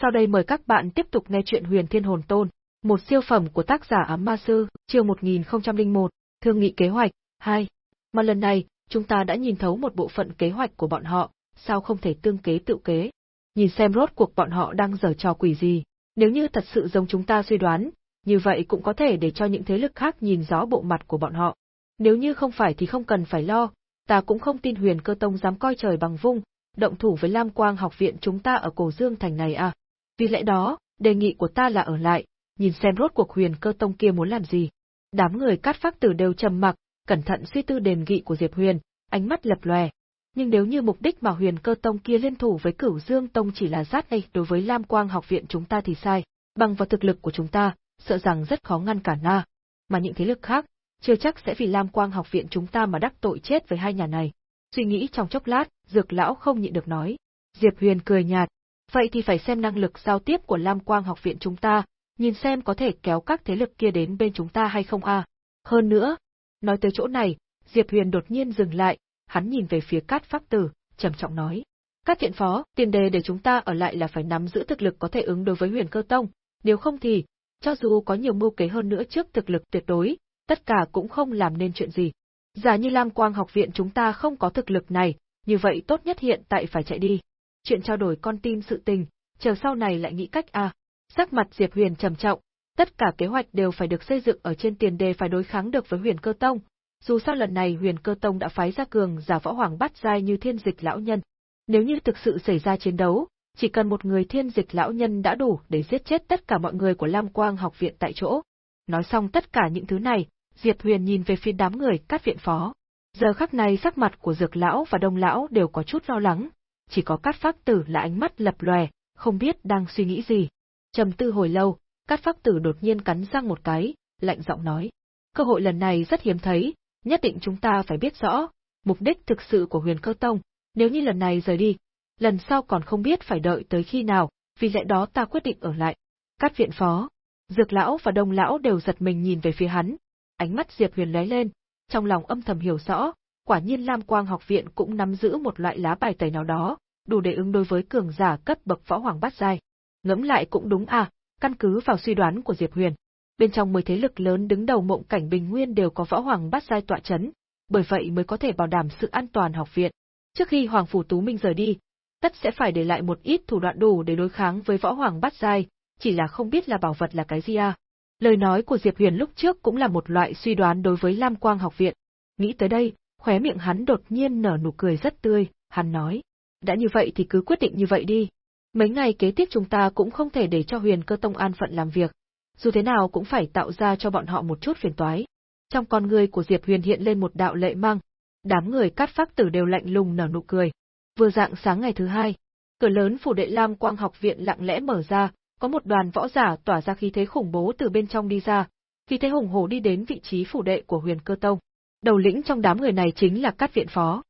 Sau đây mời các bạn tiếp tục nghe chuyện Huyền Thiên Hồn Tôn, một siêu phẩm của tác giả Ám Ma Sư, chương 1001, Thương nghị kế hoạch, 2. Mà lần này, chúng ta đã nhìn thấu một bộ phận kế hoạch của bọn họ, sao không thể tương kế tự kế. Nhìn xem rốt cuộc bọn họ đang giở trò quỷ gì. Nếu như thật sự giống chúng ta suy đoán, như vậy cũng có thể để cho những thế lực khác nhìn rõ bộ mặt của bọn họ. Nếu như không phải thì không cần phải lo, ta cũng không tin huyền cơ tông dám coi trời bằng vung, động thủ với Lam Quang học viện chúng ta ở cổ dương thành này à. Vì lẽ đó, đề nghị của ta là ở lại, nhìn xem rốt cuộc huyền cơ tông kia muốn làm gì. Đám người cát phác tử đều trầm mặc, cẩn thận suy tư đề nghị của Diệp Huyền, ánh mắt lập lòe. Nhưng nếu như mục đích mà huyền cơ tông kia liên thủ với cửu dương tông chỉ là rát ngay đối với Lam Quang học viện chúng ta thì sai, bằng vào thực lực của chúng ta, sợ rằng rất khó ngăn cản na. Mà những thế lực khác, chưa chắc sẽ vì Lam Quang học viện chúng ta mà đắc tội chết với hai nhà này. Suy nghĩ trong chốc lát, dược lão không nhịn được nói. Diệp Huyền cười nhạt, vậy thì phải xem năng lực giao tiếp của Lam Quang học viện chúng ta, nhìn xem có thể kéo các thế lực kia đến bên chúng ta hay không a. Hơn nữa, nói tới chỗ này, Diệp Huyền đột nhiên dừng lại, hắn nhìn về phía Cát Phác Tử, trầm trọng nói: "Cát Thiện Phó, tiền đề để chúng ta ở lại là phải nắm giữ thực lực có thể ứng đối với Huyền Cơ Tông, nếu không thì, cho dù có nhiều mưu kế hơn nữa trước thực lực tuyệt đối, tất cả cũng không làm nên chuyện gì. Giả như Lam Quang học viện chúng ta không có thực lực này, như vậy tốt nhất hiện tại phải chạy đi. Chuyện trao đổi con tin sự tình, chờ sau này lại nghĩ cách a. À. Sắc mặt Diệp Huyền trầm trọng, tất cả kế hoạch đều phải được xây dựng ở trên tiền đề phải đối kháng được với Huyền Cơ Tông. Dù sao lần này Huyền Cơ Tông đã phái ra cường giả võ hoàng bắt giai như Thiên Dịch lão nhân. Nếu như thực sự xảy ra chiến đấu, chỉ cần một người Thiên Dịch lão nhân đã đủ để giết chết tất cả mọi người của Lam Quang học viện tại chỗ. Nói xong tất cả những thứ này, Diệp Huyền nhìn về phía đám người cát viện phó. Giờ khắc này sắc mặt của Dược lão và Đông lão đều có chút lo lắng, chỉ có Cát Phác Tử là ánh mắt lập lòe, không biết đang suy nghĩ gì. Trầm tư hồi lâu, Cát Phác Tử đột nhiên cắn răng một cái, lạnh giọng nói: "Cơ hội lần này rất hiếm thấy, nhất định chúng ta phải biết rõ mục đích thực sự của Huyền Cơ Tông, nếu như lần này rời đi, lần sau còn không biết phải đợi tới khi nào, vì lẽ đó ta quyết định ở lại." Cát viện phó, Dược lão và Đông lão đều giật mình nhìn về phía hắn, ánh mắt Diệp Huyền lóe lên, trong lòng âm thầm hiểu rõ, quả nhiên Lam Quang học viện cũng nắm giữ một loại lá bài tẩy nào đó, đủ để ứng đối với cường giả cấp bậc võ hoàng bát giai. Ngẫm lại cũng đúng à, căn cứ vào suy đoán của Diệp Huyền, bên trong mười thế lực lớn đứng đầu mộng cảnh bình nguyên đều có võ hoàng bát giai tọa chấn, bởi vậy mới có thể bảo đảm sự an toàn học viện. Trước khi Hoàng phủ Tú Minh rời đi, tất sẽ phải để lại một ít thủ đoạn đủ để đối kháng với võ hoàng bát giai, chỉ là không biết là bảo vật là cái gì à. Lời nói của Diệp Huyền lúc trước cũng là một loại suy đoán đối với Lam Quang học viện. Nghĩ tới đây, khóe miệng hắn đột nhiên nở nụ cười rất tươi, hắn nói. Đã như vậy thì cứ quyết định như vậy đi. Mấy ngày kế tiếp chúng ta cũng không thể để cho huyền cơ tông an phận làm việc. Dù thế nào cũng phải tạo ra cho bọn họ một chút phiền toái. Trong con người của Diệp Huyền hiện lên một đạo lệ mang. Đám người cát phác tử đều lạnh lùng nở nụ cười. Vừa dạng sáng ngày thứ hai, cửa lớn phủ đệ Lam Quang học viện lặng lẽ mở ra, có một đoàn võ giả tỏa ra khí thế khủng bố từ bên trong đi ra, khí thế hùng hổ đi đến vị trí phủ đệ của Huyền Cơ Tông. Đầu lĩnh trong đám người này chính là Cát viện phó.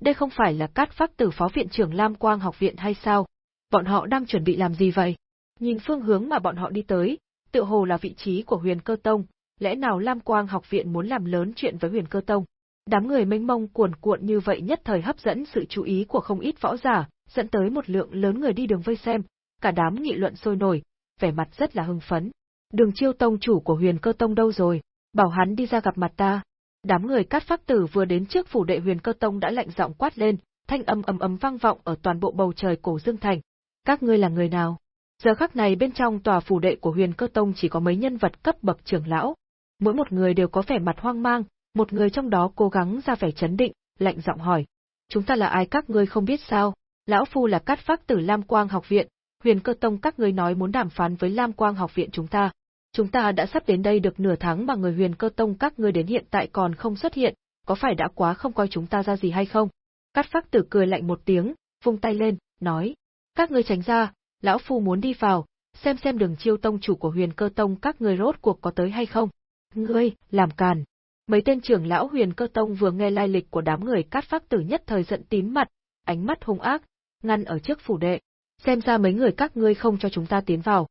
Đây không phải là Cát Phác Tử phó viện trưởng Lam Quang học viện hay sao? Bọn họ đang chuẩn bị làm gì vậy? Nhìn phương hướng mà bọn họ đi tới, tự hồ là vị trí của Huyền Cơ Tông, lẽ nào Lam Quang học viện muốn làm lớn chuyện với Huyền Cơ Tông? Đám người mênh mông cuồn cuộn như vậy nhất thời hấp dẫn sự chú ý của không ít võ giả, dẫn tới một lượng lớn người đi đường vây xem, cả đám nghị luận sôi nổi, vẻ mặt rất là hưng phấn. Đường chiêu tông chủ của huyền cơ tông đâu rồi? Bảo hắn đi ra gặp mặt ta. Đám người cát phác tử vừa đến trước phủ đệ huyền cơ tông đã lạnh giọng quát lên, thanh âm ầm ầm vang vọng ở toàn bộ bầu trời cổ dương thành. Các ngươi là người nào? Giờ khắc này bên trong tòa phủ đệ của huyền cơ tông chỉ có mấy nhân vật cấp bậc trưởng lão. Mỗi một người đều có vẻ mặt hoang mang, một người trong đó cố gắng ra vẻ chấn định, lạnh giọng hỏi. Chúng ta là ai các ngươi không biết sao? Lão Phu là cát phác tử Lam Quang học viện, huyền cơ tông các ngươi nói muốn đàm phán với Lam Quang học viện chúng ta. Chúng ta đã sắp đến đây được nửa tháng mà người huyền cơ tông các ngươi đến hiện tại còn không xuất hiện, có phải đã quá không coi chúng ta ra gì hay không? Cát phác tử cười lạnh một tiếng, vung tay lên, nói. Các ngươi tránh ra, lão phu muốn đi vào, xem xem đường chiêu tông chủ của huyền cơ tông các ngươi rốt cuộc có tới hay không. Ngươi, làm càn. Mấy tên trưởng lão huyền cơ tông vừa nghe lai lịch của đám người cát phác tử nhất thời giận tím mặt, ánh mắt hung ác, ngăn ở trước phủ đệ, xem ra mấy người các ngươi không cho chúng ta tiến vào.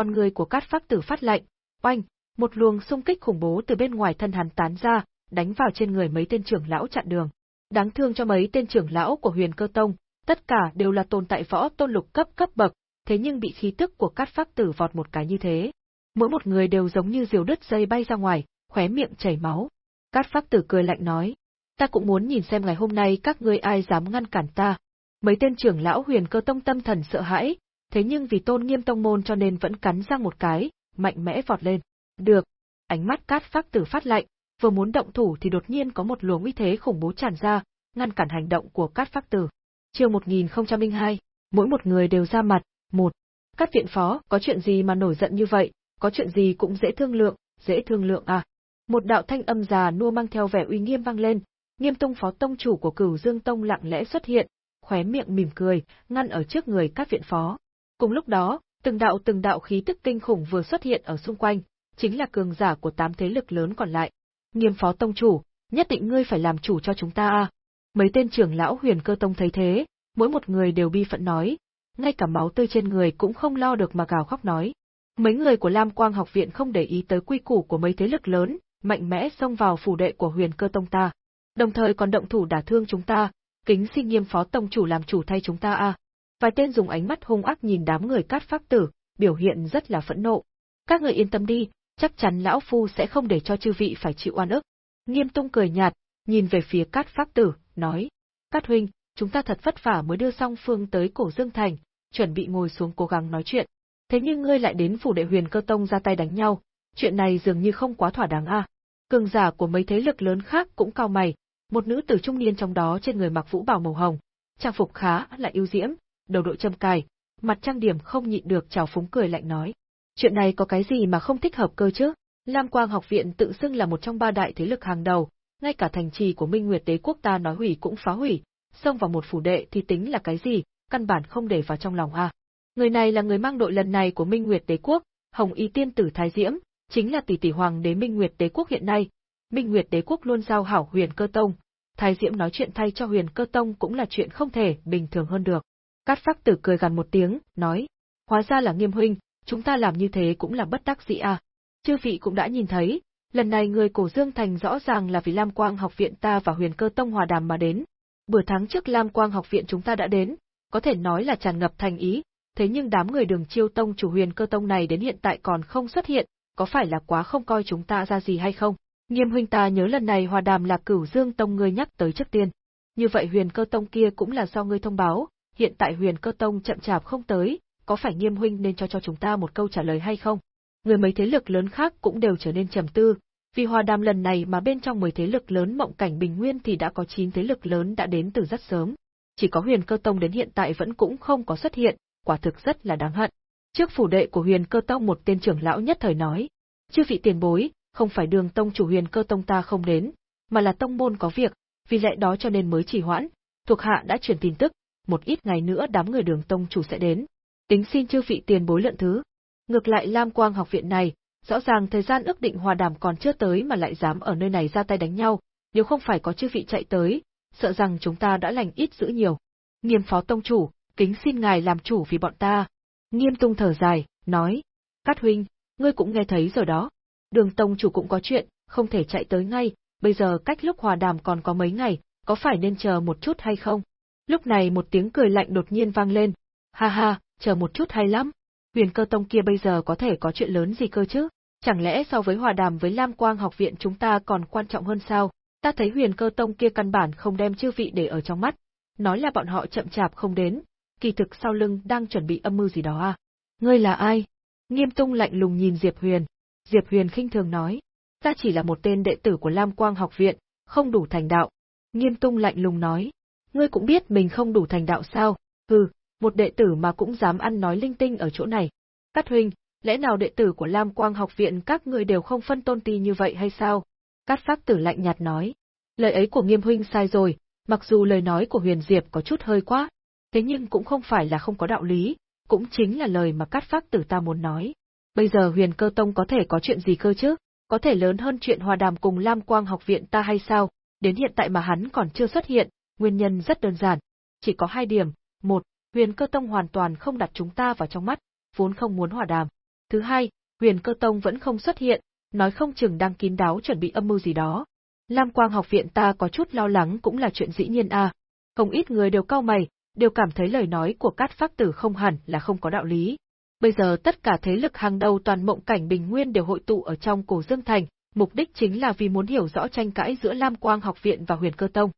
Con người của Cát pháp Tử phát lệnh, oanh, một luồng xung kích khủng bố từ bên ngoài thân hắn tán ra, đánh vào trên người mấy tên trưởng lão chặn đường. Đáng thương cho mấy tên trưởng lão của Huyền Cơ Tông, tất cả đều là tồn tại võ tôn lục cấp cấp bậc, thế nhưng bị khí tức của cát pháp tử vọt một cái như thế. Mỗi một người đều giống như diều đứt dây bay ra ngoài, khóe miệng chảy máu. Cát pháp tử cười lạnh nói, ta cũng muốn nhìn xem ngày hôm nay các ngươi ai dám ngăn cản ta. Mấy tên trưởng lão huyền cơ tông tâm thần sợ hãi, thế nhưng vì tôn nghiêm tông môn cho nên vẫn cắn răng một cái, mạnh mẽ vọt lên. Được. Ánh mắt cát phác tử phát lạnh, vừa muốn động thủ thì đột nhiên có một luồng uy thế khủng bố tràn ra, ngăn cản hành động của cát phác tử. Chiều 1002, mỗi một người đều ra mặt, một. Cát viện phó, có chuyện gì mà nổi giận như vậy, có chuyện gì cũng dễ thương lượng, dễ thương lượng à. Một đạo thanh âm già nua mang theo vẻ uy nghiêm vang lên, Nghiêm Tông phó tông chủ của Cửu Dương Tông lặng lẽ xuất hiện, khóe miệng mỉm cười, ngăn ở trước người các viện phó. Cùng lúc đó, từng đạo từng đạo khí tức kinh khủng vừa xuất hiện ở xung quanh, chính là cường giả của tám thế lực lớn còn lại. Nghiêm phó tông chủ, nhất định ngươi phải làm chủ cho chúng ta a. Mấy tên trưởng lão huyền cơ tông thấy thế, mỗi một người đều bi phận nói, ngay cả máu tươi trên người cũng không lo được mà gào khóc nói. Mấy người của Lam Quang học viện không để ý tới quy củ của mấy thế lực lớn, mạnh mẽ xông vào phủ đệ của huyền cơ tông ta. Đồng thời còn động thủ đả thương chúng ta, kính xin nghiêm phó tông chủ làm chủ thay chúng ta a. Vài tên dùng ánh mắt hung ác nhìn đám người cát pháp tử, biểu hiện rất là phẫn nộ. Các người yên tâm đi, chắc chắn lão phu sẽ không để cho chư vị phải chịu oan ức. Nghiêm tung cười nhạt, nhìn về phía cát pháp tử, nói. Cát huynh, chúng ta thật vất vả mới đưa song phương tới cổ dương thành, chuẩn bị ngồi xuống cố gắng nói chuyện. Thế nhưng ngươi lại đến phủ đệ huyền cơ tông ra tay đánh nhau, chuyện này dường như không quá thỏa đáng a. Cường giả của mấy thế lực lớn khác cũng cao mày, một nữ tử trung niên trong đó trên người mặc vũ bào màu hồng, trang phục khá là ưu diễm, đầu đội châm cài, mặt trang điểm không nhịn được trào phúng cười lạnh nói. Chuyện này có cái gì mà không thích hợp cơ chứ? Lam Quang học viện tự xưng là một trong ba đại thế lực hàng đầu, ngay cả thành trì của Minh Nguyệt Đế quốc ta nói hủy cũng phá hủy, xông vào một phủ đệ thì tính là cái gì, căn bản không để vào trong lòng a. Người này là người mang đội lần này của Minh Nguyệt Đế quốc, Hồng Y tiên tử Thái Diễm, chính là tỷ tỷ hoàng đế Minh Nguyệt Đế quốc hiện nay. Minh Nguyệt Đế quốc luôn giao hảo Huyền Cơ Tông, Thái Diễm nói chuyện thay cho Huyền Cơ Tông cũng là chuyện không thể bình thường hơn được. Cát Phác Tử cười gần một tiếng, nói: "Hóa ra là Nghiêm huynh, chúng ta làm như thế cũng là bất đắc dĩ à? Chư vị cũng đã nhìn thấy, lần này người Cổ Dương Thành rõ ràng là vì Lam Quang học viện ta và Huyền Cơ Tông hòa đàm mà đến. Bữa tháng trước Lam Quang học viện chúng ta đã đến, có thể nói là tràn ngập thành ý, thế nhưng đám người Đường Chiêu Tông chủ Huyền Cơ Tông này đến hiện tại còn không xuất hiện, có phải là quá không coi chúng ta ra gì hay không? Nghiêm huynh ta nhớ lần này hòa đàm là Cửu Dương Tông ngươi nhắc tới trước tiên. Như vậy Huyền Cơ Tông kia cũng là do ngươi thông báo, hiện tại Huyền Cơ Tông chậm chạp không tới, có phải Nghiêm huynh nên cho cho chúng ta một câu trả lời hay không? Người mấy thế lực lớn khác cũng đều trở nên trầm tư, vì hòa đàm lần này mà bên trong 10 thế lực lớn mộng cảnh bình nguyên thì đã có 9 thế lực lớn đã đến từ rất sớm. Chỉ có huyền cơ tông đến hiện tại vẫn cũng không có xuất hiện, quả thực rất là đáng hận. Trước phủ đệ của huyền cơ tông một tên trưởng lão nhất thời nói, chư vị tiền bối, không phải đường tông chủ huyền cơ tông ta không đến, mà là tông môn có việc, vì lẽ đó cho nên mới trì hoãn, thuộc hạ đã chuyển tin tức, một ít ngày nữa đám người đường tông chủ sẽ đến. Tính xin chư vị tiền bối lượn thứ. Ngược lại Lam Quang học viện này, rõ ràng thời gian ước định hòa đàm còn chưa tới mà lại dám ở nơi này ra tay đánh nhau, nếu không phải có chư vị chạy tới, sợ rằng chúng ta đã lành ít giữ nhiều. Nghiêm phó tông chủ, kính xin ngài làm chủ vì bọn ta. Nghiêm tung thở dài, nói, Cát huynh, ngươi cũng nghe thấy rồi đó. Đường tông chủ cũng có chuyện, không thể chạy tới ngay, bây giờ cách lúc hòa đàm còn có mấy ngày, có phải nên chờ một chút hay không? Lúc này một tiếng cười lạnh đột nhiên vang lên. Ha ha, chờ một chút hay lắm. Huyền cơ tông kia bây giờ có thể có chuyện lớn gì cơ chứ? Chẳng lẽ so với hòa đàm với Lam Quang học viện chúng ta còn quan trọng hơn sao? Ta thấy huyền cơ tông kia căn bản không đem chư vị để ở trong mắt. Nói là bọn họ chậm chạp không đến, kỳ thực sau lưng đang chuẩn bị âm mưu gì đó à? Ngươi là ai? Nghiêm tung lạnh lùng nhìn Diệp Huyền. Diệp Huyền khinh thường nói. Ta chỉ là một tên đệ tử của Lam Quang học viện, không đủ thành đạo. Nghiêm tung lạnh lùng nói. Ngươi cũng biết mình không đủ thành đạo sao? Hừ, một đệ tử mà cũng dám ăn nói linh tinh ở chỗ này. Cát huynh, lẽ nào đệ tử của Lam Quang học viện các ngươi đều không phân tôn ti như vậy hay sao? Cát Phác Tử lạnh nhạt nói. Lời ấy của Nghiêm huynh sai rồi, mặc dù lời nói của Huyền Diệp có chút hơi quá, thế nhưng cũng không phải là không có đạo lý, cũng chính là lời mà Cát Phác Tử ta muốn nói. Bây giờ Huyền Cơ Tông có thể có chuyện gì cơ chứ? Có thể lớn hơn chuyện hòa đàm cùng Lam Quang học viện ta hay sao? Đến hiện tại mà hắn còn chưa xuất hiện, nguyên nhân rất đơn giản. Chỉ có hai điểm. Một, Huyền Cơ Tông hoàn toàn không đặt chúng ta vào trong mắt, vốn không muốn hòa đàm. Thứ hai, Huyền Cơ Tông vẫn không xuất hiện, nói không chừng đang kín đáo chuẩn bị âm mưu gì đó. Lam Quang học viện ta có chút lo lắng cũng là chuyện dĩ nhiên a. À. Không ít người đều cao mày, đều cảm thấy lời nói của Cát Phác Tử không hẳn là không có đạo lý. Bây giờ tất cả thế lực hàng đầu toàn mộng cảnh bình nguyên đều hội tụ ở trong Cổ Dương Thành, mục đích chính là vì muốn hiểu rõ tranh cãi giữa Lam Quang học viện và Huyền Cơ Tông.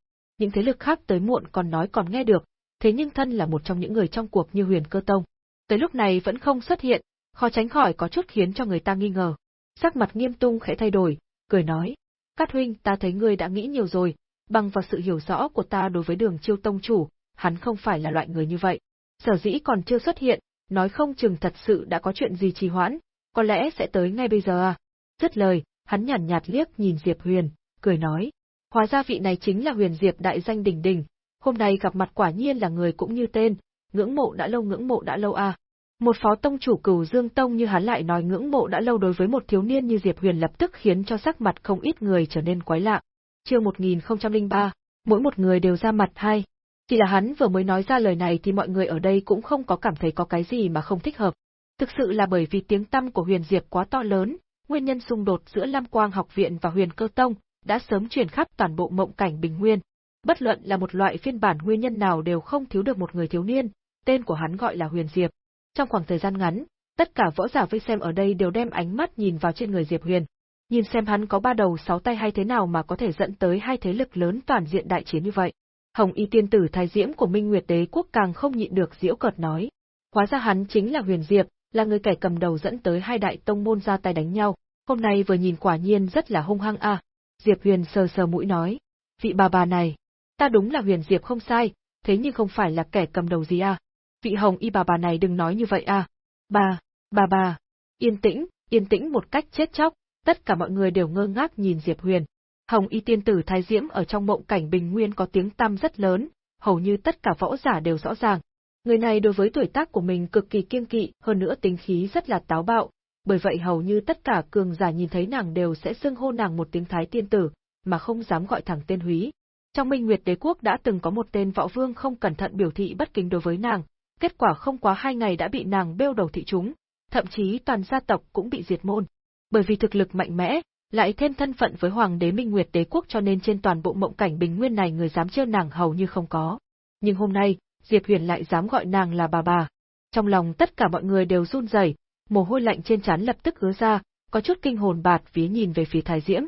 Những thế lực khác tới muộn còn nói còn nghe được, thế nhưng thân là một trong những người trong cuộc như Huyền Cơ Tông, tới lúc này vẫn không xuất hiện, khó tránh khỏi có chút khiến cho người ta nghi ngờ. Sắc mặt Nghiêm Tung khẽ thay đổi, cười nói: "Cát huynh, ta thấy ngươi đã nghĩ nhiều rồi, bằng vào sự hiểu rõ của ta đối với Đường Chiêu tông chủ, hắn không phải là loại người như vậy. Sở dĩ còn chưa xuất hiện, nói không chừng thật sự đã có chuyện gì trì hoãn, có lẽ sẽ tới ngay bây giờ à?" Dứt lời, hắn nhàn nhạt, nhạt liếc nhìn Diệp Huyền, cười nói: "Hóa ra vị này chính là Huyền Diệp đại danh đỉnh đỉnh, hôm nay gặp mặt quả nhiên là người cũng như tên, ngưỡng mộ đã lâu ngưỡng mộ đã lâu à." Một phó tông chủ cửu Dương Tông như hắn lại nói ngưỡng mộ đã lâu đối với một thiếu niên như Diệp Huyền lập tức khiến cho sắc mặt không ít người trở nên quái lạ. Chương 1003, mỗi một người đều ra mặt hai. Chỉ là hắn vừa mới nói ra lời này thì mọi người ở đây cũng không có cảm thấy có cái gì mà không thích hợp. Thực sự là bởi vì tiếng tăm của Huyền Diệp quá to lớn, nguyên nhân xung đột giữa Lam Quang học viện và Huyền Cơ Tông đã sớm truyền khắp toàn bộ mộng cảnh Bình Nguyên. Bất luận là một loại phiên bản nguyên nhân nào đều không thiếu được một người thiếu niên, tên của hắn gọi là Huyền Diệp. Trong khoảng thời gian ngắn, tất cả võ giả vây xem ở đây đều đem ánh mắt nhìn vào trên người Diệp Huyền. Nhìn xem hắn có ba đầu sáu tay hay thế nào mà có thể dẫn tới hai thế lực lớn toàn diện đại chiến như vậy. Hồng Y tiên tử thái diễm của Minh Nguyệt Đế quốc càng không nhịn được diễu cợt nói. Hóa ra hắn chính là Huyền Diệp, là người kẻ cầm đầu dẫn tới hai đại tông môn ra tay đánh nhau, hôm nay vừa nhìn quả nhiên rất là hung hăng a. Diệp Huyền sờ sờ mũi nói, vị bà bà này, ta đúng là Huyền Diệp không sai, thế nhưng không phải là kẻ cầm đầu gì à? vị hồng y bà bà này đừng nói như vậy à. Bà, bà bà, yên tĩnh, yên tĩnh một cách chết chóc, tất cả mọi người đều ngơ ngác nhìn Diệp Huyền. Hồng y tiên tử Thái Diễm ở trong mộng cảnh bình nguyên có tiếng tăm rất lớn, hầu như tất cả võ giả đều rõ ràng. Người này đối với tuổi tác của mình cực kỳ kiêng kỵ, hơn nữa tính khí rất là táo bạo, bởi vậy hầu như tất cả cường giả nhìn thấy nàng đều sẽ xưng hô nàng một tiếng Thái tiên tử, mà không dám gọi thẳng tên húy. Trong Minh Nguyệt Đế quốc đã từng có một tên võ vương không cẩn thận biểu thị bất kính đối với nàng, kết quả không quá hai ngày đã bị nàng bêu đầu thị chúng, thậm chí toàn gia tộc cũng bị diệt môn. Bởi vì thực lực mạnh mẽ, lại thêm thân phận với Hoàng đế Minh Nguyệt đế quốc cho nên trên toàn bộ mộng cảnh bình nguyên này người dám trêu nàng hầu như không có. Nhưng hôm nay, Diệp Huyền lại dám gọi nàng là bà bà. Trong lòng tất cả mọi người đều run rẩy, mồ hôi lạnh trên trán lập tức ứa ra, có chút kinh hồn bạt vía nhìn về phía Thái Diễm.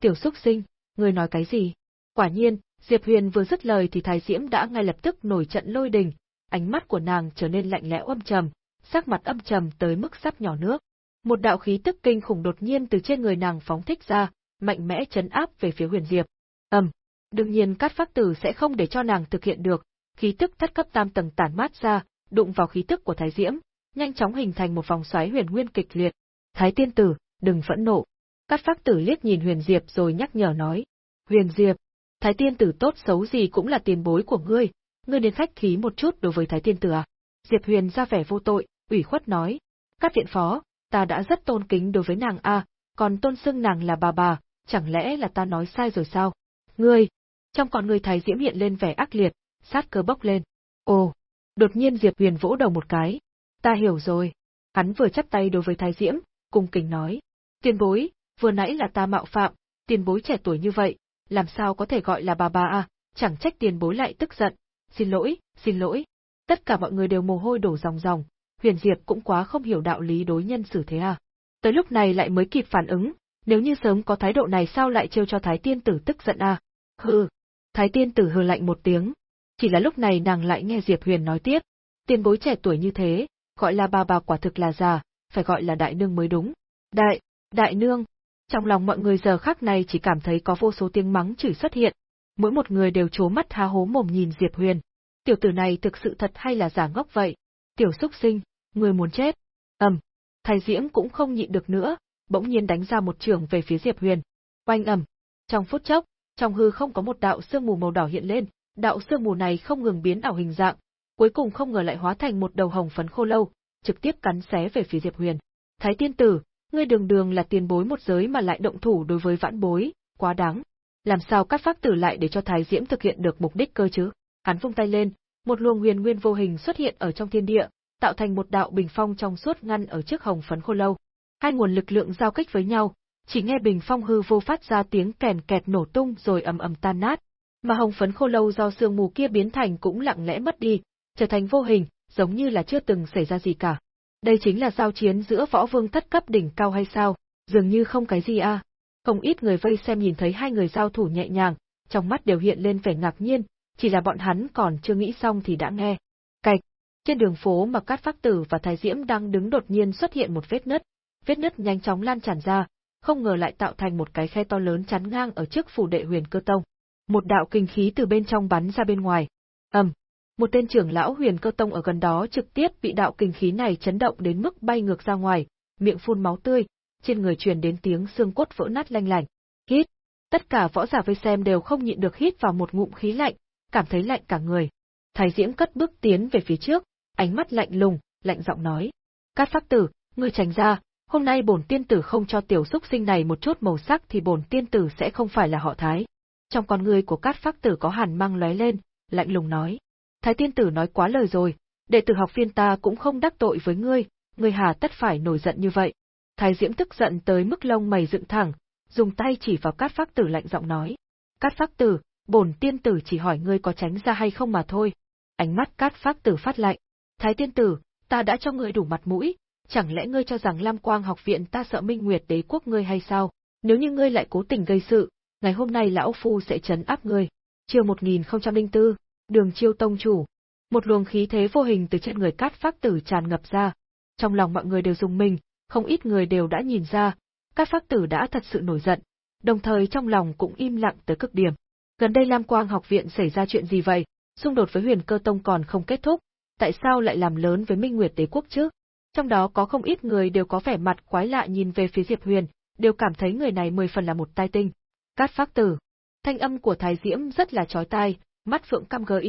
Tiểu Súc Sinh, người nói cái gì? Quả nhiên, Diệp Huyền vừa dứt lời thì Thái Diễm đã ngay lập tức nổi trận lôi đình, ánh mắt của nàng trở nên lạnh lẽo âm trầm, sắc mặt âm trầm tới mức sắp nhỏ nước. Một đạo khí tức kinh khủng đột nhiên từ trên người nàng phóng thích ra, mạnh mẽ chấn áp về phía Huyền Diệp. Ầm, đương nhiên Cát Phác Tử sẽ không để cho nàng thực hiện được, khí tức thất cấp tam tầng tản mát ra, đụng vào khí tức của Thái Diễm, nhanh chóng hình thành một vòng xoáy huyền nguyên kịch liệt. Thái tiên tử, đừng phẫn nộ. Cát Phác Tử liếc nhìn Huyền Diệp rồi nhắc nhở nói, Huyền Diệp, Thái tiên tử tốt xấu gì cũng là tiền bối của ngươi, ngươi đến khách khí một chút đối với Thái Tiên Tử à? Diệp Huyền ra vẻ vô tội, ủy khuất nói. Các viện phó, ta đã rất tôn kính đối với nàng a, còn tôn xưng nàng là bà bà, chẳng lẽ là ta nói sai rồi sao? Ngươi! Trong con người Thái Diễm hiện lên vẻ ác liệt, sát cơ bốc lên. Ồ! Đột nhiên Diệp Huyền vỗ đầu một cái. Ta hiểu rồi. Hắn vừa chắp tay đối với Thái Diễm, cung kính nói. Tiền bối, vừa nãy là ta mạo phạm, tiền bối trẻ tuổi như vậy, làm sao có thể gọi là bà bà à, chẳng trách tiền bối lại tức giận, Xin lỗi, xin lỗi. Tất cả mọi người đều mồ hôi đổ ròng ròng, Huyền Diệp cũng quá không hiểu đạo lý đối nhân xử thế à. Tới lúc này lại mới kịp phản ứng, nếu như sớm có thái độ này sao lại trêu cho Thái Tiên Tử tức giận à? Hừ. Thái Tiên Tử hừ lạnh một tiếng. Chỉ là lúc này nàng lại nghe Diệp Huyền nói tiếp, tiên bối trẻ tuổi như thế, gọi là bà bà quả thực là già, phải gọi là đại nương mới đúng. Đại, đại nương. Trong lòng mọi người giờ khắc này chỉ cảm thấy có vô số tiếng mắng chửi xuất hiện, mỗi một người đều trố mắt há hố mồm nhìn Diệp Huyền. Tiểu tử này thực sự thật hay là giả ngốc vậy? Tiểu xúc sinh, người muốn chết. Ầm, Thái Diễm cũng không nhịn được nữa, bỗng nhiên đánh ra một trường về phía Diệp Huyền. Oanh ầm, trong phút chốc, trong hư không có một đạo sương mù màu đỏ hiện lên, đạo sương mù này không ngừng biến ảo hình dạng, cuối cùng không ngờ lại hóa thành một đầu hồng phấn khô lâu, trực tiếp cắn xé về phía Diệp Huyền. Thái tiên tử, ngươi đường đường là tiền bối một giới mà lại động thủ đối với vãn bối, quá đáng làm sao các pháp tử lại để cho Thái Diễm thực hiện được mục đích cơ chứ? Hắn vung tay lên, một luồng huyền nguyên vô hình xuất hiện ở trong thiên địa, tạo thành một đạo bình phong trong suốt ngăn ở trước hồng phấn khô lâu. Hai nguồn lực lượng giao kích với nhau, chỉ nghe bình phong hư vô phát ra tiếng kèn kẹt nổ tung rồi ầm ầm tan nát, mà hồng phấn khô lâu do sương mù kia biến thành cũng lặng lẽ mất đi, trở thành vô hình, giống như là chưa từng xảy ra gì cả. Đây chính là giao chiến giữa võ vương thất cấp đỉnh cao hay sao? Dường như không cái gì a. Không ít người vây xem nhìn thấy hai người giao thủ nhẹ nhàng, trong mắt đều hiện lên vẻ ngạc nhiên, chỉ là bọn hắn còn chưa nghĩ xong thì đã nghe. Cạch, trên đường phố mà Cát Phác Tử và Thái Diễm đang đứng đột nhiên xuất hiện một vết nứt, vết nứt nhanh chóng lan tràn ra, không ngờ lại tạo thành một cái khe to lớn chắn ngang ở trước phủ đệ Huyền Cơ Tông. Một đạo kinh khí từ bên trong bắn ra bên ngoài. Ầm, một tên trưởng lão Huyền Cơ Tông ở gần đó trực tiếp bị đạo kinh khí này chấn động đến mức bay ngược ra ngoài, miệng phun máu tươi, trên người truyền đến tiếng xương cốt vỡ nát lanh lảnh. Hít. Tất cả võ giả vây xem đều không nhịn được hít vào một ngụm khí lạnh, cảm thấy lạnh cả người. Thái Diễm cất bước tiến về phía trước, ánh mắt lạnh lùng, lạnh giọng nói: "Cát Phác Tử, ngươi tránh ra, hôm nay bổn tiên tử không cho tiểu xúc sinh này một chút màu sắc thì bổn tiên tử sẽ không phải là họ Thái." Trong con người của Cát Phác Tử có hàn mang lóe lên, lạnh lùng nói: "Thái tiên tử nói quá lời rồi, đệ tử học viên ta cũng không đắc tội với ngươi, ngươi hà tất phải nổi giận như vậy?" Thái Diễm tức giận tới mức lông mày dựng thẳng, dùng tay chỉ vào Cát Phác Tử lạnh giọng nói: "Cát Phác Tử, bổn tiên tử chỉ hỏi ngươi có tránh ra hay không mà thôi." Ánh mắt Cát Phác Tử phát lạnh, Thái tiên tử, ta đã cho ngươi đủ mặt mũi, chẳng lẽ ngươi cho rằng Lam Quang học viện ta sợ Minh Nguyệt đế quốc ngươi hay sao? Nếu như ngươi lại cố tình gây sự, ngày hôm nay lão phu sẽ chấn áp ngươi. Chiều 1004, Đường Chiêu tông chủ. Một luồng khí thế vô hình từ trên người Cát Phác Tử tràn ngập ra. Trong lòng mọi người đều dùng mình, không ít người đều đã nhìn ra, Cát Phác Tử đã thật sự nổi giận, đồng thời trong lòng cũng im lặng tới cực điểm. Gần đây Lam Quang học viện xảy ra chuyện gì vậy? Xung đột với Huyền Cơ Tông còn không kết thúc, tại sao lại làm lớn với Minh Nguyệt Đế quốc chứ? Trong đó có không ít người đều có vẻ mặt quái lạ nhìn về phía Diệp Huyền, đều cảm thấy người này mười phần là một tai tinh. Cát Phác Tử. Thanh âm của Thái Diễm rất là chói tai, mắt phượng cam gờ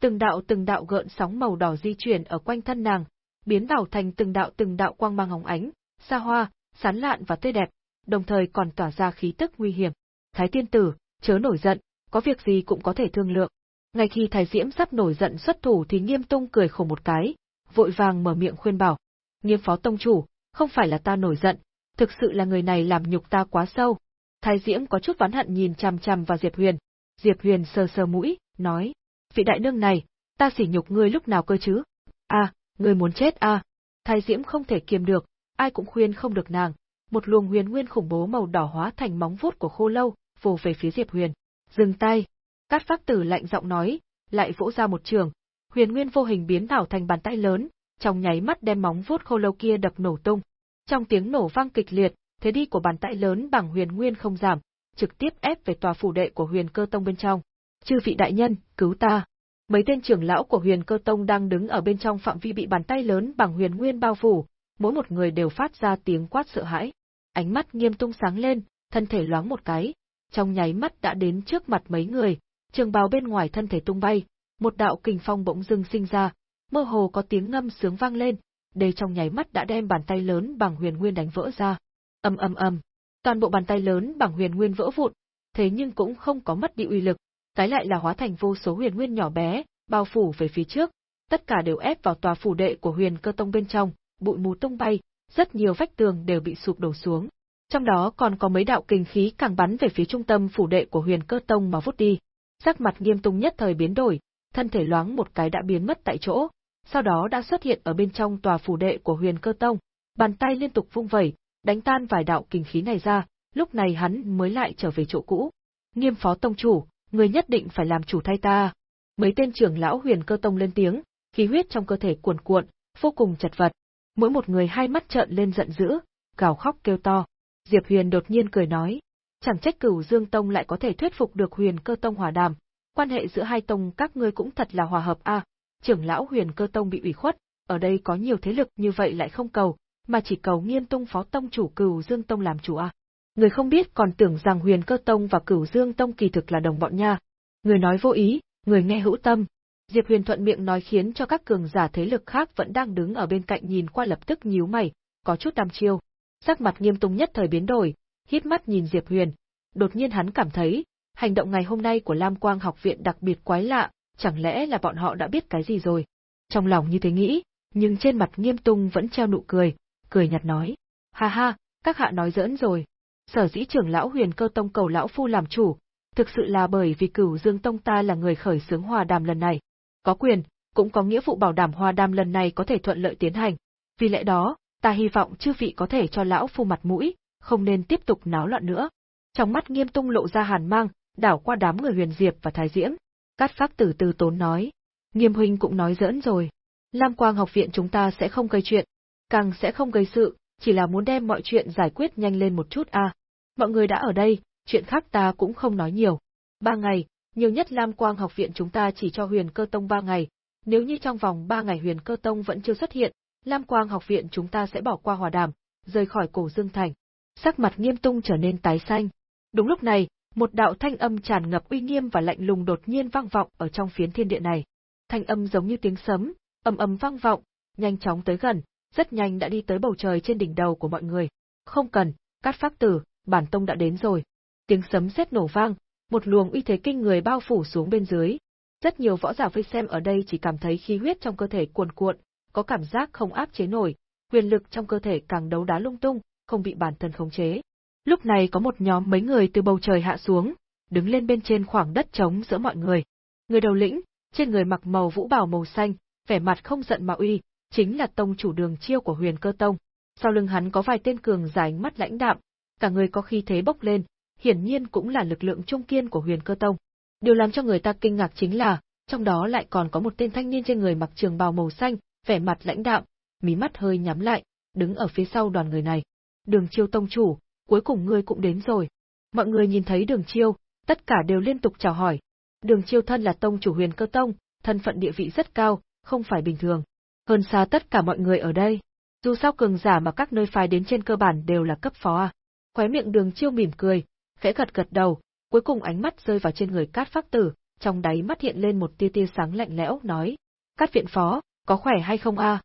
từng đạo từng đạo gợn sóng màu đỏ di chuyển ở quanh thân nàng, biến đảo thành từng đạo từng đạo quang mang hồng ánh, xa hoa, sán lạn và tươi đẹp, đồng thời còn tỏa ra khí tức nguy hiểm. Thái tiên tử, chớ nổi giận, có việc gì cũng có thể thương lượng. Ngay khi Thái Diễm sắp nổi giận xuất thủ thì Nghiêm Tung cười khổ một cái, vội vàng mở miệng khuyên bảo. Nghiêm phó tông chủ, không phải là ta nổi giận, thực sự là người này làm nhục ta quá sâu. Thái Diễm có chút ván hận nhìn chằm chằm vào Diệp Huyền. Diệp Huyền sờ sờ mũi, nói, vị đại nương này, ta sỉ nhục ngươi lúc nào cơ chứ? A, à, ngươi muốn chết a? À? Thái Diễm không thể kiềm được, ai cũng khuyên không được nàng. Một luồng huyền nguyên khủng bố màu đỏ hóa thành móng vuốt của khô lâu, vồ về phía Diệp Huyền. Dừng tay, Cát Phác Tử lạnh giọng nói, lại vỗ ra một trường, huyền nguyên vô hình biến ảo thành bàn tay lớn, trong nháy mắt đem móng vuốt khô lâu kia đập nổ tung. Trong tiếng nổ vang kịch liệt, thế đi của bàn tay lớn bằng huyền nguyên không giảm, trực tiếp ép về tòa phủ đệ của huyền cơ tông bên trong. Chư vị đại nhân, cứu ta! Mấy tên trưởng lão của huyền cơ tông đang đứng ở bên trong phạm vi bị bàn tay lớn bằng huyền nguyên bao phủ, mỗi một người đều phát ra tiếng quát sợ hãi. Ánh mắt nghiêm tung sáng lên, thân thể loáng một cái, trong nháy mắt đã đến trước mặt mấy người, trường bào bên ngoài thân thể tung bay, một đạo kình phong bỗng dưng sinh ra, mơ hồ có tiếng ngâm sướng vang lên, đây trong nháy mắt đã đem bàn tay lớn bằng huyền nguyên đánh vỡ ra. Ầm ầm ầm, toàn bộ bàn tay lớn bằng huyền nguyên vỡ vụn, thế nhưng cũng không có mất đi uy lực, cái lại là hóa thành vô số huyền nguyên nhỏ bé, bao phủ về phía trước, tất cả đều ép vào tòa phủ đệ của huyền cơ tông bên trong, bụi mù tung bay, rất nhiều vách tường đều bị sụp đổ xuống. Trong đó còn có mấy đạo kinh khí càng bắn về phía trung tâm phủ đệ của huyền cơ tông mà vút đi. Sắc mặt nghiêm tung nhất thời biến đổi, thân thể loáng một cái đã biến mất tại chỗ, sau đó đã xuất hiện ở bên trong tòa phủ đệ của huyền cơ tông, bàn tay liên tục vung vẩy, đánh tan vài đạo kinh khí này ra, lúc này hắn mới lại trở về chỗ cũ. Nghiêm phó tông chủ, người nhất định phải làm chủ thay ta. Mấy tên trưởng lão huyền cơ tông lên tiếng, khí huyết trong cơ thể cuồn cuộn, vô cùng chật vật. Mỗi một người hai mắt trợn lên giận dữ, gào khóc kêu to. Diệp Huyền đột nhiên cười nói, chẳng trách cửu Dương Tông lại có thể thuyết phục được huyền cơ tông hòa đàm, quan hệ giữa hai tông các ngươi cũng thật là hòa hợp a. trưởng lão huyền cơ tông bị ủy khuất, ở đây có nhiều thế lực như vậy lại không cầu, mà chỉ cầu nghiêm Tông phó tông chủ cửu Dương Tông làm chủ a. Người không biết còn tưởng rằng huyền cơ tông và cửu Dương Tông kỳ thực là đồng bọn nha. Người nói vô ý, người nghe hữu tâm. Diệp Huyền thuận miệng nói khiến cho các cường giả thế lực khác vẫn đang đứng ở bên cạnh nhìn qua lập tức nhíu mày, có chút đăm chiêu. Sắc mặt nghiêm tung nhất thời biến đổi, hít mắt nhìn Diệp Huyền, đột nhiên hắn cảm thấy, hành động ngày hôm nay của Lam Quang học viện đặc biệt quái lạ, chẳng lẽ là bọn họ đã biết cái gì rồi. Trong lòng như thế nghĩ, nhưng trên mặt nghiêm tung vẫn treo nụ cười, cười nhạt nói. Ha ha, các hạ nói giỡn rồi. Sở dĩ trưởng lão huyền cơ tông cầu lão phu làm chủ, thực sự là bởi vì cửu dương tông ta là người khởi xướng hòa đàm lần này. Có quyền, cũng có nghĩa vụ bảo đảm hòa đàm lần này có thể thuận lợi tiến hành. Vì lẽ đó, ta hy vọng chư vị có thể cho lão phu mặt mũi, không nên tiếp tục náo loạn nữa. Trong mắt nghiêm tung lộ ra hàn mang, đảo qua đám người huyền diệp và thái diễm. Cát phác tử từ tốn nói. Nghiêm huynh cũng nói giỡn rồi. Lam Quang học viện chúng ta sẽ không gây chuyện, càng sẽ không gây sự, chỉ là muốn đem mọi chuyện giải quyết nhanh lên một chút à. Mọi người đã ở đây, chuyện khác ta cũng không nói nhiều. Ba ngày, nhiều nhất Lam Quang học viện chúng ta chỉ cho huyền cơ tông ba ngày. Nếu như trong vòng ba ngày huyền cơ tông vẫn chưa xuất hiện, Lam Quang học viện chúng ta sẽ bỏ qua hòa đàm, rời khỏi cổ dương thành. Sắc mặt nghiêm tung trở nên tái xanh. Đúng lúc này, một đạo thanh âm tràn ngập uy nghiêm và lạnh lùng đột nhiên vang vọng ở trong phiến thiên địa này. Thanh âm giống như tiếng sấm, ầm ầm vang vọng, nhanh chóng tới gần, rất nhanh đã đi tới bầu trời trên đỉnh đầu của mọi người. Không cần, cát phác tử, bản tông đã đến rồi. Tiếng sấm sét nổ vang, một luồng uy thế kinh người bao phủ xuống bên dưới. Rất nhiều võ giả vây xem ở đây chỉ cảm thấy khí huyết trong cơ thể cuồn cuộn, có cảm giác không áp chế nổi, quyền lực trong cơ thể càng đấu đá lung tung, không bị bản thân khống chế. Lúc này có một nhóm mấy người từ bầu trời hạ xuống, đứng lên bên trên khoảng đất trống giữa mọi người. Người đầu lĩnh, trên người mặc màu vũ bào màu xanh, vẻ mặt không giận mà uy, chính là tông chủ đường chiêu của huyền cơ tông. Sau lưng hắn có vài tên cường dài mắt lãnh đạm, cả người có khi thế bốc lên, hiển nhiên cũng là lực lượng trung kiên của huyền cơ tông. Điều làm cho người ta kinh ngạc chính là, trong đó lại còn có một tên thanh niên trên người mặc trường bào màu xanh, vẻ mặt lãnh đạm, mí mắt hơi nhắm lại, đứng ở phía sau đoàn người này. Đường chiêu tông chủ, cuối cùng ngươi cũng đến rồi. Mọi người nhìn thấy đường chiêu, tất cả đều liên tục chào hỏi. Đường chiêu thân là tông chủ huyền cơ tông, thân phận địa vị rất cao, không phải bình thường. Hơn xa tất cả mọi người ở đây. Dù sao cường giả mà các nơi phái đến trên cơ bản đều là cấp phó à. Khóe miệng đường chiêu mỉm cười, khẽ gật gật đầu, cuối cùng ánh mắt rơi vào trên người cát phác tử, trong đáy mắt hiện lên một tia tia sáng lạnh lẽo, nói. Cát viện phó, có khỏe hay không a? À?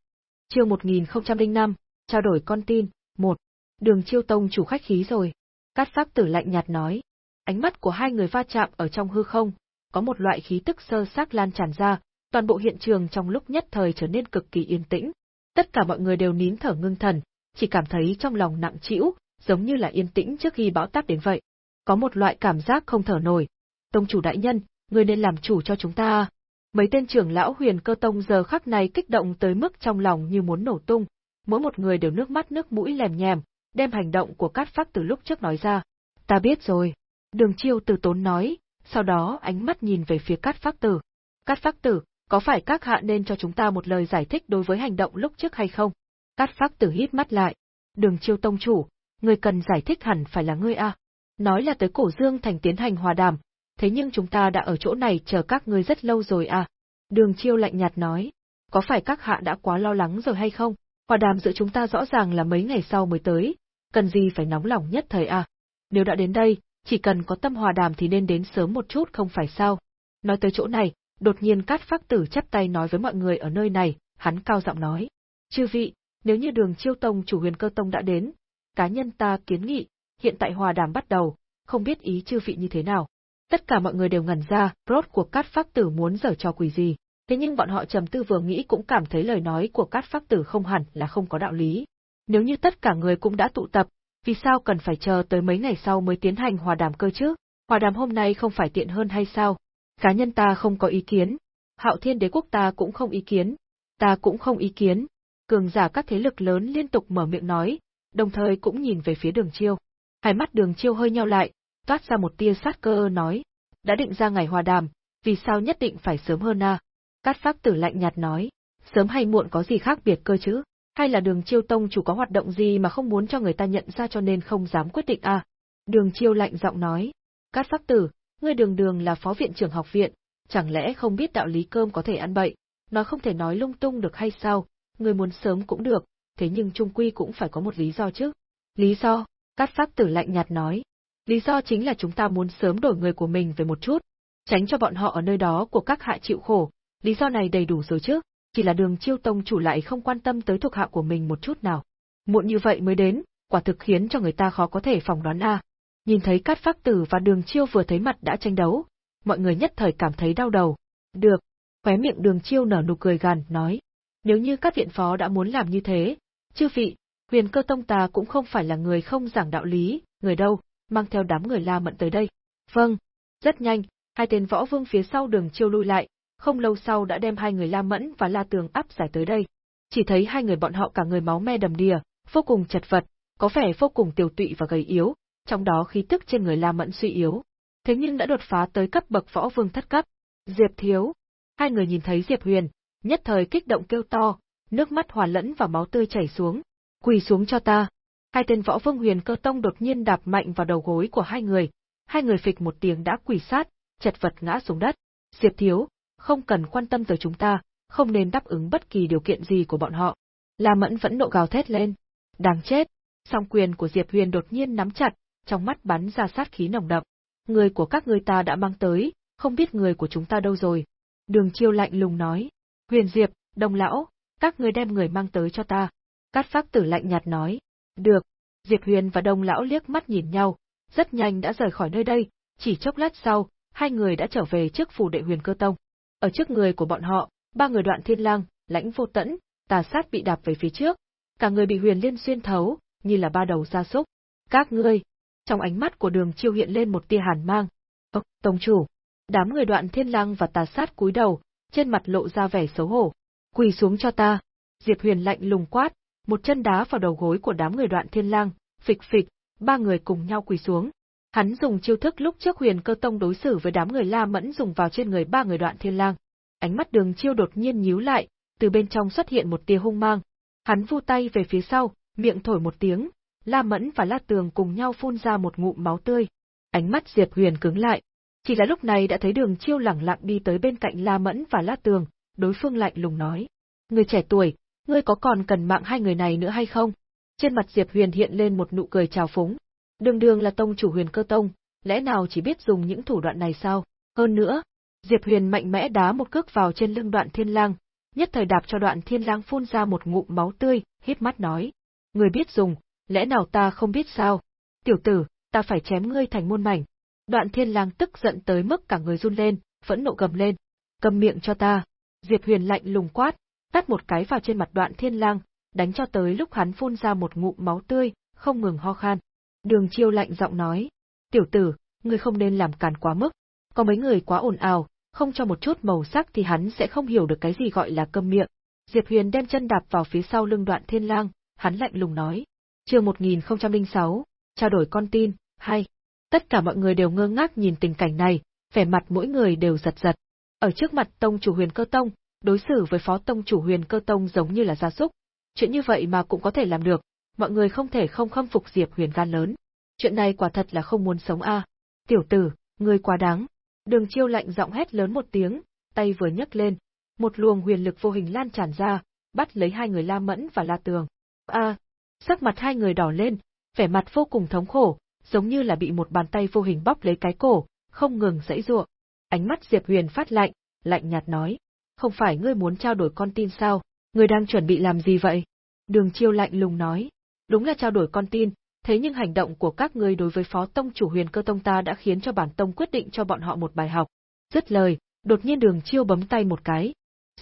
Chương 1005, trao đổi con tin, một. Đường chiêu tông chủ khách khí rồi. Cát phác tử lạnh nhạt nói. Ánh mắt của hai người va chạm ở trong hư không, có một loại khí tức sơ xác lan tràn ra, toàn bộ hiện trường trong lúc nhất thời trở nên cực kỳ yên tĩnh. Tất cả mọi người đều nín thở ngưng thần, chỉ cảm thấy trong lòng nặng trĩu, giống như là yên tĩnh trước khi bão táp đến vậy. Có một loại cảm giác không thở nổi. Tông chủ đại nhân, người nên làm chủ cho chúng ta. Mấy tên trưởng lão huyền cơ tông giờ khắc này kích động tới mức trong lòng như muốn nổ tung, mỗi một người đều nước mắt nước mũi lèm nhèm, đem hành động của Cát Phác từ lúc trước nói ra. Ta biết rồi. Đường chiêu từ tốn nói, sau đó ánh mắt nhìn về phía Cát Phác Tử. Cát Phác Tử, có phải các hạ nên cho chúng ta một lời giải thích đối với hành động lúc trước hay không? Cát Phác Tử hít mắt lại. Đường chiêu tông chủ, người cần giải thích hẳn phải là ngươi a. Nói là tới cổ dương thành tiến hành hòa đàm, thế nhưng chúng ta đã ở chỗ này chờ các ngươi rất lâu rồi à. Đường chiêu lạnh nhạt nói. Có phải các hạ đã quá lo lắng rồi hay không? Hòa đàm giữa chúng ta rõ ràng là mấy ngày sau mới tới, cần gì phải nóng lòng nhất thời à? Nếu đã đến đây, chỉ cần có tâm hòa đàm thì nên đến sớm một chút không phải sao? Nói tới chỗ này, đột nhiên Cát Phác Tử chắp tay nói với mọi người ở nơi này, hắn cao giọng nói: "Chư vị, nếu như Đường Chiêu Tông chủ Huyền Cơ Tông đã đến, cá nhân ta kiến nghị, hiện tại hòa đàm bắt đầu, không biết ý chư vị như thế nào?" Tất cả mọi người đều ngẩn ra, rốt cuộc Cát Phác Tử muốn giở trò quỷ gì. Thế nhưng bọn họ trầm tư vừa nghĩ cũng cảm thấy lời nói của Cát Phác Tử không hẳn là không có đạo lý. Nếu như tất cả người cũng đã tụ tập, vì sao cần phải chờ tới mấy ngày sau mới tiến hành hòa đàm cơ chứ? Hòa đàm hôm nay không phải tiện hơn hay sao? Cá nhân ta không có ý kiến, Hạo Thiên Đế quốc ta cũng không ý kiến, ta cũng không ý kiến. Cường giả các thế lực lớn liên tục mở miệng nói, đồng thời cũng nhìn về phía Đường Chiêu. Hai mắt Đường Chiêu hơi nheo lại, toát ra một tia sát cơ nói, đã định ra ngày hòa đàm, vì sao nhất định phải sớm hơn à? Cát Phác Tử lạnh nhạt nói, sớm hay muộn có gì khác biệt cơ chứ? Hay là đường chiêu tông chủ có hoạt động gì mà không muốn cho người ta nhận ra cho nên không dám quyết định à? Đường chiêu lạnh giọng nói, Cát Phác Tử, ngươi đường đường là phó viện trưởng học viện, chẳng lẽ không biết đạo lý cơm có thể ăn bậy, nói không thể nói lung tung được hay sao, ngươi muốn sớm cũng được, thế nhưng trung quy cũng phải có một lý do chứ. Lý do? Cát Phác Tử lạnh nhạt nói, lý do chính là chúng ta muốn sớm đổi người của mình về một chút, tránh cho bọn họ ở nơi đó của các hạ chịu khổ, lý do này đầy đủ rồi chứ, chỉ là đường chiêu tông chủ lại không quan tâm tới thuộc hạ của mình một chút nào. Muộn như vậy mới đến, quả thực khiến cho người ta khó có thể phỏng đoán a. Nhìn thấy Cát Phác Tử và Đường Chiêu vừa thấy mặt đã tranh đấu, mọi người nhất thời cảm thấy đau đầu. Được, khóe miệng Đường Chiêu nở nụ cười gằn, nói: "Nếu như các viện phó đã muốn làm như thế, chư vị, Huyền Cơ Tông ta cũng không phải là người không giảng đạo lý, người đâu, mang theo đám người La Mận tới đây." Vâng. Rất nhanh, hai tên võ vương phía sau Đường Chiêu lui lại, không lâu sau đã đem hai người La Mẫn và La Tường áp giải tới đây. Chỉ thấy hai người bọn họ cả người máu me đầm đìa, vô cùng chật vật, có vẻ vô cùng tiểu tụy và gầy yếu, trong đó khí tức trên người La Mẫn suy yếu. Thế nhưng đã đột phá tới cấp bậc võ vương thất cấp. Diệp Thiếu. Hai người nhìn thấy Diệp Huyền, nhất thời kích động kêu to, nước mắt hòa lẫn và máu tươi chảy xuống. Quỳ xuống cho ta. Hai tên võ vương huyền cơ tông đột nhiên đạp mạnh vào đầu gối của hai người, hai người phịch một tiếng đã quỳ sát, chật vật ngã xuống đất. Diệp Thiếu, không cần quan tâm tới chúng ta, không nên đáp ứng bất kỳ điều kiện gì của bọn họ. La Mẫn vẫn nộ gào thét lên. Đáng chết! Song quyền của Diệp Huyền đột nhiên nắm chặt, trong mắt bắn ra sát khí nồng đậm. Người của các ngươi ta đã mang tới, không biết người của chúng ta đâu rồi. Đường chiêu lạnh lùng nói. Huyền Diệp, đồng lão, các ngươi đem người mang tới cho ta. Cát phác tử lạnh nhạt nói. Được. Diệp Huyền và đồng lão liếc mắt nhìn nhau, rất nhanh đã rời khỏi nơi đây, chỉ chốc lát sau, hai người đã trở về trước phủ đệ huyền cơ tông. Ở trước người của bọn họ, ba người đoạn thiên lang, lãnh vô tẫn, tà sát bị đạp về phía trước, cả người bị huyền liên xuyên thấu, như là ba đầu gia súc. Các ngươi, trong ánh mắt của đường chiêu hiện lên một tia hàn mang. Ơ, tông chủ. Đám người đoạn thiên lang và tà sát cúi đầu, trên mặt lộ ra vẻ xấu hổ. Quỳ xuống cho ta. Diệp huyền lạnh lùng quát, một chân đá vào đầu gối của đám người đoạn thiên lang, phịch phịch, ba người cùng nhau quỳ xuống. Hắn dùng chiêu thức lúc trước huyền cơ tông đối xử với đám người La Mẫn dùng vào trên người ba người đoạn thiên lang. Ánh mắt đường chiêu đột nhiên nhíu lại, từ bên trong xuất hiện một tia hung mang. Hắn vu tay về phía sau, miệng thổi một tiếng, La Mẫn và La Tường cùng nhau phun ra một ngụm máu tươi. Ánh mắt Diệp Huyền cứng lại. Chỉ là lúc này đã thấy đường chiêu lẳng lặng đi tới bên cạnh La Mẫn và La Tường, đối phương lạnh lùng nói. Người trẻ tuổi, ngươi có còn cần mạng hai người này nữa hay không? Trên mặt Diệp Huyền hiện lên một nụ cười trào phúng. Đường đường là tông chủ huyền cơ tông, lẽ nào chỉ biết dùng những thủ đoạn này sao? Hơn nữa, Diệp Huyền mạnh mẽ đá một cước vào trên lưng đoạn thiên lang, nhất thời đạp cho đoạn thiên lang phun ra một ngụm máu tươi, hít mắt nói. Người biết dùng, lẽ nào ta không biết sao? Tiểu tử, ta phải chém ngươi thành muôn mảnh. Đoạn thiên lang tức giận tới mức cả người run lên, phẫn nộ gầm lên. Cầm miệng cho ta. Diệp Huyền lạnh lùng quát, tát một cái vào trên mặt đoạn thiên lang, đánh cho tới lúc hắn phun ra một ngụm máu tươi, không ngừng ho khan. Đường chiêu lạnh giọng nói, tiểu tử, ngươi không nên làm càn quá mức, có mấy người quá ồn ào, không cho một chút màu sắc thì hắn sẽ không hiểu được cái gì gọi là câm miệng. Diệp Huyền đem chân đạp vào phía sau lưng đoạn thiên lang, hắn lạnh lùng nói. Chương 1006, trao đổi con tin, hay. Tất cả mọi người đều ngơ ngác nhìn tình cảnh này, vẻ mặt mỗi người đều giật giật. Ở trước mặt tông chủ huyền cơ tông, đối xử với phó tông chủ huyền cơ tông giống như là gia súc. Chuyện như vậy mà cũng có thể làm được, mọi người không thể không khâm phục Diệp huyền gan lớn. Chuyện này quả thật là không muốn sống a. Tiểu tử, ngươi quá đáng. Đường chiêu lạnh giọng hét lớn một tiếng, tay vừa nhấc lên, một luồng huyền lực vô hình lan tràn ra, bắt lấy hai người La Mẫn và La Tường. A, sắc mặt hai người đỏ lên, vẻ mặt vô cùng thống khổ, giống như là bị một bàn tay vô hình bóp lấy cái cổ, không ngừng giãy giụa. Ánh mắt Diệp Huyền phát lạnh, lạnh nhạt nói: "Không phải ngươi muốn trao đổi con tin sao? Ngươi đang chuẩn bị làm gì vậy?" Đường Chiêu lạnh lùng nói: "Đúng là trao đổi con tin, thế nhưng hành động của các ngươi đối với phó tông chủ huyền cơ tông ta đã khiến cho bản tông quyết định cho bọn họ một bài học. Dứt lời, đột nhiên đường chiêu bấm tay một cái.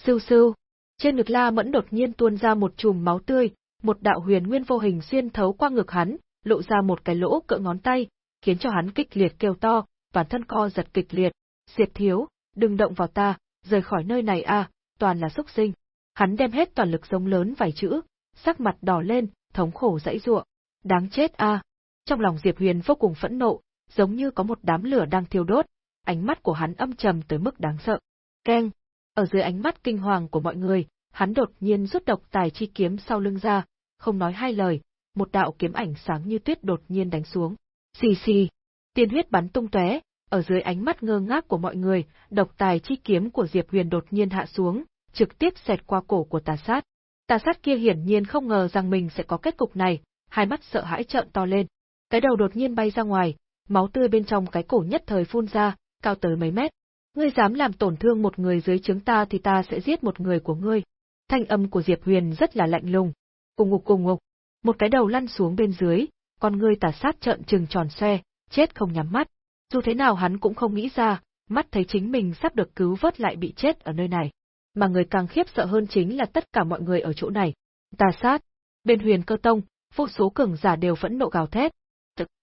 Sưu sưu. Trên ngực la mẫn đột nhiên tuôn ra một chùm máu tươi, một đạo huyền nguyên vô hình xuyên thấu qua ngực hắn, lộ ra một cái lỗ cỡ ngón tay, khiến cho hắn kịch liệt kêu to, bản thân co giật kịch liệt. Diệp thiếu, đừng động vào ta, rời khỏi nơi này a, toàn là xúc sinh. Hắn đem hết toàn lực giống lớn vài chữ, sắc mặt đỏ lên, thống khổ dãy ruộng. Đáng chết a! Trong lòng Diệp Huyền vô cùng phẫn nộ, giống như có một đám lửa đang thiêu đốt, ánh mắt của hắn âm trầm tới mức đáng sợ. Keng! Ở dưới ánh mắt kinh hoàng của mọi người, hắn đột nhiên rút độc tài chi kiếm sau lưng ra, không nói hai lời, một đạo kiếm ảnh sáng như tuyết đột nhiên đánh xuống. Xì xì! Tiên huyết bắn tung tóe, ở dưới ánh mắt ngơ ngác của mọi người, độc tài chi kiếm của Diệp Huyền đột nhiên hạ xuống, trực tiếp xẹt qua cổ của tà sát. Tà sát kia hiển nhiên không ngờ rằng mình sẽ có kết cục này, hai mắt sợ hãi trợn to lên. Cái đầu đột nhiên bay ra ngoài, máu tươi bên trong cái cổ nhất thời phun ra, cao tới mấy mét. Ngươi dám làm tổn thương một người dưới trướng ta thì ta sẽ giết một người của ngươi. Thanh âm của Diệp Huyền rất là lạnh lùng. Cùng ngục cùng ngục. Một cái đầu lăn xuống bên dưới, con ngươi tà sát trợn trừng tròn xoe, chết không nhắm mắt. Dù thế nào hắn cũng không nghĩ ra, mắt thấy chính mình sắp được cứu vớt lại bị chết ở nơi này. Mà người càng khiếp sợ hơn chính là tất cả mọi người ở chỗ này. Tà sát, bên huyền cơ tông, vô số cường giả đều phẫn nộ gào thét.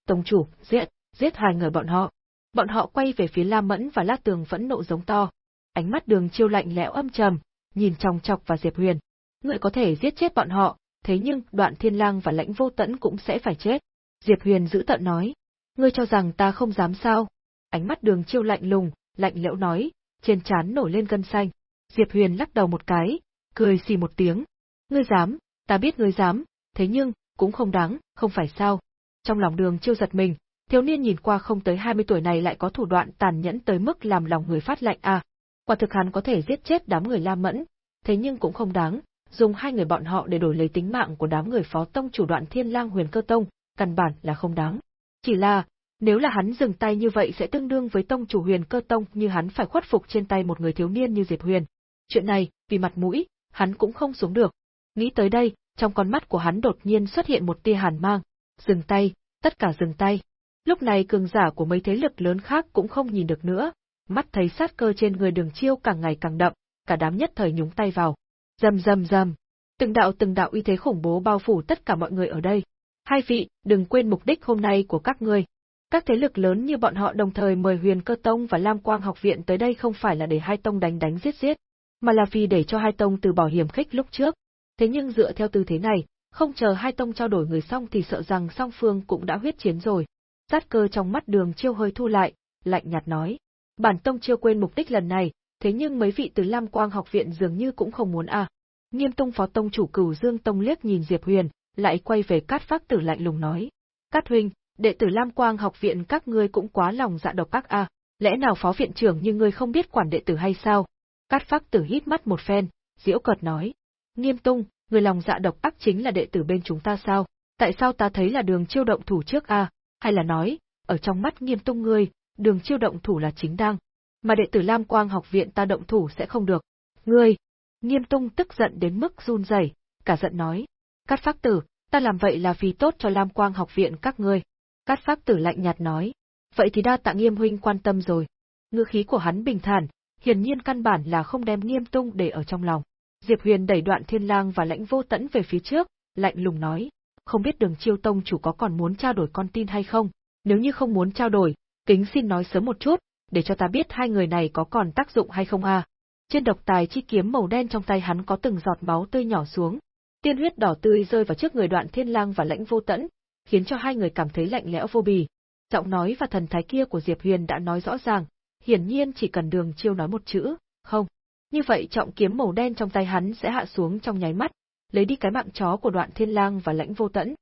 Tông chủ, giết, giết hai người bọn họ. Bọn họ quay về phía La Mẫn và La Tường phẫn nộ giống to. ánh mắt Đường Chiêu lạnh lẽo âm trầm, nhìn trong chọc và Diệp Huyền. Ngươi có thể giết chết bọn họ, thế nhưng Đoạn Thiên Lang và Lãnh Vô Tẫn cũng sẽ phải chết. Diệp Huyền giữ tận nói, ngươi cho rằng ta không dám sao? Ánh mắt Đường Chiêu lạnh lùng, lạnh lẽo nói, trên trán nổi lên gân xanh. Diệp Huyền lắc đầu một cái, cười xì một tiếng. Ngươi dám, ta biết ngươi dám, thế nhưng, cũng không đáng, không phải sao. Trong lòng đường chiêu giật mình, thiếu niên nhìn qua không tới 20 tuổi này lại có thủ đoạn tàn nhẫn tới mức làm lòng người phát lạnh à. Quả thực hắn có thể giết chết đám người La Mẫn, thế nhưng cũng không đáng, dùng hai người bọn họ để đổi lấy tính mạng của đám người phó tông chủ đoạn thiên lang huyền cơ tông, căn bản là không đáng. Chỉ là, nếu là hắn dừng tay như vậy sẽ tương đương với tông chủ huyền cơ tông như hắn phải khuất phục trên tay một người thiếu niên như Diệp Huyền. Chuyện này, vì mặt mũi, hắn cũng không xuống được. Nghĩ tới đây, trong con mắt của hắn đột nhiên xuất hiện một tia hàn mang. Dừng tay, tất cả dừng tay. Lúc này cường giả của mấy thế lực lớn khác cũng không nhìn được nữa, mắt thấy sát cơ trên người đường chiêu càng ngày càng đậm, cả đám nhất thời nhúng tay vào. Rầm rầm rầm. Từng đạo từng đạo uy thế khủng bố bao phủ tất cả mọi người ở đây. Hai vị, đừng quên mục đích hôm nay của các ngươi. Các thế lực lớn như bọn họ đồng thời mời Huyền Cơ Tông và Lam Quang Học Viện tới đây không phải là để hai tông đánh đánh giết giết, mà là vì để cho hai tông từ bỏ hiểm khích lúc trước. Thế nhưng dựa theo tư thế này, không chờ hai tông trao đổi người xong thì sợ rằng song phương cũng đã huyết chiến rồi. Sát cơ trong mắt đường chiêu hơi thu lại, lạnh nhạt nói. Bản tông chưa quên mục đích lần này, thế nhưng mấy vị từ Lam Quang học viện dường như cũng không muốn à. Nghiêm tông phó tông chủ cửu Dương Tông liếc nhìn Diệp Huyền, lại quay về cát phác tử lạnh lùng nói. Cát huynh, đệ tử Lam Quang học viện các ngươi cũng quá lòng dạ độc ác à, lẽ nào phó viện trưởng như ngươi không biết quản đệ tử hay sao? Cát phác tử hít mắt một phen, diễu cợt nói. Nghiêm tung, người lòng dạ độc ác chính là đệ tử bên chúng ta sao? Tại sao ta thấy là đường chiêu động thủ trước a? Hay là nói, ở trong mắt nghiêm tung ngươi, đường chiêu động thủ là chính đang, mà đệ tử Lam Quang học viện ta động thủ sẽ không được. Ngươi! Nghiêm tung tức giận đến mức run rẩy, cả giận nói. Cát phác tử, ta làm vậy là vì tốt cho Lam Quang học viện các ngươi. Cát phác tử lạnh nhạt nói. Vậy thì đa tạ nghiêm huynh quan tâm rồi. Ngư khí của hắn bình thản, hiển nhiên căn bản là không đem nghiêm tung để ở trong lòng. Diệp Huyền đẩy đoạn thiên lang và lãnh vô tẫn về phía trước, lạnh lùng nói, không biết đường chiêu tông chủ có còn muốn trao đổi con tin hay không, nếu như không muốn trao đổi, kính xin nói sớm một chút, để cho ta biết hai người này có còn tác dụng hay không à. Trên độc tài chi kiếm màu đen trong tay hắn có từng giọt máu tươi nhỏ xuống, tiên huyết đỏ tươi rơi vào trước người đoạn thiên lang và lãnh vô tẫn, khiến cho hai người cảm thấy lạnh lẽo vô bì. Giọng nói và thần thái kia của Diệp Huyền đã nói rõ ràng, hiển nhiên chỉ cần đường chiêu nói một chữ, không. Như vậy trọng kiếm màu đen trong tay hắn sẽ hạ xuống trong nháy mắt, lấy đi cái mạng chó của đoạn thiên lang và lãnh vô tẫn.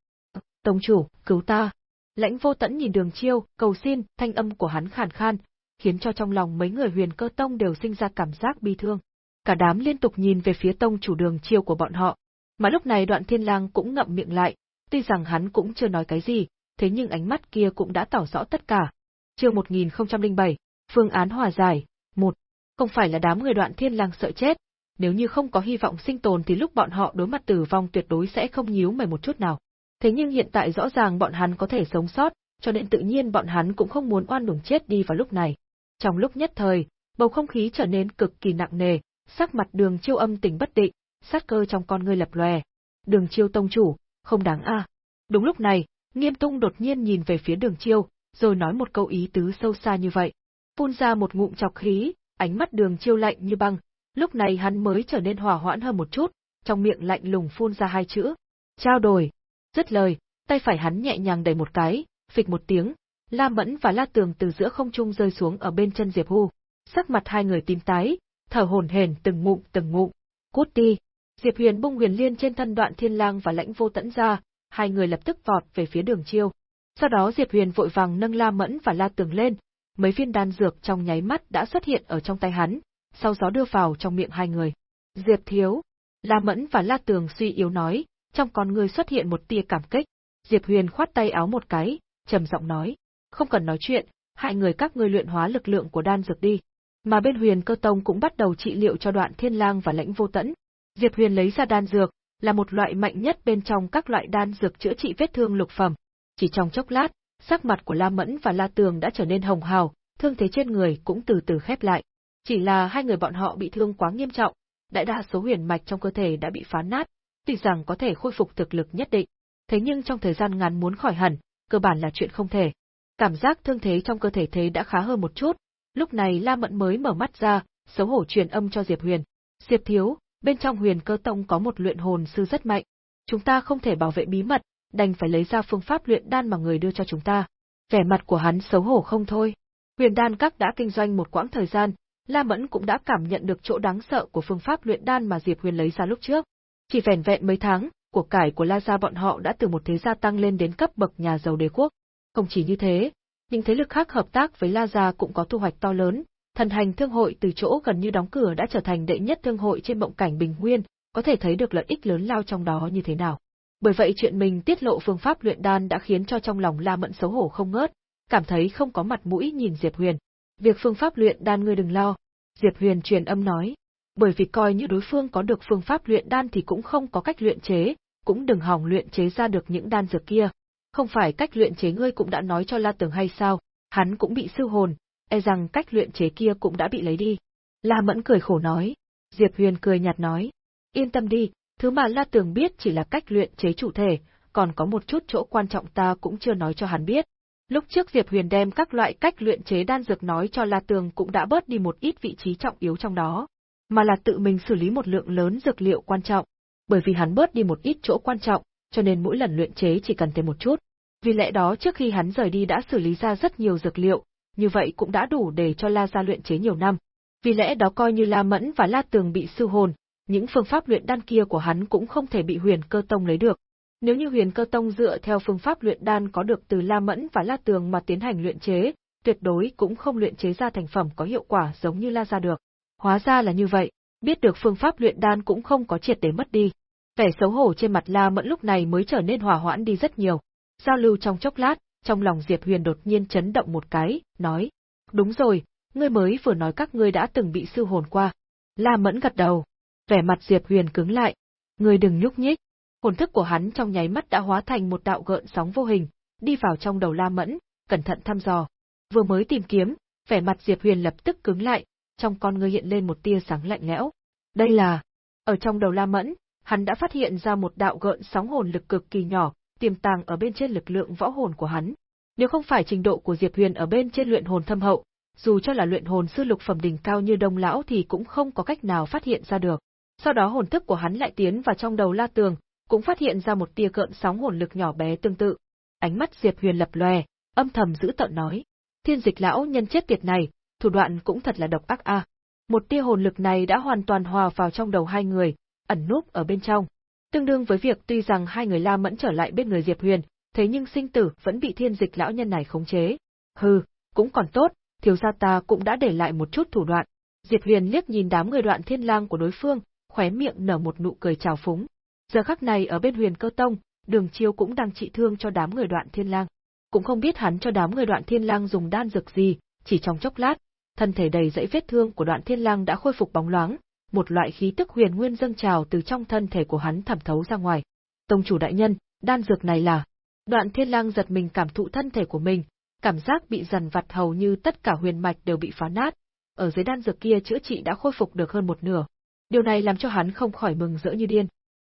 Tông chủ, cứu ta. Lãnh vô tẫn nhìn đường chiêu, cầu xin, thanh âm của hắn khàn khan, khiến cho trong lòng mấy người huyền cơ tông đều sinh ra cảm giác bi thương. Cả đám liên tục nhìn về phía tông chủ đường chiêu của bọn họ. Mà lúc này đoạn thiên lang cũng ngậm miệng lại, tuy rằng hắn cũng chưa nói cái gì, thế nhưng ánh mắt kia cũng đã tỏ rõ tất cả. Chương 1007, Phương án hòa giải, một Không phải là đám người đoạn thiên lang sợ chết, nếu như không có hy vọng sinh tồn thì lúc bọn họ đối mặt tử vong tuyệt đối sẽ không nhíu mày một chút nào. Thế nhưng hiện tại rõ ràng bọn hắn có thể sống sót, cho nên tự nhiên bọn hắn cũng không muốn oan uổng chết đi vào lúc này. Trong lúc nhất thời, bầu không khí trở nên cực kỳ nặng nề, sắc mặt đường chiêu âm tình bất định, sát cơ trong con ngươi lập lòe. Đường chiêu tông chủ, không đáng a. Đúng lúc này, nghiêm tung đột nhiên nhìn về phía đường chiêu, rồi nói một câu ý tứ sâu xa như vậy phun ra một ngụm chọc khí, ánh mắt đường chiêu lạnh như băng, lúc này hắn mới trở nên hòa hoãn hơn một chút, trong miệng lạnh lùng phun ra hai chữ. Trao đổi. Dứt lời, tay phải hắn nhẹ nhàng đẩy một cái, phịch một tiếng, La Mẫn và La Tường từ giữa không trung rơi xuống ở bên chân Diệp Hu. Sắc mặt hai người tím tái, thở hổn hển từng ngụm từng ngụm. Cút đi. Diệp Huyền bung huyền liên trên thân đoạn thiên lang và lãnh vô tẫn ra, hai người lập tức vọt về phía đường chiêu. Sau đó Diệp Huyền vội vàng nâng La Mẫn và La Tường lên, mấy viên đan dược trong nháy mắt đã xuất hiện ở trong tay hắn, sau đó đưa vào trong miệng hai người. Diệp Thiếu, La Mẫn và La Tường suy yếu nói, trong con người xuất hiện một tia cảm kích. Diệp Huyền khoát tay áo một cái, trầm giọng nói, không cần nói chuyện, hại người các ngươi luyện hóa lực lượng của đan dược đi. Mà bên Huyền Cơ Tông cũng bắt đầu trị liệu cho Đoạn Thiên Lang và Lãnh Vô Tẫn. Diệp Huyền lấy ra đan dược, là một loại mạnh nhất bên trong các loại đan dược chữa trị vết thương lục phẩm. Chỉ trong chốc lát, sắc mặt của La Mẫn và La Tường đã trở nên hồng hào, thương thế trên người cũng từ từ khép lại. Chỉ là hai người bọn họ bị thương quá nghiêm trọng, đại đa số huyền mạch trong cơ thể đã bị phá nát, tuy rằng có thể khôi phục thực lực nhất định, thế nhưng trong thời gian ngắn muốn khỏi hẳn, cơ bản là chuyện không thể. Cảm giác thương thế trong cơ thể thế đã khá hơn một chút, lúc này La Mẫn mới mở mắt ra, xấu hổ truyền âm cho Diệp Huyền. Diệp thiếu, bên trong Huyền Cơ Tông có một luyện hồn sư rất mạnh. Chúng ta không thể bảo vệ bí mật, đành phải lấy ra phương pháp luyện đan mà người đưa cho chúng ta. Vẻ mặt của hắn xấu hổ không thôi. Huyền đan các đã kinh doanh một quãng thời gian, La Mẫn cũng đã cảm nhận được chỗ đáng sợ của phương pháp luyện đan mà Diệp Huyền lấy ra lúc trước. Chỉ vẻn vẹn mấy tháng, cuộc cải của La gia bọn họ đã từ một thế gia tăng lên đến cấp bậc nhà giàu đế quốc. Không chỉ như thế, những thế lực khác hợp tác với La gia cũng có thu hoạch to lớn, thần hành thương hội từ chỗ gần như đóng cửa đã trở thành đệ nhất thương hội trên mộng cảnh bình nguyên, có thể thấy được lợi ích lớn lao trong đó như thế nào. Bởi vậy chuyện mình tiết lộ phương pháp luyện đan đã khiến cho trong lòng La Mẫn xấu hổ không ngớt, cảm thấy không có mặt mũi nhìn Diệp Huyền. Việc phương pháp luyện đan ngươi đừng lo, Diệp Huyền truyền âm nói. Bởi vì coi như đối phương có được phương pháp luyện đan thì cũng không có cách luyện chế, cũng đừng hỏng luyện chế ra được những đan dược kia. Không phải cách luyện chế ngươi cũng đã nói cho La Tường hay sao, hắn cũng bị sư hồn, e rằng cách luyện chế kia cũng đã bị lấy đi. La Mẫn cười khổ nói. Diệp Huyền cười nhạt nói. Yên tâm đi, thứ mà La Tường biết chỉ là cách luyện chế chủ thể, còn có một chút chỗ quan trọng ta cũng chưa nói cho hắn biết. Lúc trước Diệp Huyền đem các loại cách luyện chế đan dược nói cho La Tường cũng đã bớt đi một ít vị trí trọng yếu trong đó, mà là tự mình xử lý một lượng lớn dược liệu quan trọng, bởi vì hắn bớt đi một ít chỗ quan trọng, cho nên mỗi lần luyện chế chỉ cần thêm một chút. Vì lẽ đó trước khi hắn rời đi đã xử lý ra rất nhiều dược liệu, như vậy cũng đã đủ để cho La gia luyện chế nhiều năm. Vì lẽ đó coi như La Mẫn và La Tường bị sư hồn, những phương pháp luyện đan kia của hắn cũng không thể bị Huyền Cơ Tông lấy được. Nếu như Huyền Cơ Tông dựa theo phương pháp luyện đan có được từ La Mẫn và La Tường mà tiến hành luyện chế, tuyệt đối cũng không luyện chế ra thành phẩm có hiệu quả giống như La gia được. Hóa ra là như vậy, biết được phương pháp luyện đan cũng không có triệt để mất đi. Vẻ xấu hổ trên mặt La Mẫn lúc này mới trở nên hòa hoãn đi rất nhiều. Giao lưu trong chốc lát, trong lòng Diệp Huyền đột nhiên chấn động một cái, nói: "Đúng rồi, ngươi mới vừa nói các ngươi đã từng bị sư hồn qua." La Mẫn gật đầu. Vẻ mặt Diệp Huyền cứng lại. "Ngươi đừng nhúc nhích." Hồn thức của hắn trong nháy mắt đã hóa thành một đạo gợn sóng vô hình, đi vào trong đầu La Mẫn, cẩn thận thăm dò. Vừa mới tìm kiếm, vẻ mặt Diệp Huyền lập tức cứng lại, trong con ngươi hiện lên một tia sáng lạnh lẽo. Đây là, ở trong đầu La Mẫn, hắn đã phát hiện ra một đạo gợn sóng hồn lực cực kỳ nhỏ, tiềm tàng ở bên trên lực lượng võ hồn của hắn. Nếu không phải trình độ của Diệp Huyền ở bên trên luyện hồn thâm hậu, dù cho là luyện hồn sư lục phẩm đỉnh cao như Đông lão thì cũng không có cách nào phát hiện ra được. Sau đó hồn thức của hắn lại tiến vào trong đầu La Tường, cũng phát hiện ra một tia gợn sóng hồn lực nhỏ bé tương tự. Ánh mắt Diệp Huyền lập lòe, âm thầm giữ tợn nói: "Thiên Dịch lão nhân chết tiệt này, thủ đoạn cũng thật là độc ác a." Một tia hồn lực này đã hoàn toàn hòa vào trong đầu hai người, ẩn núp ở bên trong. Tương đương với việc tuy rằng hai người La Mẫn trở lại bên người Diệp Huyền, thế nhưng sinh tử vẫn bị thiên dịch lão nhân này khống chế. Hừ, cũng còn tốt, thiếu gia ta cũng đã để lại một chút thủ đoạn. Diệp Huyền liếc nhìn đám người đoạn thiên lang của đối phương, khóe miệng nở một nụ cười trào phúng. Giờ khắc này ở bên huyền cơ tông, đường chiêu cũng đang trị thương cho đám người đoạn thiên lang. Cũng không biết hắn cho đám người đoạn thiên lang dùng đan dược gì, chỉ trong chốc lát, thân thể đầy dẫy vết thương của đoạn thiên lang đã khôi phục bóng loáng, một loại khí tức huyền nguyên dâng trào từ trong thân thể của hắn thẩm thấu ra ngoài. Tông chủ đại nhân, đan dược này là... Đoạn thiên lang giật mình cảm thụ thân thể của mình, cảm giác bị dần vặt hầu như tất cả huyền mạch đều bị phá nát. Ở dưới đan dược kia chữa trị đã khôi phục được hơn một nửa. Điều này làm cho hắn không khỏi mừng rỡ như điên.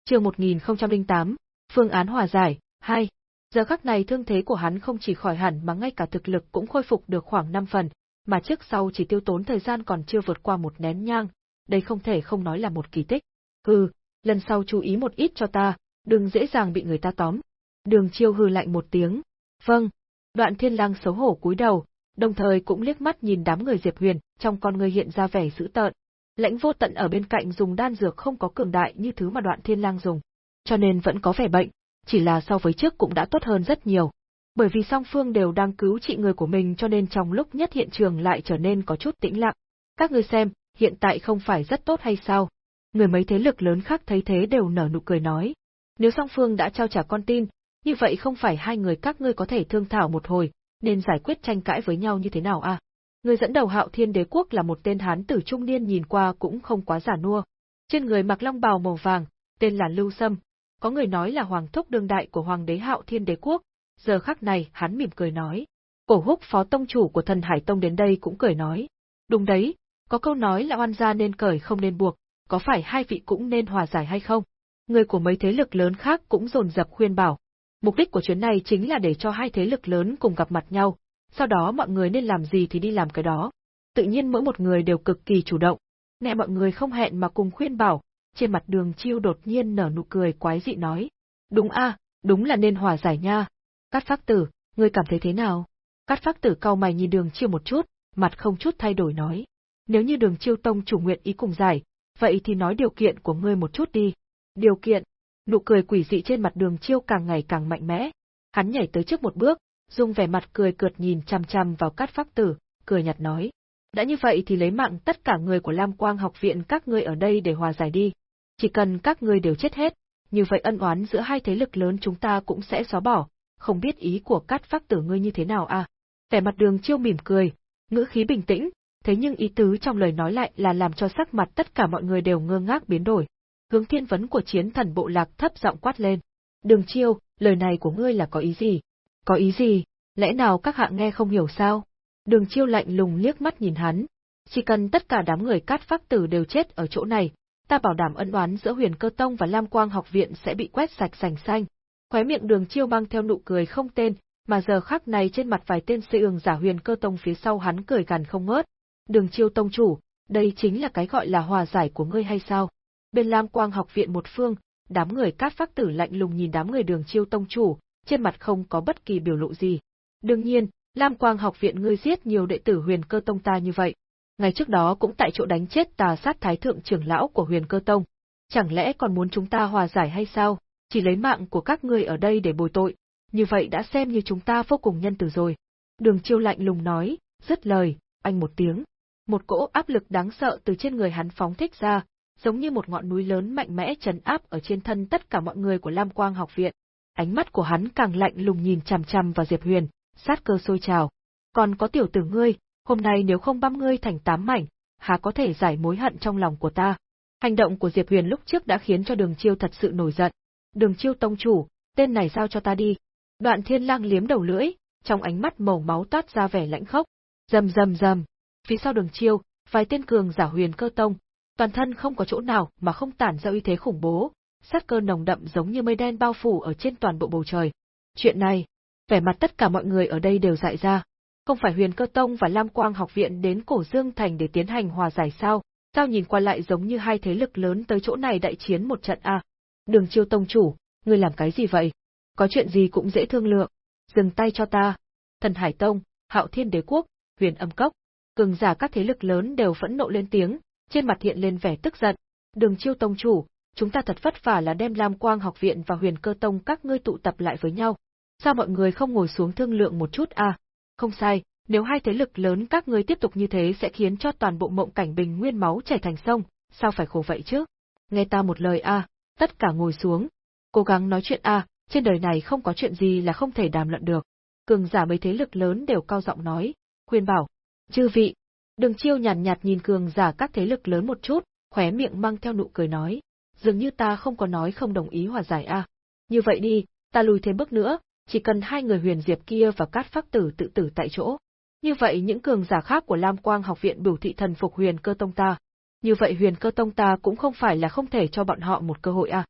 Chương 1008, phương án hòa giải, 2. Giờ khắc này thương thế của hắn không chỉ khỏi hẳn mà ngay cả thực lực cũng khôi phục được khoảng 5 phần, mà trước sau chỉ tiêu tốn thời gian còn chưa vượt qua một nén nhang, đây không thể không nói là một kỳ tích. Hừ, lần sau chú ý một ít cho ta, đừng dễ dàng bị người ta tóm. Đường chiêu hừ lạnh một tiếng. Vâng. Đoạn thiên lang xấu hổ cúi đầu, đồng thời cũng liếc mắt nhìn đám người Diệp Huyền, trong con người hiện ra vẻ dữ tợn. Lãnh vô tận ở bên cạnh dùng đan dược không có cường đại như thứ mà đoạn thiên lang dùng. Cho nên vẫn có vẻ bệnh, chỉ là so với trước cũng đã tốt hơn rất nhiều. Bởi vì song phương đều đang cứu trị người của mình cho nên trong lúc nhất hiện trường lại trở nên có chút tĩnh lặng. Các ngươi xem, hiện tại không phải rất tốt hay sao? Người mấy thế lực lớn khác thấy thế đều nở nụ cười nói. Nếu song phương đã trao trả con tin, như vậy không phải hai người các ngươi có thể thương thảo một hồi, nên giải quyết tranh cãi với nhau như thế nào à? Người dẫn đầu hạo thiên đế quốc là một tên hán tử trung niên nhìn qua cũng không quá giả nua. Trên người mặc long bào màu vàng, tên là Lưu Sâm. Có người nói là hoàng thúc đương đại của hoàng đế hạo thiên đế quốc, giờ khắc này hắn mỉm cười nói. Cổ húc phó tông chủ của thần hải tông đến đây cũng cười nói. Đúng đấy, có câu nói là oan gia nên cởi không nên buộc, có phải hai vị cũng nên hòa giải hay không? Người của mấy thế lực lớn khác cũng dồn dập khuyên bảo. Mục đích của chuyến này chính là để cho hai thế lực lớn cùng gặp mặt nhau, sau đó mọi người nên làm gì thì đi làm cái đó. tự nhiên mỗi một người đều cực kỳ chủ động. Nè mọi người không hẹn mà cùng khuyên bảo, trên mặt đường chiêu đột nhiên nở nụ cười quái dị nói. Đúng a, đúng là nên hòa giải nha. Cát phác tử, ngươi cảm thấy thế nào? Cát phác tử cau mày nhìn đường chiêu một chút, mặt không chút thay đổi nói. Nếu như đường chiêu tông chủ nguyện ý cùng giải, vậy thì nói điều kiện của ngươi một chút đi. Điều kiện? Nụ cười quỷ dị trên mặt đường chiêu càng ngày càng mạnh mẽ. Hắn nhảy tới trước một bước, dùng vẻ mặt cười cợt nhìn chằm chằm vào cát phác tử, cười nhạt nói. Đã như vậy thì lấy mạng tất cả người của Lam Quang học viện các ngươi ở đây để hòa giải đi. Chỉ cần các ngươi đều chết hết, như vậy ân oán giữa hai thế lực lớn chúng ta cũng sẽ xóa bỏ, không biết ý của cát phác tử ngươi như thế nào à. Vẻ mặt đường chiêu mỉm cười, ngữ khí bình tĩnh, thế nhưng ý tứ trong lời nói lại là làm cho sắc mặt tất cả mọi người đều ngơ ngác biến đổi. Hướng thiên vấn của chiến thần bộ lạc thấp giọng quát lên. Đường chiêu, lời này của ngươi là có ý gì? Có ý gì? Lẽ nào các hạ nghe không hiểu sao? Đường chiêu lạnh lùng liếc mắt nhìn hắn. Chỉ cần tất cả đám người cát phác tử đều chết ở chỗ này, ta bảo đảm ân oán giữa huyền cơ tông và Lam Quang học viện sẽ bị quét sạch sành xanh. Khóe miệng đường chiêu mang theo nụ cười không tên, mà giờ khắc này trên mặt vài tên sư ương giả huyền cơ tông phía sau hắn cười gằn không ngớt. Đường chiêu tông chủ, đây chính là cái gọi là hòa giải của ngươi hay sao? Bên Lam Quang học viện một phương, đám người cát phác tử lạnh lùng nhìn đám người đường chiêu tông chủ, trên mặt không có bất kỳ biểu lộ gì. Đương nhiên, Lam Quang học viện ngươi giết nhiều đệ tử huyền cơ tông ta như vậy. Ngày trước đó cũng tại chỗ đánh chết tà sát thái thượng trưởng lão của huyền cơ tông. Chẳng lẽ còn muốn chúng ta hòa giải hay sao? Chỉ lấy mạng của các ngươi ở đây để bồi tội. Như vậy đã xem như chúng ta vô cùng nhân từ rồi. Đường chiêu lạnh lùng nói, dứt lời, anh một tiếng. Một cỗ áp lực đáng sợ từ trên người hắn phóng thích ra, giống như một ngọn núi lớn mạnh mẽ chấn áp ở trên thân tất cả mọi người của Lam Quang học viện. Ánh mắt của hắn càng lạnh lùng nhìn chằm chằm vào Diệp Huyền, sát cơ sôi trào. Còn có tiểu tử ngươi, hôm nay nếu không băm ngươi thành tám mảnh, há có thể giải mối hận trong lòng của ta. Hành động của Diệp Huyền lúc trước đã khiến cho đường chiêu thật sự nổi giận. Đường chiêu tông chủ, tên này giao cho ta đi. Đoạn thiên lang liếm đầu lưỡi, trong ánh mắt màu máu toát ra vẻ lãnh khốc. Rầm rầm rầm, phía sau đường chiêu, vài tên cường giả huyền cơ tông, toàn thân không có chỗ nào mà không tản ra uy thế khủng bố, sát cơ nồng đậm giống như mây đen bao phủ ở trên toàn bộ bầu trời. Chuyện này, vẻ mặt tất cả mọi người ở đây đều dại ra. Không phải Huyền Cơ Tông và Lam Quang học viện đến Cổ Dương Thành để tiến hành hòa giải sao? Sao nhìn qua lại giống như hai thế lực lớn tới chỗ này đại chiến một trận a? À? Đường Chiêu Tông chủ, ngươi làm cái gì vậy? Có chuyện gì cũng dễ thương lượng. Dừng tay cho ta. Thần Hải Tông, Hạo Thiên Đế Quốc, Huyền Âm Cốc, cường giả các thế lực lớn đều phẫn nộ lên tiếng, trên mặt hiện lên vẻ tức giận. Đường Chiêu Tông chủ, chúng ta thật vất vả là đem Lam Quang học viện và Huyền Cơ Tông các ngươi tụ tập lại với nhau, Sao mọi người không ngồi xuống thương lượng một chút à? Không sai, nếu hai thế lực lớn các ngươi tiếp tục như thế sẽ khiến cho toàn bộ mộng cảnh bình nguyên máu chảy thành sông, sao phải khổ vậy chứ? Nghe ta một lời a, à, tất cả ngồi xuống. Cố gắng nói chuyện a, à, trên đời này không có chuyện gì là không thể đàm luận được. Cường giả mấy thế lực lớn đều cao giọng nói, khuyên bảo. Chư vị, đừng chiêu nhàn nhạt, nhạt nhìn cường giả các thế lực lớn một chút, khóe miệng mang theo nụ cười nói, dường như ta không có nói không đồng ý hòa giải a. Như vậy đi, ta lùi thêm bước nữa, chỉ cần hai người huyền diệp kia và cát phác tử tự tử tại chỗ. Như vậy những cường giả khác của Lam Quang học viện biểu thị thần phục huyền cơ tông ta. Như vậy huyền cơ tông ta cũng không phải là không thể cho bọn họ một cơ hội à.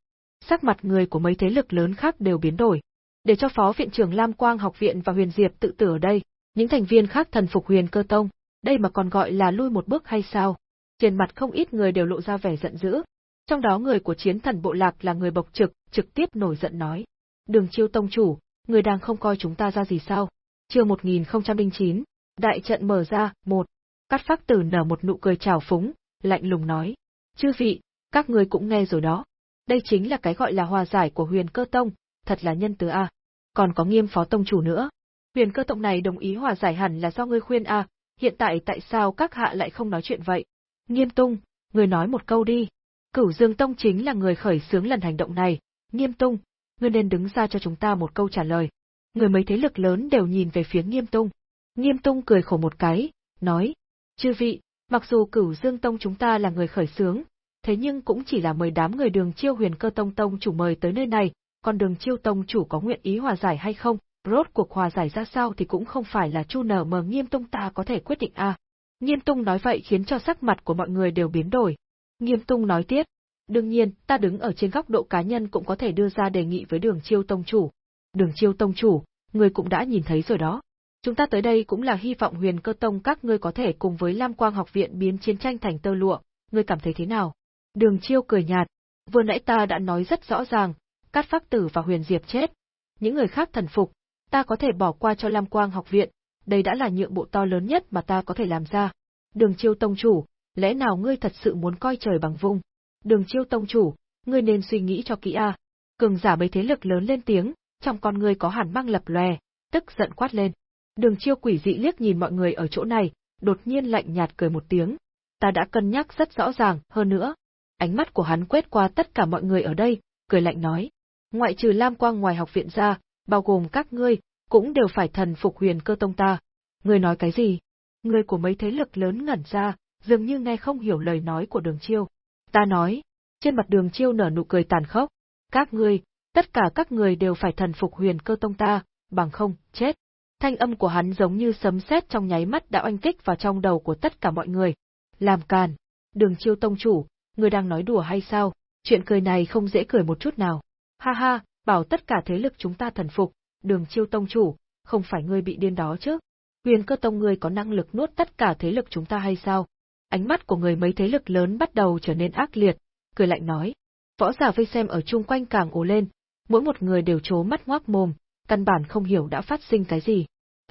Sắc mặt người của mấy thế lực lớn khác đều biến đổi. Để cho phó viện trưởng Lam Quang học viện và huyền diệp tự tử ở đây, những thành viên khác thần phục huyền cơ tông, đây mà còn gọi là lui một bước hay sao? Trên mặt không ít người đều lộ ra vẻ giận dữ. Trong đó người của chiến thần bộ lạc là người bộc trực, trực tiếp nổi giận nói. Đường chiêu tông chủ, người đang không coi chúng ta ra gì sao? Chương 1009, đại trận mở ra, một. Cát Phác Tử nở một nụ cười trào phúng, lạnh lùng nói: "Chư vị, các người cũng nghe rồi đó. Đây chính là cái gọi là hòa giải của Huyền Cơ Tông, thật là nhân từ a. Còn có Nghiêm Phó tông chủ nữa. Huyền Cơ Tông này đồng ý hòa giải hẳn là do ngươi khuyên a, hiện tại tại sao các hạ lại không nói chuyện vậy? Nghiêm Tung, ngươi nói một câu đi. Cửu Dương Tông chính là người khởi xướng lần hành động này, Nghiêm Tung, ngươi nên đứng ra cho chúng ta một câu trả lời. Người mấy thế lực lớn đều nhìn về phía Nghiêm Tung. Nghiêm Tung cười khổ một cái, nói, chư vị, mặc dù cửu dương tông chúng ta là người khởi xướng, thế nhưng cũng chỉ là mời đám người đường chiêu huyền cơ tông tông chủ mời tới nơi này, còn đường chiêu tông chủ có nguyện ý hòa giải hay không, rốt cuộc hòa giải ra sao thì cũng không phải là chu nở mờ nghiêm tung ta có thể quyết định a. Nghiêm tung nói vậy khiến cho sắc mặt của mọi người đều biến đổi. Nghiêm tung nói tiếp, Đương nhiên, ta đứng ở trên góc độ cá nhân cũng có thể đưa ra đề nghị với đường chiêu tông chủ. Đường chiêu tông chủ, người cũng đã nhìn thấy rồi đó. Chúng ta tới đây cũng là hy vọng huyền cơ tông các ngươi có thể cùng với Lam Quang học viện biến chiến tranh thành tơ lụa, ngươi cảm thấy thế nào? Đường chiêu cười nhạt, vừa nãy ta đã nói rất rõ ràng, Cát Phác Tử và Huyền Diệp chết. Những người khác thần phục, ta có thể bỏ qua cho Lam Quang học viện, đây đã là nhượng bộ to lớn nhất mà ta có thể làm ra. Đường chiêu tông chủ, lẽ nào ngươi thật sự muốn coi trời bằng vung? Đường chiêu tông chủ, ngươi nên suy nghĩ cho kỹ a. Cường giả bấy thế lực lớn lên tiếng, trong con ngươi có hàn mang lập lòe, tức giận quát lên. Đường chiêu quỷ dị liếc nhìn mọi người ở chỗ này, đột nhiên lạnh nhạt cười một tiếng. Ta đã cân nhắc rất rõ ràng, hơn nữa. Ánh mắt của hắn quét qua tất cả mọi người ở đây, cười lạnh nói. Ngoại trừ Lam Quang ngoài học viện ra, bao gồm các ngươi, cũng đều phải thần phục huyền cơ tông ta. Ngươi nói cái gì? Người của mấy thế lực lớn ngẩn ra, dường như nghe không hiểu lời nói của đường chiêu. Ta nói, trên mặt đường chiêu nở nụ cười tàn khốc. Các ngươi, tất cả các người đều phải thần phục huyền cơ tông ta, bằng không, chết. Thanh âm của hắn giống như sấm sét trong nháy mắt đã oanh kích vào trong đầu của tất cả mọi người. Làm càn, đường chiêu tông chủ, người đang nói đùa hay sao? Chuyện cười này không dễ cười một chút nào. Ha ha, bảo tất cả thế lực chúng ta thần phục, đường chiêu tông chủ, không phải ngươi bị điên đó chứ? Huyền cơ tông ngươi có năng lực nuốt tất cả thế lực chúng ta hay sao? Ánh mắt của người mấy thế lực lớn bắt đầu trở nên ác liệt, cười lạnh nói. Võ giả vây xem ở chung quanh càng ồ lên, mỗi một người đều trố mắt ngoác mồm, căn bản không hiểu đã phát sinh cái gì.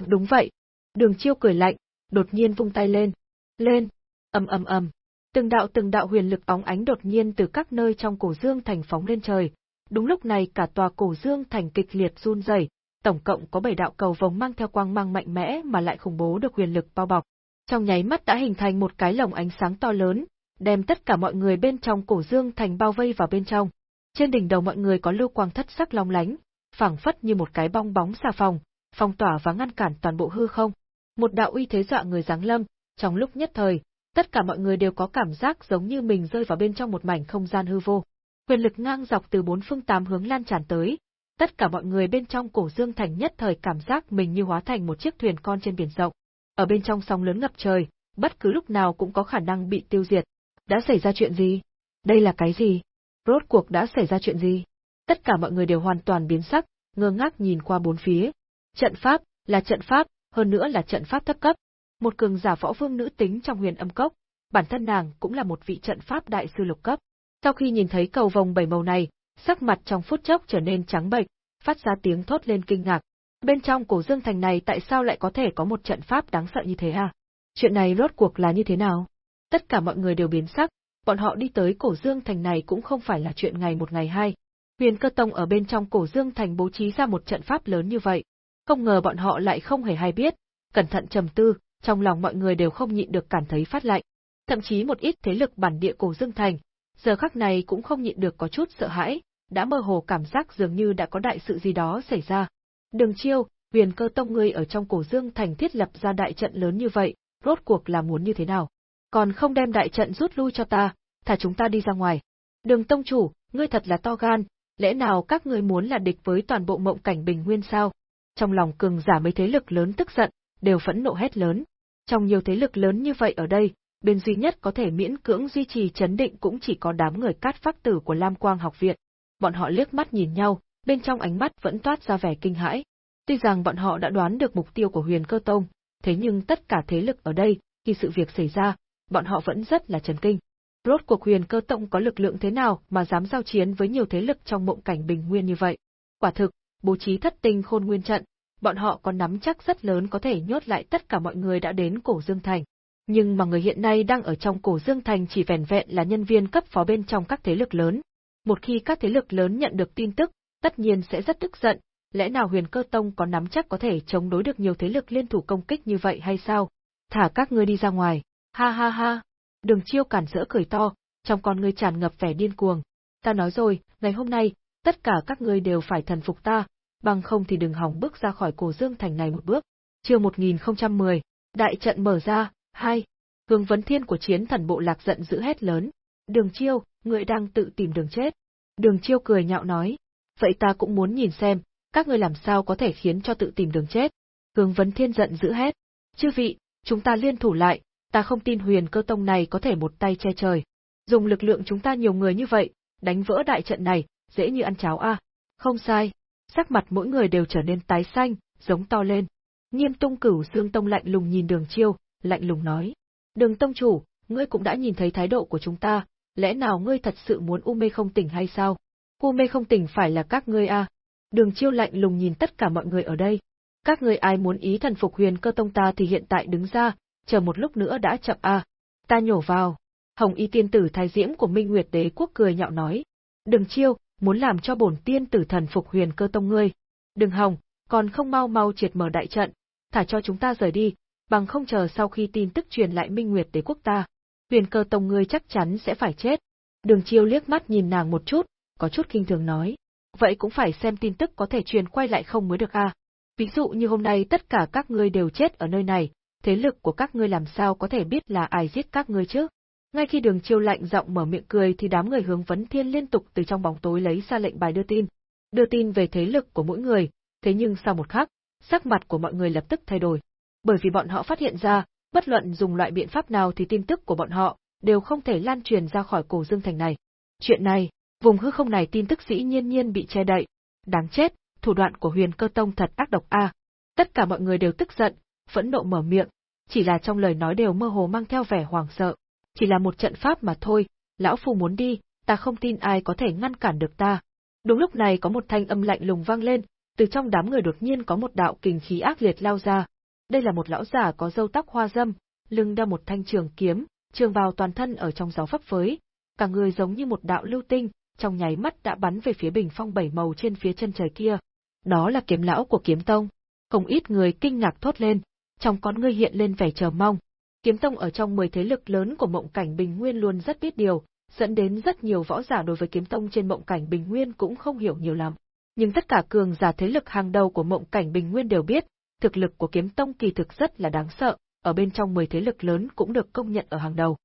Đúng vậy. Đường chiêu cười lạnh, đột nhiên vung tay lên. Lên. ầm ầm ầm. Từng đạo từng đạo huyền lực óng ánh đột nhiên từ các nơi trong cổ dương thành phóng lên trời. Đúng lúc này cả tòa cổ dương thành kịch liệt run rẩy, tổng cộng có bảy đạo cầu vồng mang theo quang mang mạnh mẽ mà lại khủng bố được huyền lực bao bọc. Trong nháy mắt đã hình thành một cái lồng ánh sáng to lớn, đem tất cả mọi người bên trong cổ dương thành bao vây vào bên trong. Trên đỉnh đầu mọi người có lưu quang thất sắc long lánh, phảng phất như một cái bong bóng xà phòng, phong tỏa và ngăn cản toàn bộ hư không. Một đạo uy thế dọa người giáng lâm, trong lúc nhất thời, tất cả mọi người đều có cảm giác giống như mình rơi vào bên trong một mảnh không gian hư vô. Quyền lực ngang dọc từ bốn phương tám hướng lan tràn tới, tất cả mọi người bên trong cổ dương thành nhất thời cảm giác mình như hóa thành một chiếc thuyền con trên biển rộng. Ở bên trong sóng lớn ngập trời, bất cứ lúc nào cũng có khả năng bị tiêu diệt. Đã xảy ra chuyện gì? Đây là cái gì? Rốt cuộc đã xảy ra chuyện gì? Tất cả mọi người đều hoàn toàn biến sắc, ngơ ngác nhìn qua bốn phía. Trận pháp, là trận pháp, hơn nữa là trận pháp thấp cấp. Một cường giả võ vương nữ tính trong huyền âm cốc, bản thân nàng cũng là một vị trận pháp đại sư lục cấp. Sau khi nhìn thấy cầu vòng bảy màu này, sắc mặt trong phút chốc trở nên trắng bệch, phát ra tiếng thốt lên kinh ngạc. Bên trong cổ dương thành này tại sao lại có thể có một trận pháp đáng sợ như thế à? Chuyện này rốt cuộc là như thế nào? Tất cả mọi người đều biến sắc, bọn họ đi tới cổ dương thành này cũng không phải là chuyện ngày một ngày hai. Huyền cơ tông ở bên trong cổ dương thành bố trí ra một trận pháp lớn như vậy. Không ngờ bọn họ lại không hề hay biết, cẩn thận trầm tư, trong lòng mọi người đều không nhịn được cảm thấy phát lạnh. Thậm chí một ít thế lực bản địa cổ dương thành, giờ khắc này cũng không nhịn được có chút sợ hãi, đã mơ hồ cảm giác dường như đã có đại sự gì đó xảy ra. Đường chiêu, huyền cơ tông ngươi ở trong cổ dương thành thiết lập ra đại trận lớn như vậy, rốt cuộc là muốn như thế nào? Còn không đem đại trận rút lui cho ta, thả chúng ta đi ra ngoài. Đường tông chủ, ngươi thật là to gan, lẽ nào các ngươi muốn là địch với toàn bộ mộng cảnh bình nguyên sao? Trong lòng cường giả mấy thế lực lớn tức giận, đều phẫn nộ hét lớn. Trong nhiều thế lực lớn như vậy ở đây, bên duy nhất có thể miễn cưỡng duy trì chấn định cũng chỉ có đám người cát phác tử của Lam Quang học viện bọn họ liếc mắt nhìn nhau, bên trong ánh mắt vẫn toát ra vẻ kinh hãi. Tuy rằng bọn họ đã đoán được mục tiêu của huyền cơ tông, thế nhưng tất cả thế lực ở đây, khi sự việc xảy ra, bọn họ vẫn rất là chấn kinh. Rốt cuộc huyền cơ tông có lực lượng thế nào mà dám giao chiến với nhiều thế lực trong mộng cảnh bình nguyên như vậy? Quả thực, bố trí thất tinh khôn nguyên trận, bọn họ có nắm chắc rất lớn có thể nhốt lại tất cả mọi người đã đến cổ Dương Thành. Nhưng mà người hiện nay đang ở trong cổ Dương Thành chỉ vẻn vẹn là nhân viên cấp phó bên trong các thế lực lớn, một khi các thế lực lớn nhận được tin tức, tất nhiên sẽ rất tức giận, lẽ nào huyền cơ tông có nắm chắc có thể chống đối được nhiều thế lực liên thủ công kích như vậy hay sao? Thả các ngươi đi ra ngoài, ha ha ha. Đường chiêu cản rỡ cười to, trong con ngươi tràn ngập vẻ điên cuồng. Ta nói rồi, ngày hôm nay, tất cả các ngươi đều phải thần phục ta, bằng không thì đừng hỏng bước ra khỏi cổ dương thành này một bước. Chiêu 1010, đại trận mở ra, hai. Hướng vấn thiên của chiến thần bộ lạc giận dữ hét lớn. Đường chiêu, người đang tự tìm đường chết. Đường chiêu cười nhạo nói, vậy ta cũng muốn nhìn xem, các ngươi làm sao có thể khiến cho tự tìm đường chết. Hướng vấn thiên giận dữ hét, chư vị, chúng ta liên thủ lại, ta không tin huyền cơ tông này có thể một tay che trời. Dùng lực lượng chúng ta nhiều người như vậy, đánh vỡ đại trận này, dễ như ăn cháo a. Không sai, sắc mặt mỗi người đều trở nên tái xanh, giống to lên. Nghiêm Tung Cửu Dương Tông lạnh lùng nhìn Đường Chiêu, lạnh lùng nói: "Đường tông chủ, ngươi cũng đã nhìn thấy thái độ của chúng ta, lẽ nào ngươi thật sự muốn u mê không tỉnh hay sao? U mê không tỉnh phải là các ngươi à?" Đường Chiêu lạnh lùng nhìn tất cả mọi người ở đây. Các ngươi ai muốn ý thần phục Huyền Cơ Tông ta thì hiện tại đứng ra, chờ một lúc nữa đã chậm à. Ta nhổ vào. Hồng Y tiên tử thái diễm của Minh Nguyệt Đế quốc cười nhạo nói: đừng Chiêu, muốn làm cho bổn tiên tử thần phục Huyền Cơ Tông ngươi. Đừng hòng, còn không mau mau triệt mở đại trận, thả cho chúng ta rời đi, bằng không chờ sau khi tin tức truyền lại Minh Nguyệt Đế quốc ta, huyền cơ tông ngươi chắc chắn sẽ phải chết. Đường chiêu liếc mắt nhìn nàng một chút, có chút kinh thường nói. Vậy cũng phải xem tin tức có thể truyền quay lại không mới được à. Ví dụ như hôm nay tất cả các ngươi đều chết ở nơi này, thế lực của các ngươi làm sao có thể biết là ai giết các ngươi chứ? Ngay khi đường chiêu lạnh giọng mở miệng cười thì đám người hướng vấn thiên liên tục từ trong bóng tối lấy ra lệnh bài đưa tin. Đưa tin về thế lực của mỗi người, thế nhưng sau một khắc, sắc mặt của mọi người lập tức thay đổi. Bởi vì bọn họ phát hiện ra, bất luận dùng loại biện pháp nào thì tin tức của bọn họ đều không thể lan truyền ra khỏi cổ dương thành này. Chuyện này, vùng hư không này tin tức dĩ nhiên nhiên bị che đậy. Đáng chết, thủ đoạn của huyền cơ tông thật ác độc a. Tất cả mọi người đều tức giận, phẫn nộ mở miệng, chỉ là trong lời nói đều mơ hồ mang theo vẻ hoảng sợ. Chỉ là một trận pháp mà thôi, lão phu muốn đi, ta không tin ai có thể ngăn cản được ta. Đúng lúc này có một thanh âm lạnh lùng vang lên, từ trong đám người đột nhiên có một đạo kình khí ác liệt lao ra. Đây là một lão giả có râu tóc hoa dâm, lưng đeo một thanh trường kiếm, trường vào toàn thân ở trong gió phấp phới, cả người giống như một đạo lưu tinh, trong nháy mắt đã bắn về phía bình phong bảy màu trên phía chân trời kia. Đó là kiếm lão của kiếm tông. Không ít người kinh ngạc thốt lên, trong con ngươi hiện lên vẻ chờ mong. Kiếm tông ở trong 10 thế lực lớn của mộng cảnh bình nguyên luôn rất biết điều, dẫn đến rất nhiều võ giả đối với kiếm tông trên mộng cảnh bình nguyên cũng không hiểu nhiều lắm. Nhưng tất cả cường giả thế lực hàng đầu của mộng cảnh bình nguyên đều biết, thực lực của kiếm tông kỳ thực rất là đáng sợ, ở bên trong 10 thế lực lớn cũng được công nhận ở hàng đầu.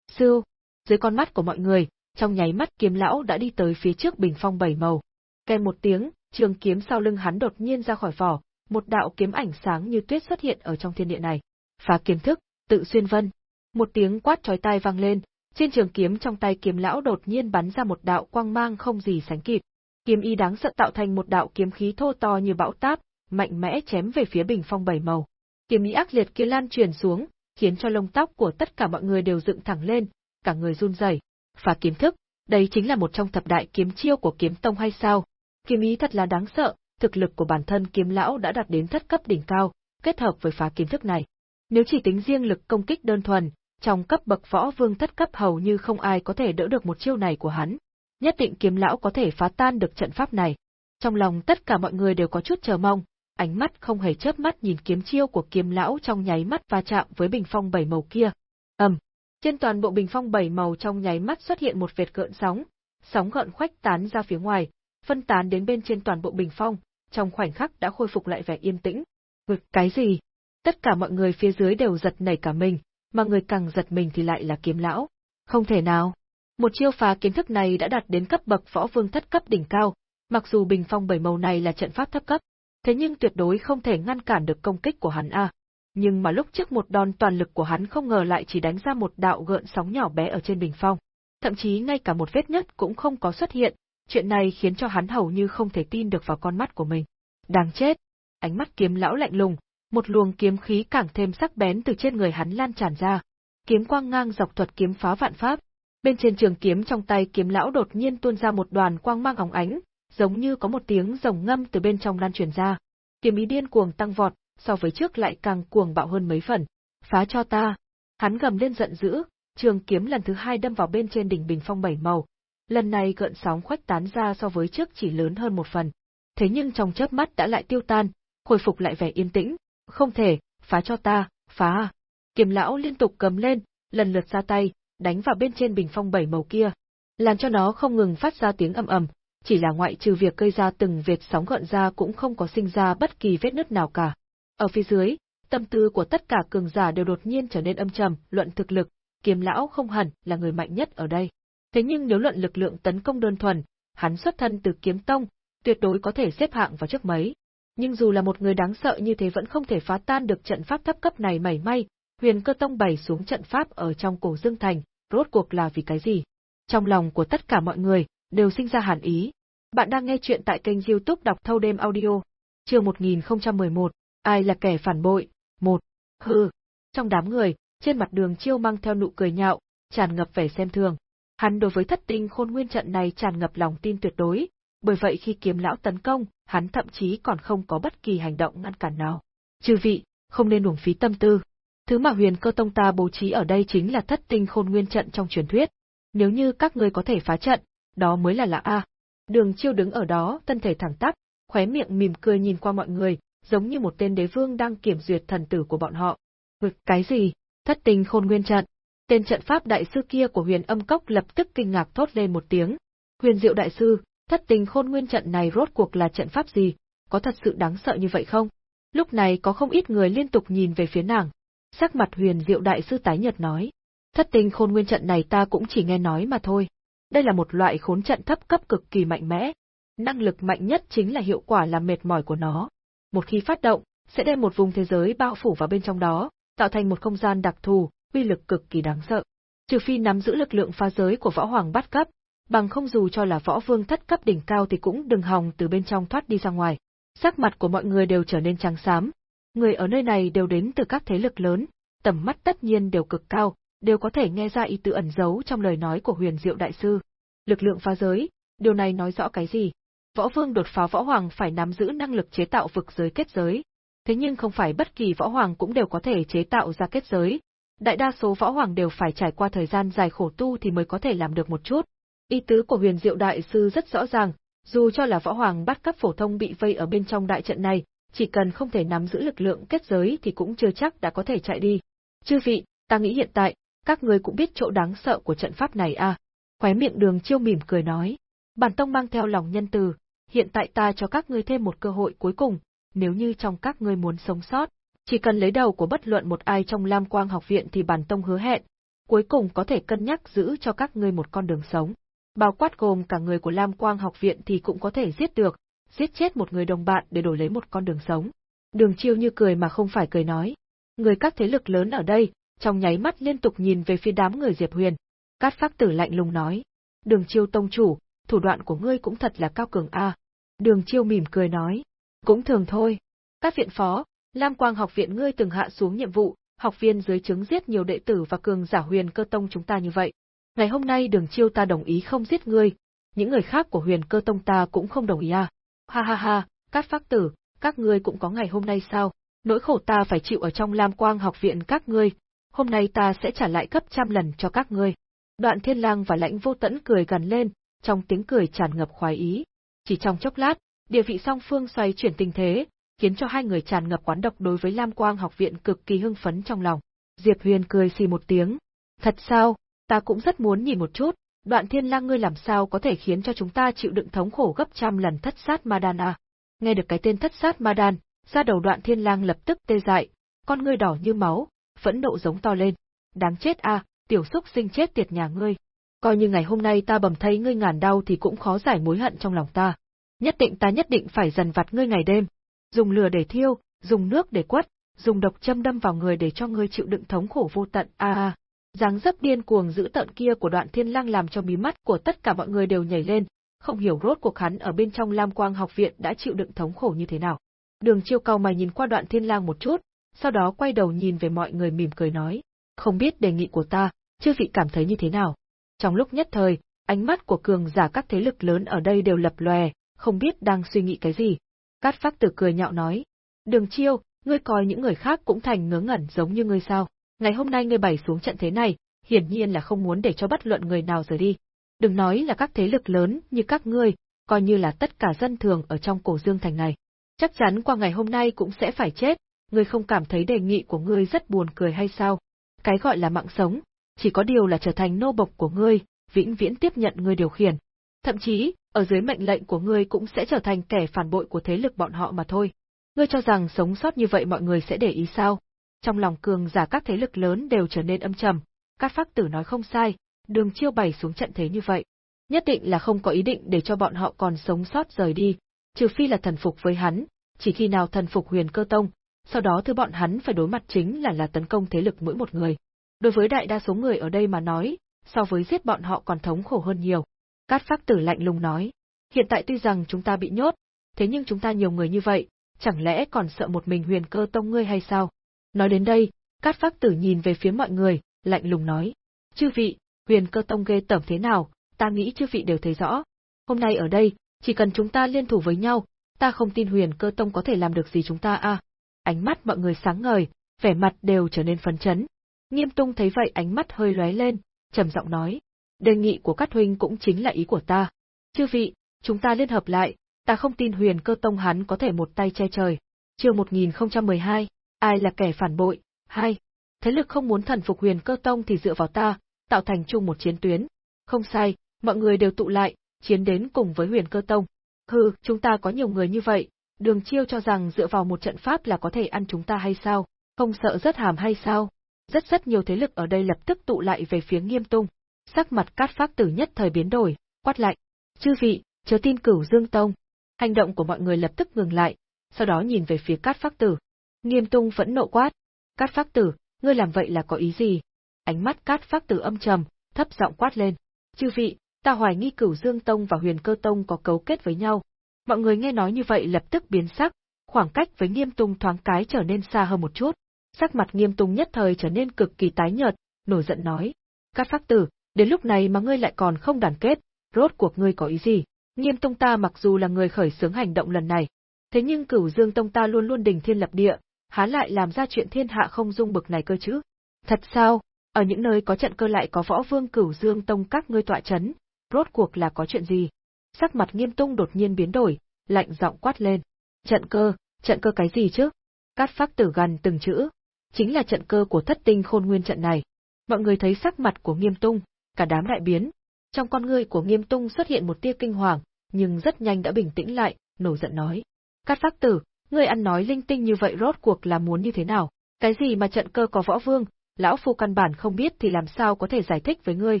Sư, dưới con mắt của mọi người, trong nháy mắt kiếm lão đã đi tới phía trước bình phong bảy màu. Kèm một tiếng, trường kiếm sau lưng hắn đột nhiên ra khỏi vỏ, một đạo kiếm ảnh sáng như tuyết xuất hiện ở trong thiên địa này. Phá kiếm thức, tự xuyên vân. Một tiếng quát chói tai vang lên, trên trường kiếm trong tay kiếm lão đột nhiên bắn ra một đạo quang mang không gì sánh kịp, kiếm y đáng sợ tạo thành một đạo kiếm khí thô to như bão táp, mạnh mẽ chém về phía bình phong bảy màu. Kiếm ý ác liệt kia lan truyền xuống, khiến cho lông tóc của tất cả mọi người đều dựng thẳng lên, cả người run rẩy. Phá kiếm thức, đây chính là một trong thập đại kiếm chiêu của kiếm tông hay sao? Kiếm ý thật là đáng sợ, thực lực của bản thân kiếm lão đã đạt đến thất cấp đỉnh cao, kết hợp với phá kiếm thức này. Nếu chỉ tính riêng lực công kích đơn thuần, trong cấp bậc võ vương thất cấp hầu như không ai có thể đỡ được một chiêu này của hắn nhất định kiếm lão có thể phá tan được trận pháp này. Trong lòng tất cả mọi người đều có chút chờ mong, ánh mắt không hề chớp mắt nhìn kiếm chiêu của kiếm lão trong nháy mắt va chạm với bình phong bảy màu kia. ầm, trên toàn bộ bình phong bảy màu trong nháy mắt xuất hiện một vệt gợn sóng, sóng gợn khoách tán ra phía ngoài, phân tán đến bên trên toàn bộ bình phong, trong khoảnh khắc đã khôi phục lại vẻ yên tĩnh. Ngực cái gì? Tất cả mọi người phía dưới đều giật nảy cả mình, mà người càng giật mình thì lại là kiếm lão. Không thể nào. Một chiêu phá kiến thức này đã đạt đến cấp bậc võ vương thất cấp đỉnh cao, mặc dù bình phong bảy màu này là trận pháp thấp cấp, thế nhưng tuyệt đối không thể ngăn cản được công kích của hắn a. Nhưng mà lúc trước một đòn toàn lực của hắn không ngờ lại chỉ đánh ra một đạo gợn sóng nhỏ bé ở trên bình phong. Thậm chí ngay cả một vết nhất cũng không có xuất hiện, chuyện này khiến cho hắn hầu như không thể tin được vào con mắt của mình. Đáng chết! Ánh mắt kiếm lão lạnh lùng, một luồng kiếm khí càng thêm sắc bén từ trên người hắn lan tràn ra. Kiếm quang ngang dọc thuật kiếm phá vạn pháp, Bên trên trường kiếm trong tay kiếm lão đột nhiên tuôn ra một đoàn quang mang óng ánh, giống như có một tiếng rồng ngâm từ bên trong lan truyền ra. Kiếm ý điên cuồng tăng vọt, so với trước lại càng cuồng bạo hơn mấy phần. Phá cho ta! Hắn gầm lên giận dữ, trường kiếm lần thứ hai đâm vào bên trên đỉnh bình phong bảy màu. Lần này gợn sóng khuếch tán ra so với trước chỉ lớn hơn một phần. Thế nhưng trong chớp mắt đã lại tiêu tan, khôi phục lại vẻ yên tĩnh. Không thể, phá cho ta, phá! Kiếm lão liên tục cầm lên, lần lượt ra tay, đánh vào bên trên bình phong bảy màu kia, làm cho nó không ngừng phát ra tiếng ầm ầm, chỉ là ngoại trừ việc gây ra từng vệt sóng gợn ra cũng không có sinh ra bất kỳ vết nứt nào cả. Ở phía dưới, tâm tư của tất cả cường giả đều đột nhiên trở nên âm trầm, luận thực lực, kiếm lão không hẳn là người mạnh nhất ở đây. Thế nhưng nếu luận lực lượng tấn công đơn thuần, hắn xuất thân từ kiếm tông, tuyệt đối có thể xếp hạng vào trước mấy. Nhưng dù là một người đáng sợ như thế vẫn không thể phá tan được trận pháp thấp cấp này mảy may, huyền cơ tông bày xuống trận pháp ở trong cổ dương thành, rốt cuộc là vì cái gì? Trong lòng của tất cả mọi người, đều sinh ra hàn ý. Bạn đang nghe chuyện tại kênh youtube đọc thâu đêm audio, Trường 1011, Ai là kẻ phản bội? Một. Hừ. Trong đám người, trên mặt đường chiêu mang theo nụ cười nhạo, tràn ngập vẻ xem thường. Hắn đối với thất tinh khôn nguyên trận này tràn ngập lòng tin tuyệt đối, bởi vậy khi kiếm lão tấn công, hắn thậm chí còn không có bất kỳ hành động ngăn cản nào. Chư vị, không nên uổng phí tâm tư. Thứ mà huyền cơ tông ta bố trí ở đây chính là thất tinh khôn nguyên trận trong truyền thuyết. Nếu như các ngươi có thể phá trận, đó mới là lạ a. Đường chiêu đứng ở đó, thân thể thẳng tắp, khóe miệng mỉm cười nhìn qua mọi người, giống như một tên đế vương đang kiểm duyệt thần tử của bọn họ. Ngực cái gì? Thất tinh khôn nguyên trận. Tên trận pháp đại sư kia của huyền âm cốc lập tức kinh ngạc thốt lên một tiếng. Huyền diệu đại sư, thất tình khôn nguyên trận này rốt cuộc là trận pháp gì? Có thật sự đáng sợ như vậy không? Lúc này có không ít người liên tục nhìn về phía nàng. Sắc mặt huyền diệu đại sư tái nhật nói. Thất tình khôn nguyên trận này ta cũng chỉ nghe nói mà thôi. Đây là một loại khốn trận thấp cấp cực kỳ mạnh mẽ. Năng lực mạnh nhất chính là hiệu quả làm mệt mỏi của nó. Một khi phát động, sẽ đem một vùng thế giới bao phủ vào bên trong đó, tạo thành một không gian đặc thù, uy lực cực kỳ đáng sợ. Trừ phi nắm giữ lực lượng phá giới của võ hoàng bắt cấp, bằng không dù cho là võ vương thất cấp đỉnh cao thì cũng đừng hòng từ bên trong thoát đi ra ngoài. Sắc mặt của mọi người đều trở nên trắng xám. Người ở nơi này đều đến từ các thế lực lớn, tầm mắt tất nhiên đều cực cao, đều có thể nghe ra ý tứ ẩn giấu trong lời nói của huyền diệu đại sư. Lực lượng phá giới, điều này nói rõ cái gì? Võ vương đột phá võ hoàng phải nắm giữ năng lực chế tạo vực giới kết giới. Thế nhưng không phải bất kỳ võ hoàng cũng đều có thể chế tạo ra kết giới. Đại đa số võ hoàng đều phải trải qua thời gian dài khổ tu thì mới có thể làm được một chút. Ý tứ của huyền diệu đại sư rất rõ ràng, dù cho là võ hoàng bắt cấp phổ thông bị vây ở bên trong đại trận này, chỉ cần không thể nắm giữ lực lượng kết giới thì cũng chưa chắc đã có thể chạy đi. Chư vị, ta nghĩ hiện tại, các người cũng biết chỗ đáng sợ của trận pháp này à. Khóe miệng đường chiêu mỉm cười nói. Bản tông mang theo lòng nhân từ, hiện tại ta cho các ngươi thêm một cơ hội cuối cùng, nếu như trong các ngươi muốn sống sót, chỉ cần lấy đầu của bất luận một ai trong Lam Quang học viện thì bản tông hứa hẹn, cuối cùng có thể cân nhắc giữ cho các ngươi một con đường sống bao quát gồm cả người của Lam Quang học viện thì cũng có thể giết được, giết chết một người đồng bạn để đổi lấy một con đường sống. Đường chiêu như cười mà không phải cười nói. Người các thế lực lớn ở đây, trong nháy mắt liên tục nhìn về phía đám người Diệp Huyền. Cát Phác Tử lạnh lùng nói. Đường chiêu tông chủ, thủ đoạn của ngươi cũng thật là cao cường a. Đường chiêu mỉm cười nói. Cũng thường thôi. Các viện phó, Lam Quang học viện ngươi từng hạ xuống nhiệm vụ, học viên dưới chứng giết nhiều đệ tử và cường giả huyền cơ tông chúng ta như vậy, Ngày hôm nay đường chiêu ta đồng ý không giết ngươi, những người khác của huyền cơ tông ta cũng không đồng ý à. Ha ha ha, các phác tử, các ngươi cũng có ngày hôm nay sao? Nỗi khổ ta phải chịu ở trong Lam Quang học viện các ngươi, hôm nay ta sẽ trả lại gấp trăm lần cho các ngươi. Đoạn thiên lang và lãnh vô tẫn cười gần lên, trong tiếng cười tràn ngập khoái ý. Chỉ trong chốc lát, địa vị song phương xoay chuyển tình thế, khiến cho hai người tràn ngập quán độc đối với Lam Quang học viện cực kỳ hưng phấn trong lòng. Diệp Huyền cười xì một tiếng. Thật sao, ta cũng rất muốn nhìn một chút, đoạn thiên lang ngươi làm sao có thể khiến cho chúng ta chịu đựng thống khổ gấp trăm lần thất sát ma đan à. Nghe được cái tên thất sát ma đan, ra đầu đoạn thiên lang lập tức tê dại, con ngươi đỏ như máu, phẫn nộ giống to lên. Đáng chết a, tiểu xúc sinh chết tiệt nhà ngươi. Coi như ngày hôm nay ta bầm thấy ngươi ngàn đau thì cũng khó giải mối hận trong lòng ta. Nhất định ta nhất định phải dần vặt ngươi ngày đêm. Dùng lửa để thiêu, dùng nước để quất, dùng độc châm đâm vào người để cho ngươi chịu đựng thống khổ vô tận a a dáng dấp điên cuồng dữ tợn kia của đoạn thiên lang làm cho mí mắt của tất cả mọi người đều nhảy lên, không hiểu rốt cuộc hắn ở bên trong Lam Quang học viện đã chịu đựng thống khổ như thế nào. Đường chiêu cao mày nhìn qua đoạn thiên lang một chút, sau đó quay đầu nhìn về mọi người mỉm cười nói, không biết đề nghị của ta, chưa vị cảm thấy như thế nào. Trong lúc nhất thời, ánh mắt của cường giả các thế lực lớn ở đây đều lập lòe, không biết đang suy nghĩ cái gì. Cát Phác Tử cười nhạo nói, đường chiêu, ngươi coi những người khác cũng thành ngớ ngẩn giống như ngươi sao? Ngày hôm nay ngươi bày xuống trận thế này, hiển nhiên là không muốn để cho bất luận người nào rời đi. Đừng nói là các thế lực lớn như các ngươi, coi như là tất cả dân thường ở trong cổ dương thành này. Chắc chắn qua ngày hôm nay cũng sẽ phải chết, ngươi không cảm thấy đề nghị của ngươi rất buồn cười hay sao? Cái gọi là mạng sống, chỉ có điều là trở thành nô bộc của ngươi, vĩnh viễn tiếp nhận ngươi điều khiển. Thậm chí, ở dưới mệnh lệnh của ngươi cũng sẽ trở thành kẻ phản bội của thế lực bọn họ mà thôi. Ngươi cho rằng sống sót như vậy mọi người sẽ để ý sao? trong lòng cường giả các thế lực lớn đều trở nên âm trầm. Các phác tử nói không sai, đường chiêu bày xuống trận thế như vậy. Nhất định là không có ý định để cho bọn họ còn sống sót rời đi, trừ phi là thần phục với hắn, chỉ khi nào thần phục huyền cơ tông, sau đó thứ bọn hắn phải đối mặt chính là là tấn công thế lực mỗi một người. Đối với đại đa số người ở đây mà nói, so với giết bọn họ còn thống khổ hơn nhiều. Cát Phác Tử lạnh lùng nói, hiện tại tuy rằng chúng ta bị nhốt, thế nhưng chúng ta nhiều người như vậy, chẳng lẽ còn sợ một mình huyền cơ tông ngươi hay sao? Nói đến đây, Cát Phác Tử nhìn về phía mọi người, lạnh lùng nói. Chư vị, huyền cơ tông ghê tởm thế nào, ta nghĩ chư vị đều thấy rõ. Hôm nay ở đây, chỉ cần chúng ta liên thủ với nhau, ta không tin huyền cơ tông có thể làm được gì chúng ta a. Ánh mắt mọi người sáng ngời, vẻ mặt đều trở nên phấn chấn. Nghiêm tung thấy vậy ánh mắt hơi lóe lên, trầm giọng nói. Đề nghị của các huynh cũng chính là ý của ta. Chư vị, chúng ta liên hợp lại, ta không tin huyền cơ tông hắn có thể một tay che trời. Chiều 1012, ai là kẻ phản bội? Hai, thế lực không muốn thần phục huyền cơ tông thì dựa vào ta, tạo thành chung một chiến tuyến. Không sai, mọi người đều tụ lại, chiến đến cùng với huyền cơ tông. Hừ, chúng ta có nhiều người như vậy, đường chiêu cho rằng dựa vào một trận pháp là có thể ăn chúng ta hay sao, không sợ rất hàm hay sao. Rất rất nhiều thế lực ở đây lập tức tụ lại về phía nghiêm tung. Sắc mặt cát phác tử nhất thời biến đổi, quát lạnh. Chư vị, chớ tin cửu dương tông. Hành động của mọi người lập tức ngừng lại, sau đó nhìn về phía cát phác tử. Nghiêm tung vẫn nộ quát. Cát phác tử, ngươi làm vậy là có ý gì? Ánh mắt cát phác tử âm trầm, thấp giọng quát lên. Chư vị, ta hoài nghi cửu dương tông và huyền cơ tông có cấu kết với nhau. Mọi người nghe nói như vậy lập tức biến sắc, khoảng cách với nghiêm tung thoáng cái trở nên xa hơn một chút. Sắc mặt nghiêm tung nhất thời trở nên cực kỳ tái nhợt, nổi giận nói. Cát phác tử, đến lúc này mà ngươi lại còn không đoàn kết, rốt cuộc ngươi có ý gì? Nghiêm tông ta mặc dù là người khởi xướng hành động lần này, thế nhưng cửu dương tông ta luôn luôn đình thiên lập địa, há lại làm ra chuyện thiên hạ không dung bực này cơ chứ? Thật sao? Ở những nơi có trận cơ lại có võ vương cửu dương tông các ngươi tọa chấn, rốt cuộc là có chuyện gì? Sắc mặt nghiêm Tông đột nhiên biến đổi, lạnh giọng quát lên. Trận cơ, trận cơ cái gì chứ? Cát phát tử gần từng chữ. Chính là trận cơ của thất tinh khôn nguyên trận này. Mọi người thấy sắc mặt của nghiêm tung, cả đám đại biến. Trong con ngươi của nghiêm tung xuất hiện một tia kinh hoàng, nhưng rất nhanh đã bình tĩnh lại, nổi giận nói. Cát phác tử, ngươi ăn nói linh tinh như vậy rốt cuộc là muốn như thế nào? Cái gì mà trận cơ có võ vương, lão phu căn bản không biết thì làm sao có thể giải thích với ngươi?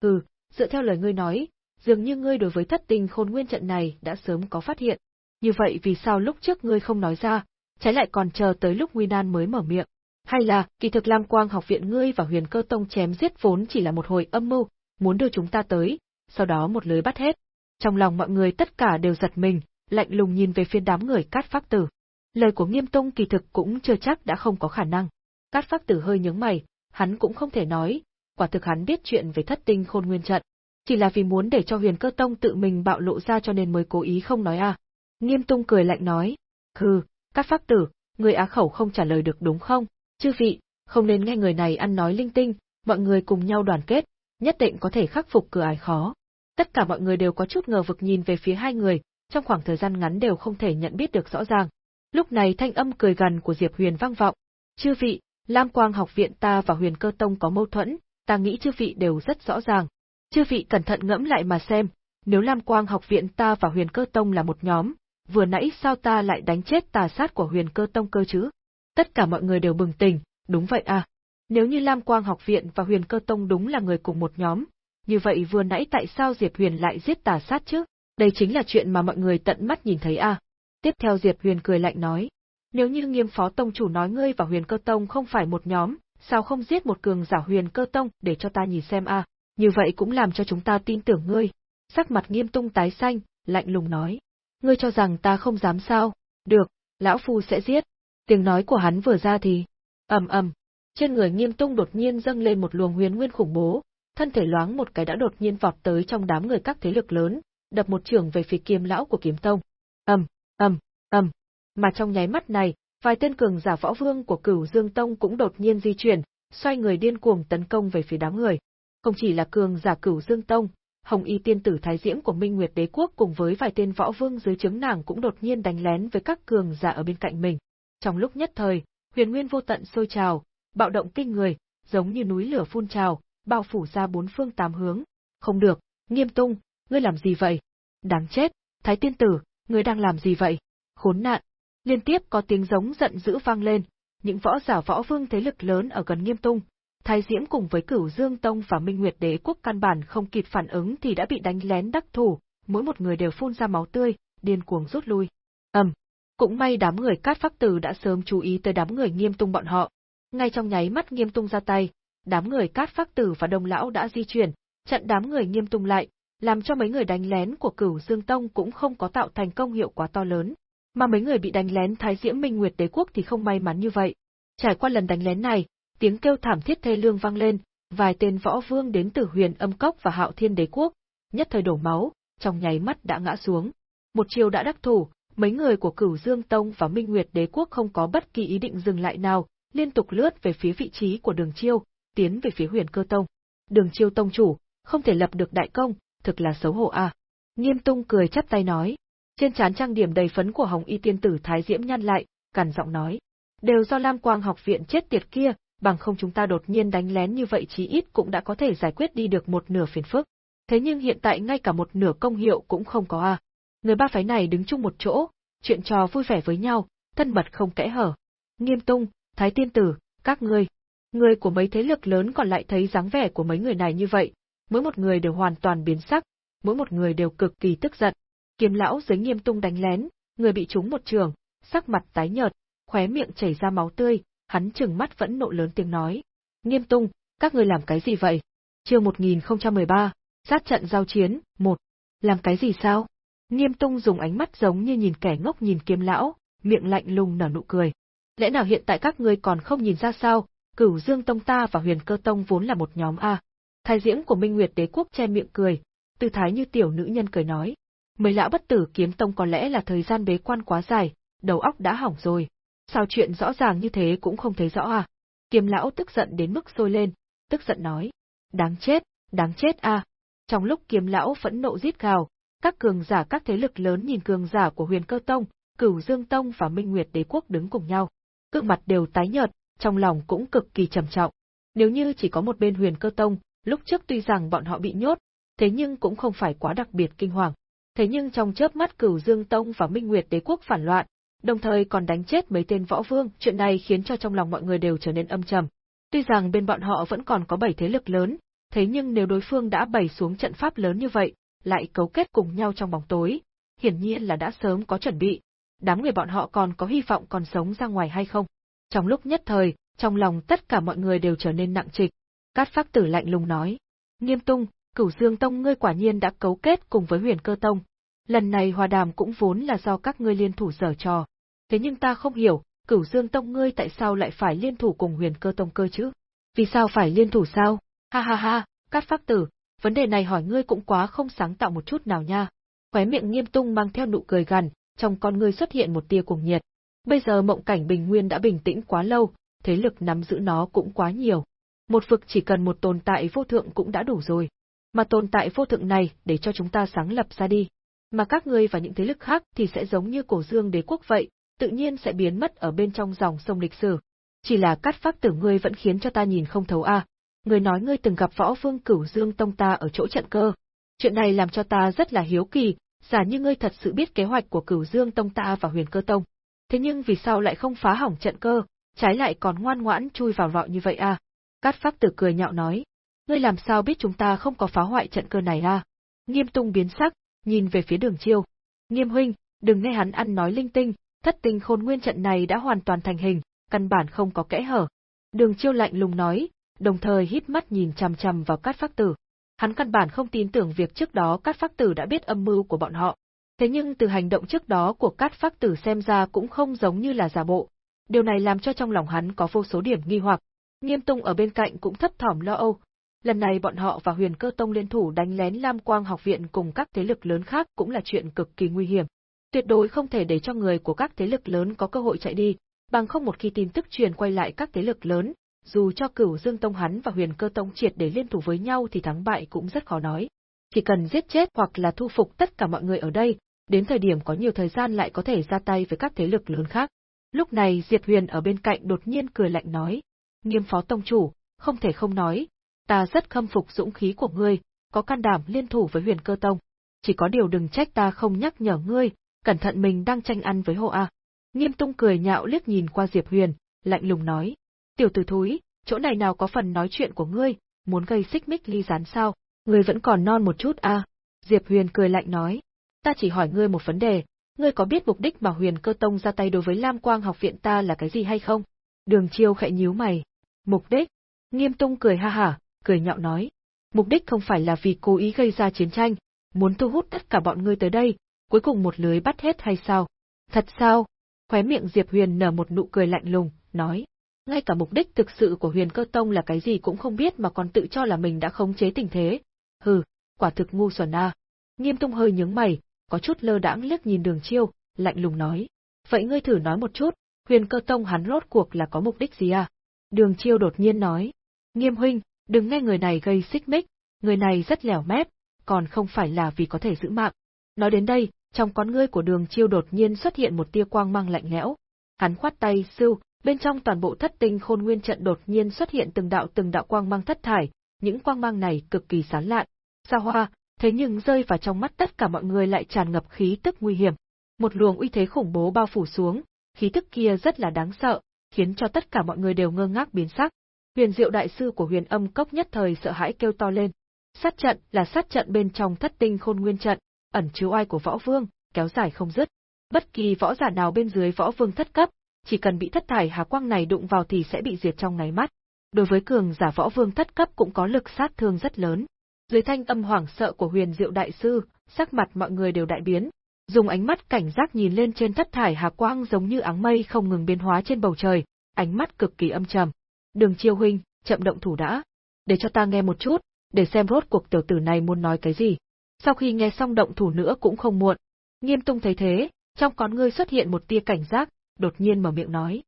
Ừ, dựa theo lời ngươi nói, dường như ngươi đối với thất tình khôn nguyên trận này đã sớm có phát hiện. Như vậy vì sao lúc trước ngươi không nói ra, trái lại còn chờ tới lúc nguy nan mới mở miệng? Hay là, kỳ thực Lam Quang học viện ngươi và huyền cơ tông chém giết vốn chỉ là một hồi âm mưu, muốn đưa chúng ta tới, sau đó một lưới bắt hết. Trong lòng mọi người tất cả đều giật mình, lạnh lùng nhìn về phía đám người cát phác tử. Lời của nghiêm Tông kỳ thực cũng chưa chắc đã không có khả năng. Cát phác tử hơi nhướng mày, hắn cũng không thể nói, quả thực hắn biết chuyện về thất tinh khôn nguyên trận. Chỉ là vì muốn để cho huyền cơ tông tự mình bạo lộ ra cho nên mới cố ý không nói à. Nghiêm tung cười lạnh nói, hừ, Cát phác tử, người á khẩu không trả lời được đúng không? Chư vị, không nên nghe người này ăn nói linh tinh, mọi người cùng nhau đoàn kết, nhất định có thể khắc phục cửa ải khó. Tất cả mọi người đều có chút ngờ vực nhìn về phía hai người, trong khoảng thời gian ngắn đều không thể nhận biết được rõ ràng. Lúc này thanh âm cười gần của Diệp Huyền vang vọng. Chư vị, Lam Quang học viện ta và Huyền Cơ Tông có mâu thuẫn, ta nghĩ chư vị đều rất rõ ràng. Chư vị cẩn thận ngẫm lại mà xem, nếu Lam Quang học viện ta và Huyền Cơ Tông là một nhóm, vừa nãy sao ta lại đánh chết tà sát của Huyền Cơ Tông cơ chứ? Tất cả mọi người đều bừng tỉnh, đúng vậy à. Nếu như Lam Quang học viện và Huyền Cơ Tông đúng là người cùng một nhóm, như vậy vừa nãy tại sao Diệp Huyền lại giết tà sát chứ? Đây chính là chuyện mà mọi người tận mắt nhìn thấy à. Tiếp theo Diệp Huyền cười lạnh nói, nếu như nghiêm phó tông chủ nói ngươi và huyền cơ tông không phải một nhóm, sao không giết một cường giả huyền cơ tông để cho ta nhìn xem à? Như vậy cũng làm cho chúng ta tin tưởng ngươi. Sắc mặt nghiêm tung tái xanh, lạnh lùng nói. Ngươi cho rằng ta không dám sao? Được, lão phu sẽ giết. Tiếng nói của hắn vừa ra thì, ầm ầm, trên người nghiêm tung đột nhiên dâng lên một luồng huyền nguyên khủng bố, thân thể loáng một cái đã đột nhiên vọt tới trong đám người các thế lực lớn, đập một trường về phía kiếm lão của kiếm tông. ầm, ầm, ầm, mà trong nháy mắt này, vài tên cường giả võ vương của Cửu Dương Tông cũng đột nhiên di chuyển, xoay người điên cuồng tấn công về phía đám người. Không chỉ là cường giả Cửu Dương Tông, Hồng Y tiên tử thái diễm của Minh Nguyệt Đế quốc cùng với vài tên võ vương dưới trướng nàng cũng đột nhiên đánh lén với các cường giả ở bên cạnh mình. Trong lúc nhất thời, huyền nguyên vô tận sôi trào, bạo động kinh người, giống như núi lửa phun trào, bao phủ ra bốn phương tám hướng. Không được, Nghiêm Tung, ngươi làm gì vậy? Đáng chết, Thái tiên tử, ngươi đang làm gì vậy? Khốn nạn, liên tiếp có tiếng giống giận dữ vang lên, những võ giả võ vương thế lực lớn ở gần Nghiêm Tung, Thái Diễm cùng với Cửu Dương Tông và Minh Nguyệt Đế quốc căn bản không kịp phản ứng thì đã bị đánh lén đắc thủ, mỗi một người đều phun ra máu tươi, điên cuồng rút lui. Ầm, cũng may đám người Cát Phác Tử đã sớm chú ý tới đám người Nghiêm Tung bọn họ. Ngay trong nháy mắt Nghiêm Tung ra tay, đám người Cát Phác Tử và Đông lão đã di chuyển, chặn đám người Nghiêm Tung lại, làm cho mấy người đánh lén của Cửu Dương Tông cũng không có tạo thành công hiệu quá to lớn, Mà mấy người bị đánh lén Thái Diễm Minh Nguyệt Đế quốc thì không may mắn như vậy. Trải qua lần đánh lén này, tiếng kêu thảm thiết thê lương vang lên, vài tên võ vương đến từ Huyền Âm Cốc và Hạo Thiên Đế quốc, nhất thời đổ máu, trong nháy mắt đã ngã xuống. Một chiều đã đắc thủ, mấy người của Cửu Dương Tông và Minh Nguyệt Đế quốc không có bất kỳ ý định dừng lại nào, liên tục lướt về phía vị trí của Đường Chiêu, tiến về phía Huyền Cơ Tông. Đường Chiêu tông chủ, không thể lập được đại công, thực là xấu hổ à. Nghiêm Tung cười chắp tay nói. Trên trán trang điểm đầy phấn của Hồng Y tiên tử Thái Diễm nhăn lại, cằn giọng nói: "Đều do Lam Quang học viện chết tiệt kia, bằng không chúng ta đột nhiên đánh lén như vậy chí ít cũng đã có thể giải quyết đi được một nửa phiền phức. Thế nhưng hiện tại ngay cả một nửa công hiệu cũng không có à. Người ba phái này đứng chung một chỗ, chuyện trò vui vẻ với nhau, thân mật không kẽ hở. Nghiêm Tung, Thái Tiên Tử, các ngươi. Người của mấy thế lực lớn còn lại thấy dáng vẻ của mấy người này như vậy, mỗi một người đều hoàn toàn biến sắc, mỗi một người đều cực kỳ tức giận. Kiếm lão dưới Nghiêm Tung đánh lén, người bị trúng một trường, sắc mặt tái nhợt, khóe miệng chảy ra máu tươi, hắn trừng mắt vẫn nộ lớn tiếng nói. Nghiêm tung, các ngươi làm cái gì vậy? Chương 1013, sát trận giao chiến, một. Làm cái gì sao? Nghiêm tung dùng ánh mắt giống như nhìn kẻ ngốc nhìn kiếm lão, miệng lạnh lùng nở nụ cười. Lẽ nào hiện tại các ngươi còn không nhìn ra sao, cửu dương tông ta và huyền cơ tông vốn là một nhóm A. Thái diễm của Minh Nguyệt đế quốc che miệng cười, tư thái như tiểu nữ nhân cười nói. Mấy lão bất tử kiếm tông có lẽ là thời gian bế quan quá dài, đầu óc đã hỏng rồi. Sao chuyện rõ ràng như thế cũng không thấy rõ à? Kiếm lão tức giận đến mức sôi lên, tức giận nói. Đáng chết, đáng chết à! Trong lúc kiếm lão phẫn nộ rít gào, các cường giả các thế lực lớn nhìn cường giả của huyền cơ tông, cửu dương tông và minh nguyệt đế quốc đứng cùng nhau. Cương mặt đều tái nhợt, trong lòng cũng cực kỳ trầm trọng. Nếu như chỉ có một bên huyền cơ tông, lúc trước tuy rằng bọn họ bị nhốt, thế nhưng cũng không phải quá đặc biệt kinh hoàng. Thế nhưng trong chớp mắt cửu dương tông và minh nguyệt đế quốc phản loạn, đồng thời còn đánh chết mấy tên võ vương, chuyện này khiến cho trong lòng mọi người đều trở nên âm trầm. Tuy rằng bên bọn họ vẫn còn có bảy thế lực lớn, thế nhưng nếu đối phương đã bày xuống trận pháp lớn như vậy, lại cấu kết cùng nhau trong bóng tối, hiển nhiên là đã sớm có chuẩn bị. Đám người bọn họ còn có hy vọng còn sống ra ngoài hay không? Trong lúc nhất thời, trong lòng tất cả mọi người đều trở nên nặng trịch. Cát Phác Tử lạnh lùng nói: "Nghiêm Tung, Cửu Dương Tông ngươi quả nhiên đã cấu kết cùng với Huyền Cơ Tông. Lần này hòa đàm cũng vốn là do các ngươi liên thủ giở trò, thế nhưng ta không hiểu, cửu dương tông ngươi tại sao lại phải liên thủ cùng huyền cơ tông cơ chứ? Vì sao phải liên thủ sao? Ha ha ha, cát phác tử, vấn đề này hỏi ngươi cũng quá không sáng tạo một chút nào nha. Khóe miệng nghiêm tung mang theo nụ cười gằn, trong con ngươi xuất hiện một tia cuồng nhiệt. Bây giờ mộng cảnh bình nguyên đã bình tĩnh quá lâu, thế lực nắm giữ nó cũng quá nhiều. Một vực chỉ cần một tồn tại vô thượng cũng đã đủ rồi. Mà tồn tại vô thượng này để cho chúng ta sáng lập ra đi. Mà các ngươi và những thế lực khác thì sẽ giống như cổ dương đế quốc vậy, tự nhiên sẽ biến mất ở bên trong dòng sông lịch sử. Chỉ là cắt phát tử ngươi vẫn khiến cho ta nhìn không thấu a. À. Ngươi nói ngươi từng gặp võ vương cửu dương tông ta ở chỗ trận cơ. Chuyện này làm cho ta rất là hiếu kỳ, giả như ngươi thật sự biết kế hoạch của cửu dương tông ta và huyền cơ tông. Thế nhưng vì sao lại không phá hỏng trận cơ, trái lại còn ngoan ngoãn chui vào lọ như vậy? À? Cát Phác tử cười nhạo nói. Ngươi làm sao biết chúng ta không có phá hoại trận cơ này? À? Nghiêm tung biến sắc, nhìn về phía đường chiêu. Nghiêm huynh, đừng nghe hắn ăn nói linh tinh, thất tinh khôn nguyên trận này đã hoàn toàn thành hình, căn bản không có kẽ hở. Đường chiêu lạnh lùng nói, đồng thời hít mắt nhìn chằm chằm vào cát phác tử. Hắn căn bản không tin tưởng việc trước đó cát phác tử đã biết âm mưu của bọn họ. Thế nhưng từ hành động trước đó của cát phác tử xem ra cũng không giống như là giả bộ. Điều này làm cho trong lòng hắn có vô số điểm nghi hoặc. Nghiêm tung ở bên cạnh cũng thấp thỏm lo âu. Lần này bọn họ và huyền cơ tông liên thủ đánh lén Lam Quang học viện cùng các thế lực lớn khác cũng là chuyện cực kỳ nguy hiểm. Tuyệt đối không thể để cho người của các thế lực lớn có cơ hội chạy đi, bằng không một khi tin tức truyền quay lại các thế lực lớn, dù cho cửu Dương Tông hắn và huyền cơ tông triệt để liên thủ với nhau thì thắng bại cũng rất khó nói. Chỉ cần giết chết hoặc là thu phục tất cả mọi người ở đây, đến thời điểm có nhiều thời gian lại có thể ra tay với các thế lực lớn khác. Lúc này Diệp Huyền ở bên cạnh đột nhiên cười lạnh nói, nghiêm phó tông chủ, không thể không nói, ta rất khâm phục dũng khí của ngươi, có can đảm liên thủ với huyền cơ tông. Chỉ có điều đừng trách ta không nhắc nhở ngươi, cẩn thận mình đang tranh ăn với hộ A. Nghiêm tung cười nhạo liếc nhìn qua Diệp Huyền, lạnh lùng nói. Tiểu tử thúi, chỗ này nào có phần nói chuyện của ngươi, muốn gây xích mích ly gián sao, ngươi vẫn còn non một chút à? Diệp Huyền cười lạnh nói. Ta chỉ hỏi ngươi một vấn đề, ngươi có biết mục đích mà Huyền Cơ Tông ra tay đối với Lam Quang học viện ta là cái gì hay không? Đường Chiêu khẽ nhíu mày. Mục đích? Nghiêm Tung cười ha hả, cười nhạo nói. Mục đích không phải là vì cố ý gây ra chiến tranh, muốn thu hút tất cả bọn ngươi tới đây, cuối cùng một lưới bắt hết hay sao? Thật sao? Khóe miệng Diệp Huyền nở một nụ cười lạnh lùng, nói. Ngay cả mục đích thực sự của huyền cơ tông là cái gì cũng không biết mà còn tự cho là mình đã khống chế tình thế. Hừ, quả thực ngu xuẩn à. Nghiêm tung hơi nhướng mày, có chút lơ đãng liếc nhìn đường chiêu, lạnh lùng nói. Vậy ngươi thử nói một chút, huyền cơ tông hắn rốt cuộc là có mục đích gì à? Đường chiêu đột nhiên nói. Nghiêm huynh, đừng nghe người này gây xích mích, người này rất lẻo mép, còn không phải là vì có thể giữ mạng. Nói đến đây, trong con ngươi của đường chiêu đột nhiên xuất hiện một tia quang mang lạnh lẽo. Hắn khoát tay sưu, bên trong toàn bộ thất tinh khôn nguyên trận đột nhiên xuất hiện từng đạo từng đạo quang mang thất thải, những quang mang này cực kỳ sáng lạn, xa hoa, thế nhưng rơi vào trong mắt tất cả mọi người lại tràn ngập khí tức nguy hiểm. Một luồng uy thế khủng bố bao phủ xuống, khí tức kia rất là đáng sợ, khiến cho tất cả mọi người đều ngơ ngác biến sắc. Huyền Diệu đại sư của Huyền Âm Cốc nhất thời sợ hãi kêu to lên. Sát trận là sát trận bên trong thất tinh khôn nguyên trận, ẩn chứa oai của võ vương, kéo dài không dứt. Bất kỳ võ giả nào bên dưới võ vương thất cấp, chỉ cần bị thất thải hà quang này đụng vào thì sẽ bị diệt trong nháy mắt. Đối với cường giả võ vương thất cấp cũng có lực sát thương rất lớn. Dưới thanh âm hoảng sợ của huyền diệu đại sư, sắc mặt mọi người đều đại biến, dùng ánh mắt cảnh giác nhìn lên trên thất thải hà quang giống như áng mây không ngừng biến hóa trên bầu trời, ánh mắt cực kỳ âm trầm. Đường chiêu huynh, chậm động thủ đã. Để cho ta nghe một chút, để xem rốt cuộc tiểu tử này muốn nói cái gì. Sau khi nghe xong động thủ nữa cũng không muộn. Nghiêm tung thấy thế, trong con ngươi xuất hiện một tia cảnh giác, đột nhiên mở miệng nói.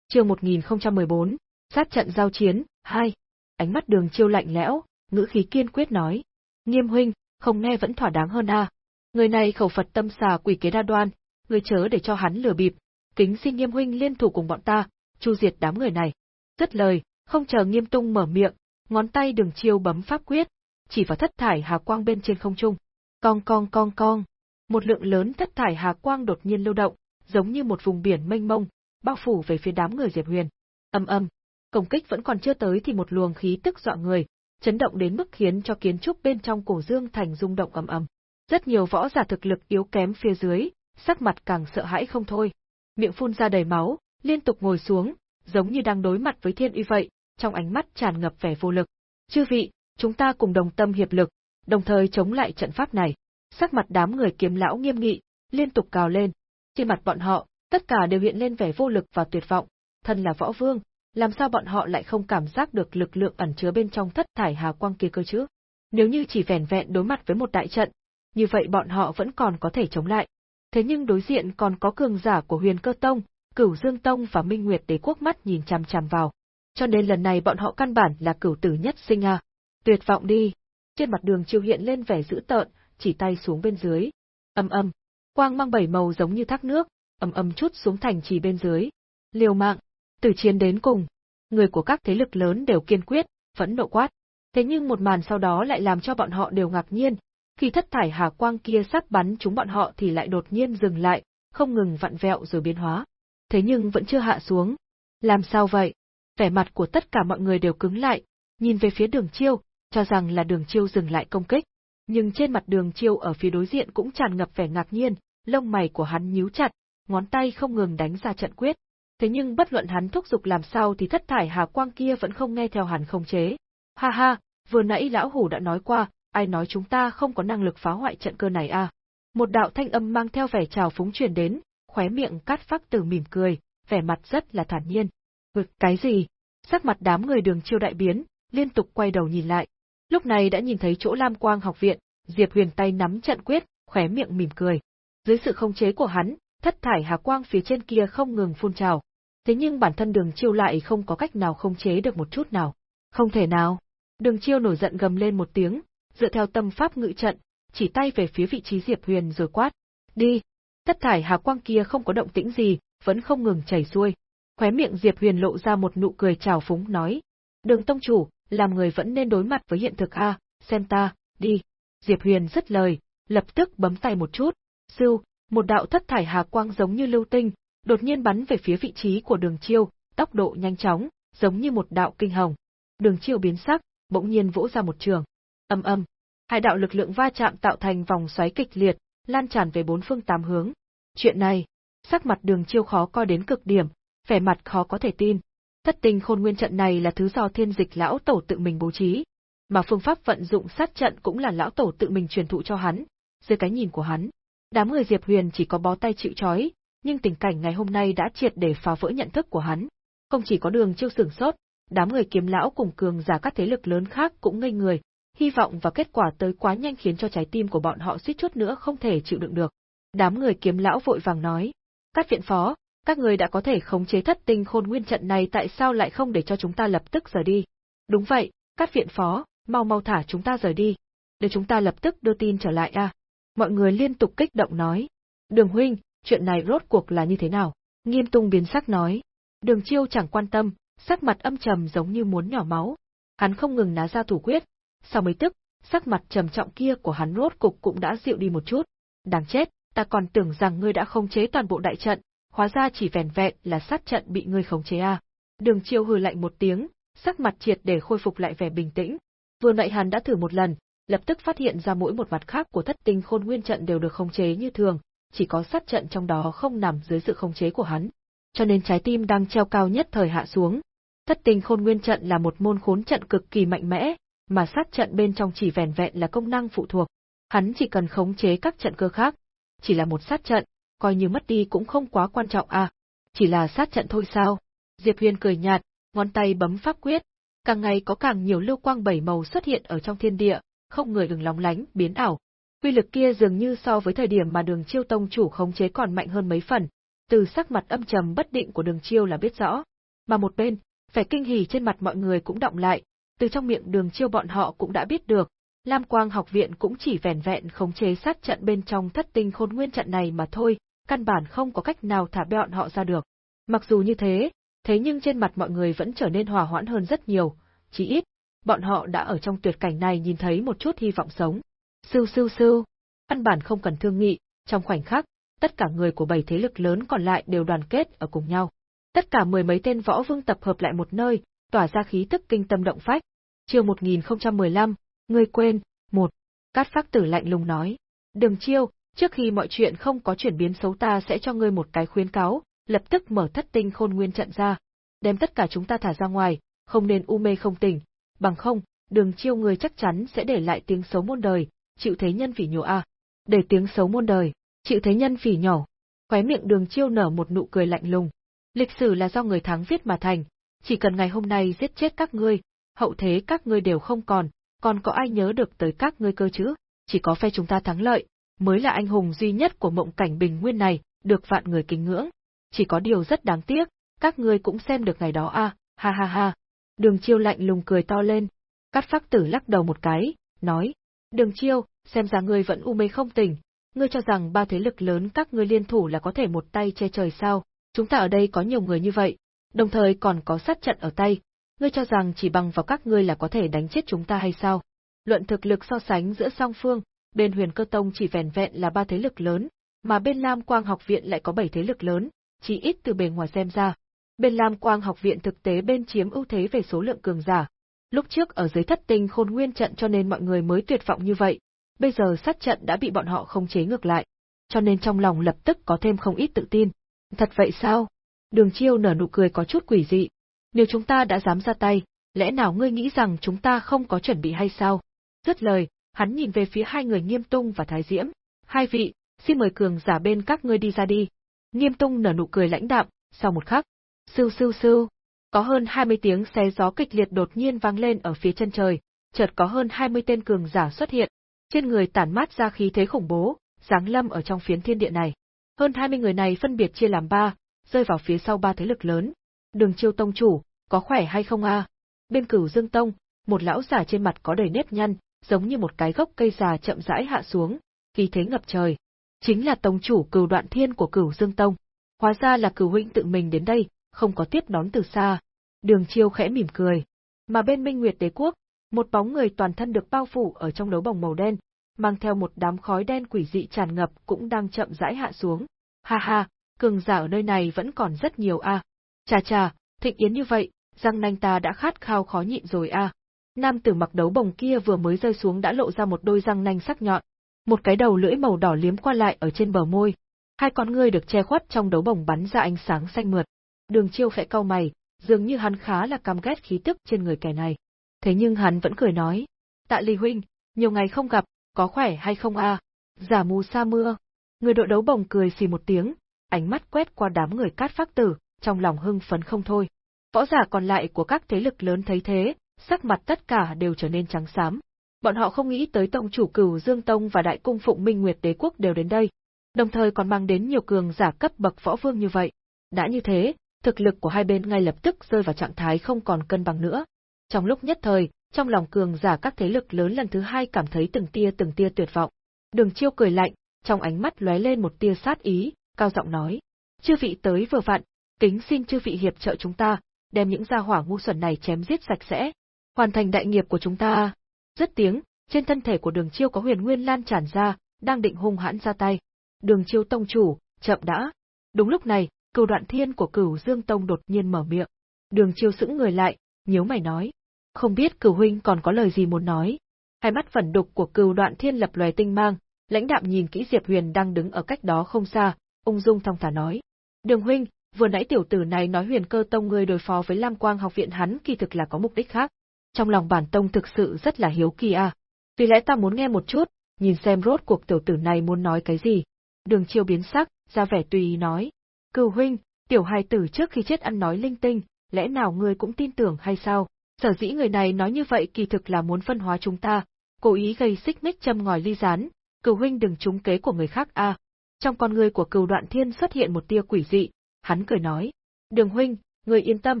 Chương 1014, sát trận giao chiến, 2. Ánh mắt đường chiêu lạnh lẽo, ngữ khí kiên quyết nói. Nghiêm huynh, không nghe vẫn thỏa đáng hơn a. Người này khẩu Phật tâm xà quỷ kế đa đoan, người chớ để cho hắn lừa bịp, kính xin nghiêm huynh liên thủ cùng bọn ta, chu diệt đám người này. Dứt lời, không chờ nghiêm tung mở miệng, ngón tay đường chiêu bấm pháp quyết, chỉ vào thất thải hà quang bên trên không trung. Cong cong cong cong. Một lượng lớn thất thải hà quang đột nhiên lưu động, giống như một vùng biển mênh mông, bao phủ về phía đám người Diệp Huyền. Âm âm, công kích vẫn còn chưa tới thì một luồng khí tức dọa người, chấn động đến mức khiến cho kiến trúc bên trong cổ dương thành rung động ầm ầm. Rất nhiều võ giả thực lực yếu kém phía dưới, sắc mặt càng sợ hãi không thôi. Miệng phun ra đầy máu, liên tục ngồi xuống, giống như đang đối mặt với thiên uy vậy, trong ánh mắt tràn ngập vẻ vô lực. Chư vị, chúng ta cùng đồng tâm hiệp lực, đồng thời chống lại trận pháp này. Sắc mặt đám người kiếm lão nghiêm nghị, liên tục cào lên, trên mặt bọn họ, tất cả đều hiện lên vẻ vô lực và tuyệt vọng, thân là võ vương, làm sao bọn họ lại không cảm giác được lực lượng ẩn chứa bên trong thất thải hà quang kia cơ chứ? Nếu như chỉ vẻn vẹn đối mặt với một đại trận, như vậy bọn họ vẫn còn có thể chống lại. Thế nhưng đối diện còn có cường giả của Huyền Cơ Tông, Cửu Dương Tông và Minh Nguyệt Đế quốc mắt nhìn chằm chằm vào. Cho nên lần này bọn họ căn bản là cửu tử nhất sinh à. Tuyệt vọng đi. Trên mặt đường chiêu hiện lên vẻ dữ tợn, chỉ tay xuống bên dưới. Âm âm, Quang mang bảy màu giống như thác nước, ầm ầm chút xuống thành trì bên dưới. Liều mạng, từ chiến đến cùng. Người của các thế lực lớn đều kiên quyết, phẫn nộ quát. Thế nhưng một màn sau đó lại làm cho bọn họ đều ngạc nhiên, khi thất thải hà quang kia sắp bắn chúng bọn họ thì lại đột nhiên dừng lại, không ngừng vặn vẹo rồi biến hóa. Thế nhưng vẫn chưa hạ xuống. Làm sao vậy? Vẻ mặt của tất cả mọi người đều cứng lại, nhìn về phía đường chiêu, cho rằng là đường chiêu dừng lại công kích nhưng trên mặt đường chiêu ở phía đối diện cũng tràn ngập vẻ ngạc nhiên, lông mày của hắn nhíu chặt, ngón tay không ngừng đánh ra trận quyết. Thế nhưng bất luận hắn thúc giục làm sao thì thất thải hà quang kia vẫn không nghe theo hắn không chế. Ha ha, vừa nãy lão hủ đã nói qua, ai nói chúng ta không có năng lực phá hoại trận cơ này à? Một đạo thanh âm mang theo vẻ trào phúng truyền đến, khóe miệng cắt phát từ mỉm cười, vẻ mặt rất là thản nhiên. Vực cái gì? Sắc mặt đám người đường chiêu đại biến, liên tục quay đầu nhìn lại, Lúc này đã nhìn thấy chỗ Lam Quang học viện, Diệp Huyền tay nắm trận quyết, khóe miệng mỉm cười. Dưới sự không chế của hắn, thất thải hà quang phía trên kia không ngừng phun trào. Thế nhưng bản thân Đường Chiêu lại không có cách nào không chế được một chút nào. Không thể nào. Đường Chiêu nổi giận gầm lên một tiếng, dựa theo tâm pháp ngự trận, chỉ tay về phía vị trí Diệp Huyền rồi quát. Đi! Thất thải hà quang kia không có động tĩnh gì, vẫn không ngừng chảy xuôi. Khóe miệng Diệp Huyền lộ ra một nụ cười trào phúng nói. Đường Tông Chủ, làm người vẫn nên đối mặt với hiện thực a, xem ta, đi. Diệp Huyền dứt lời, lập tức bấm tay một chút, siêu, một đạo thất thải hà quang giống như lưu tinh, đột nhiên bắn về phía vị trí của đường chiêu, tốc độ nhanh chóng, giống như một đạo kinh hồng. Đường chiêu biến sắc, bỗng nhiên vỗ ra một trường. Âm âm, hai đạo lực lượng va chạm tạo thành vòng xoáy kịch liệt, lan tràn về bốn phương tám hướng. Chuyện này, sắc mặt đường chiêu khó coi đến cực điểm, vẻ mặt khó có thể tin, Thất tinh khôn nguyên trận này là thứ do thiên dịch lão tổ tự mình bố trí, mà phương pháp vận dụng sát trận cũng là lão tổ tự mình truyền thụ cho hắn, dưới cái nhìn của hắn. Đám người Diệp Huyền chỉ có bó tay chịu chói, nhưng tình cảnh ngày hôm nay đã triệt để phá vỡ nhận thức của hắn. Không chỉ có đường chiêu sửng sốt, đám người kiếm lão cùng cường giả các thế lực lớn khác cũng ngây người, hy vọng và kết quả tới quá nhanh khiến cho trái tim của bọn họ suýt chút nữa không thể chịu đựng được. Đám người kiếm lão vội vàng nói, các viện phó, các người đã có thể khống chế thất tinh khôn nguyên trận này tại sao lại không để cho chúng ta lập tức rời đi? Đúng vậy, các viện phó, mau mau thả chúng ta rời đi. Để chúng ta lập tức đưa tin trở lại a. Mọi người liên tục kích động nói. Đường huynh, chuyện này rốt cuộc là như thế nào? Nghiêm tung biến sắc nói. Đường chiêu chẳng quan tâm, sắc mặt âm trầm giống như muốn nhỏ máu. Hắn không ngừng ná ra thủ quyết. Sau mấy tức, sắc mặt trầm trọng kia của hắn rốt cục cũng đã dịu đi một chút. Đáng chết, ta còn tưởng rằng ngươi đã khống chế toàn bộ đại trận, hóa ra chỉ vẻn vẹn là sát trận bị ngươi khống chế à? Đường Chiêu hừ lạnh một tiếng, sắc mặt triệt để khôi phục lại vẻ bình tĩnh. Vừa nãy hắn đã thử một lần, lập tức phát hiện ra mỗi một mặt khác của thất tinh khôn nguyên trận đều được khống chế như thường, chỉ có sát trận trong đó không nằm dưới sự khống chế của hắn. Cho nên trái tim đang treo cao nhất thời hạ xuống. Thất tinh khôn nguyên trận là một môn khốn trận cực kỳ mạnh mẽ, mà sát trận bên trong chỉ vẻn vẹn là công năng phụ thuộc. Hắn chỉ cần khống chế các trận cơ khác, chỉ là một sát trận, coi như mất đi cũng không quá quan trọng à, chỉ là sát trận thôi sao? Diệp Huyền cười nhạt, ngón tay bấm pháp quyết, càng ngày có càng nhiều lưu quang bảy màu xuất hiện ở trong thiên địa, không người đừng lóng lánh, biến ảo. Quy lực kia dường như so với thời điểm mà Đường Chiêu tông chủ khống chế còn mạnh hơn mấy phần, từ sắc mặt âm trầm bất định của Đường Chiêu là biết rõ. Mà một bên, vẻ kinh hỉ trên mặt mọi người cũng động lại, từ trong miệng Đường Chiêu bọn họ cũng đã biết được, Lam Quang học viện cũng chỉ vẻn vẹn khống chế sát trận bên trong thất tinh khôn nguyên trận này mà thôi, căn bản không có cách nào thả bọn họ ra được. Mặc dù như thế, thế nhưng trên mặt mọi người vẫn trở nên hòa hoãn hơn rất nhiều, chỉ ít, bọn họ đã ở trong tuyệt cảnh này nhìn thấy một chút hy vọng sống. Sưu sưu sưu, căn bản không cần thương nghị, trong khoảnh khắc, tất cả người của bảy thế lực lớn còn lại đều đoàn kết ở cùng nhau. Tất cả mười mấy tên võ vương tập hợp lại một nơi, tỏa ra khí tức kinh tâm động phách. Chiều 1015, ngươi quên, một. Cát phác tử lạnh lùng nói. Đừng chiêu, trước khi mọi chuyện không có chuyển biến xấu ta sẽ cho ngươi một cái khuyến cáo, lập tức mở thất tinh khôn nguyên trận ra. Đem tất cả chúng ta thả ra ngoài, không nên u mê không tỉnh, bằng không, đường chiêu người chắc chắn sẽ để lại tiếng xấu muôn đời, chịu thế nhân phỉ nhổ a. Để tiếng xấu muôn đời, chịu thế nhân phỉ nhổ. Khóe miệng đường chiêu nở một nụ cười lạnh lùng. Lịch sử là do người thắng viết mà thành, chỉ cần ngày hôm nay giết chết các ngươi, hậu thế các ngươi đều không còn, còn có ai nhớ được tới các ngươi cơ chứ? Chỉ có phe chúng ta thắng lợi, mới là anh hùng duy nhất của mộng cảnh bình nguyên này, được vạn người kính ngưỡng. Chỉ có điều rất đáng tiếc, các ngươi cũng xem được ngày đó à? ha ha ha. Đường chiêu lạnh lùng cười to lên. Cát phác tử lắc đầu một cái, nói. Đường chiêu, xem ra ngươi vẫn u mê không tỉnh. Ngươi cho rằng ba thế lực lớn các ngươi liên thủ là có thể một tay che trời sao? Chúng ta ở đây có nhiều người như vậy, đồng thời còn có sát trận ở tay. Ngươi cho rằng chỉ bằng vào các ngươi là có thể đánh chết chúng ta hay sao? Luận thực lực so sánh giữa song phương, bên huyền cơ tông chỉ vẻn vẹn là ba thế lực lớn, mà bên Lam Quang học viện lại có bảy thế lực lớn, chỉ ít từ bề ngoài xem ra. Bên Lam Quang học viện thực tế bên chiếm ưu thế về số lượng cường giả. Lúc trước ở dưới thất tinh khôn nguyên trận cho nên mọi người mới tuyệt vọng như vậy, bây giờ sát trận đã bị bọn họ không chế ngược lại, cho nên trong lòng lập tức có thêm không ít tự tin. Thật vậy sao? Đường chiêu nở nụ cười có chút quỷ dị. Nếu chúng ta đã dám ra tay, lẽ nào ngươi nghĩ rằng chúng ta không có chuẩn bị hay sao? Dứt lời, hắn nhìn về phía hai người Nghiêm Tung và Thái Diễm. Hai vị, xin mời cường giả bên các ngươi đi ra đi. Nghiêm Tung nở nụ cười lãnh đạm, sau một khắc, sưu sưu sưu, có hơn 20 tiếng xé gió kịch liệt đột nhiên vang lên ở phía chân trời, chợt có hơn 20 tên cường giả xuất hiện, trên người tản mát ra khí thế khủng bố, giáng lâm ở trong phiến thiên địa này. Hơn 20 người này phân biệt chia làm ba, rơi vào phía sau ba thế lực lớn. Đường Chiêu tông chủ, có khỏe hay không a? Bên Cửu Dương tông, một lão giả trên mặt có đầy nếp nhăn, giống như một cái gốc cây già chậm rãi hạ xuống, khí thế ngập trời. Chính là tông chủ Cửu Đoạn Thiên của Cửu Dương tông. Hóa ra là Cửu huynh tự mình đến đây, không có tiếp đón từ xa. Đường Chiêu khẽ mỉm cười. Mà bên Minh Nguyệt Đế quốc, một bóng người toàn thân được bao phủ ở trong đấu bồng màu đen, mang theo một đám khói đen quỷ dị tràn ngập cũng đang chậm rãi hạ xuống. Ha ha, cường giả ở nơi này vẫn còn rất nhiều a. À. Chà chà, thịnh yến như vậy, răng nanh ta đã khát khao khó nhịn rồi a. À. Nam tử mặc đấu bồng kia vừa mới rơi xuống đã lộ ra một đôi răng nanh sắc nhọn, một cái đầu lưỡi màu đỏ liếm qua lại ở trên bờ môi, hai con ngươi được che khuất trong đấu bồng bắn ra ánh sáng xanh mượt. Đường Chiêu khẽ cau mày, dường như hắn khá là căm ghét khí tức trên người kẻ này. Thế nhưng hắn vẫn cười nói, Tạ Ly huynh, nhiều ngày không gặp, có khỏe hay không a? Giả mù sa mưa. Người đội đấu bồng cười xì một tiếng, ánh mắt quét qua đám người cát phác tử, trong lòng hưng phấn không thôi. Võ giả còn lại của các thế lực lớn thấy thế, sắc mặt tất cả đều trở nên trắng xám. Bọn họ không nghĩ tới tông chủ cửu Dương Tông và đại cung phụng Minh Nguyệt Đế Quốc đều đến đây, đồng thời còn mang đến nhiều cường giả cấp bậc võ vương như vậy. Đã như thế, thực lực của hai bên ngay lập tức rơi vào trạng thái không còn cân bằng nữa. Trong lúc nhất thời, trong lòng cường giả các thế lực lớn lần thứ hai cảm thấy từng tia từng tia tuyệt vọng. Đường Chiêu cười lạnh, trong ánh mắt lóe lên một tia sát ý, cao giọng nói: "Chư vị tới vừa vặn, kính xin chư vị hiệp trợ chúng ta, đem những gia hỏa ngu xuẩn này chém giết sạch sẽ, hoàn thành đại nghiệp của chúng ta." Rất tiếng, trên thân thể của Đường Chiêu có huyền nguyên lan tràn ra, đang định hung hãn ra tay. Đường Chiêu tông chủ, chậm đã. Đúng lúc này, Cửu Đoạn Thiên của Cửu Dương Tông đột nhiên mở miệng. Đường Chiêu sững người lại, nhíu mày nói: "Không biết Cửu huynh còn có lời gì muốn nói?" Hai mắt phẫn đục của Cửu Đoạn Thiên lập loè tinh mang, lãnh đạm nhìn kỹ Diệp Huyền đang đứng ở cách đó không xa, ung dung thong thả nói: "Đường huynh, vừa nãy tiểu tử này nói Huyền Cơ Tông ngươi đối phó với Lam Quang học viện hắn kỳ thực là có mục đích khác. Trong lòng bản tông thực sự rất là hiếu kỳ à. Vì lẽ ta muốn nghe một chút, nhìn xem rốt cuộc tiểu tử này muốn nói cái gì." Đường Chiêu biến sắc, ra vẻ tùy ý nói: Cừu huynh, tiểu hài tử trước khi chết ăn nói linh tinh, lẽ nào ngươi cũng tin tưởng hay sao? Sở dĩ người này nói như vậy kỳ thực là muốn phân hóa chúng ta, cố ý gây xích mích châm ngòi ly rán, cừu huynh đừng trúng kế của người khác a. Trong con ngươi của cừu đoạn thiên xuất hiện một tia quỷ dị, hắn cười nói. Đường huynh, người yên tâm,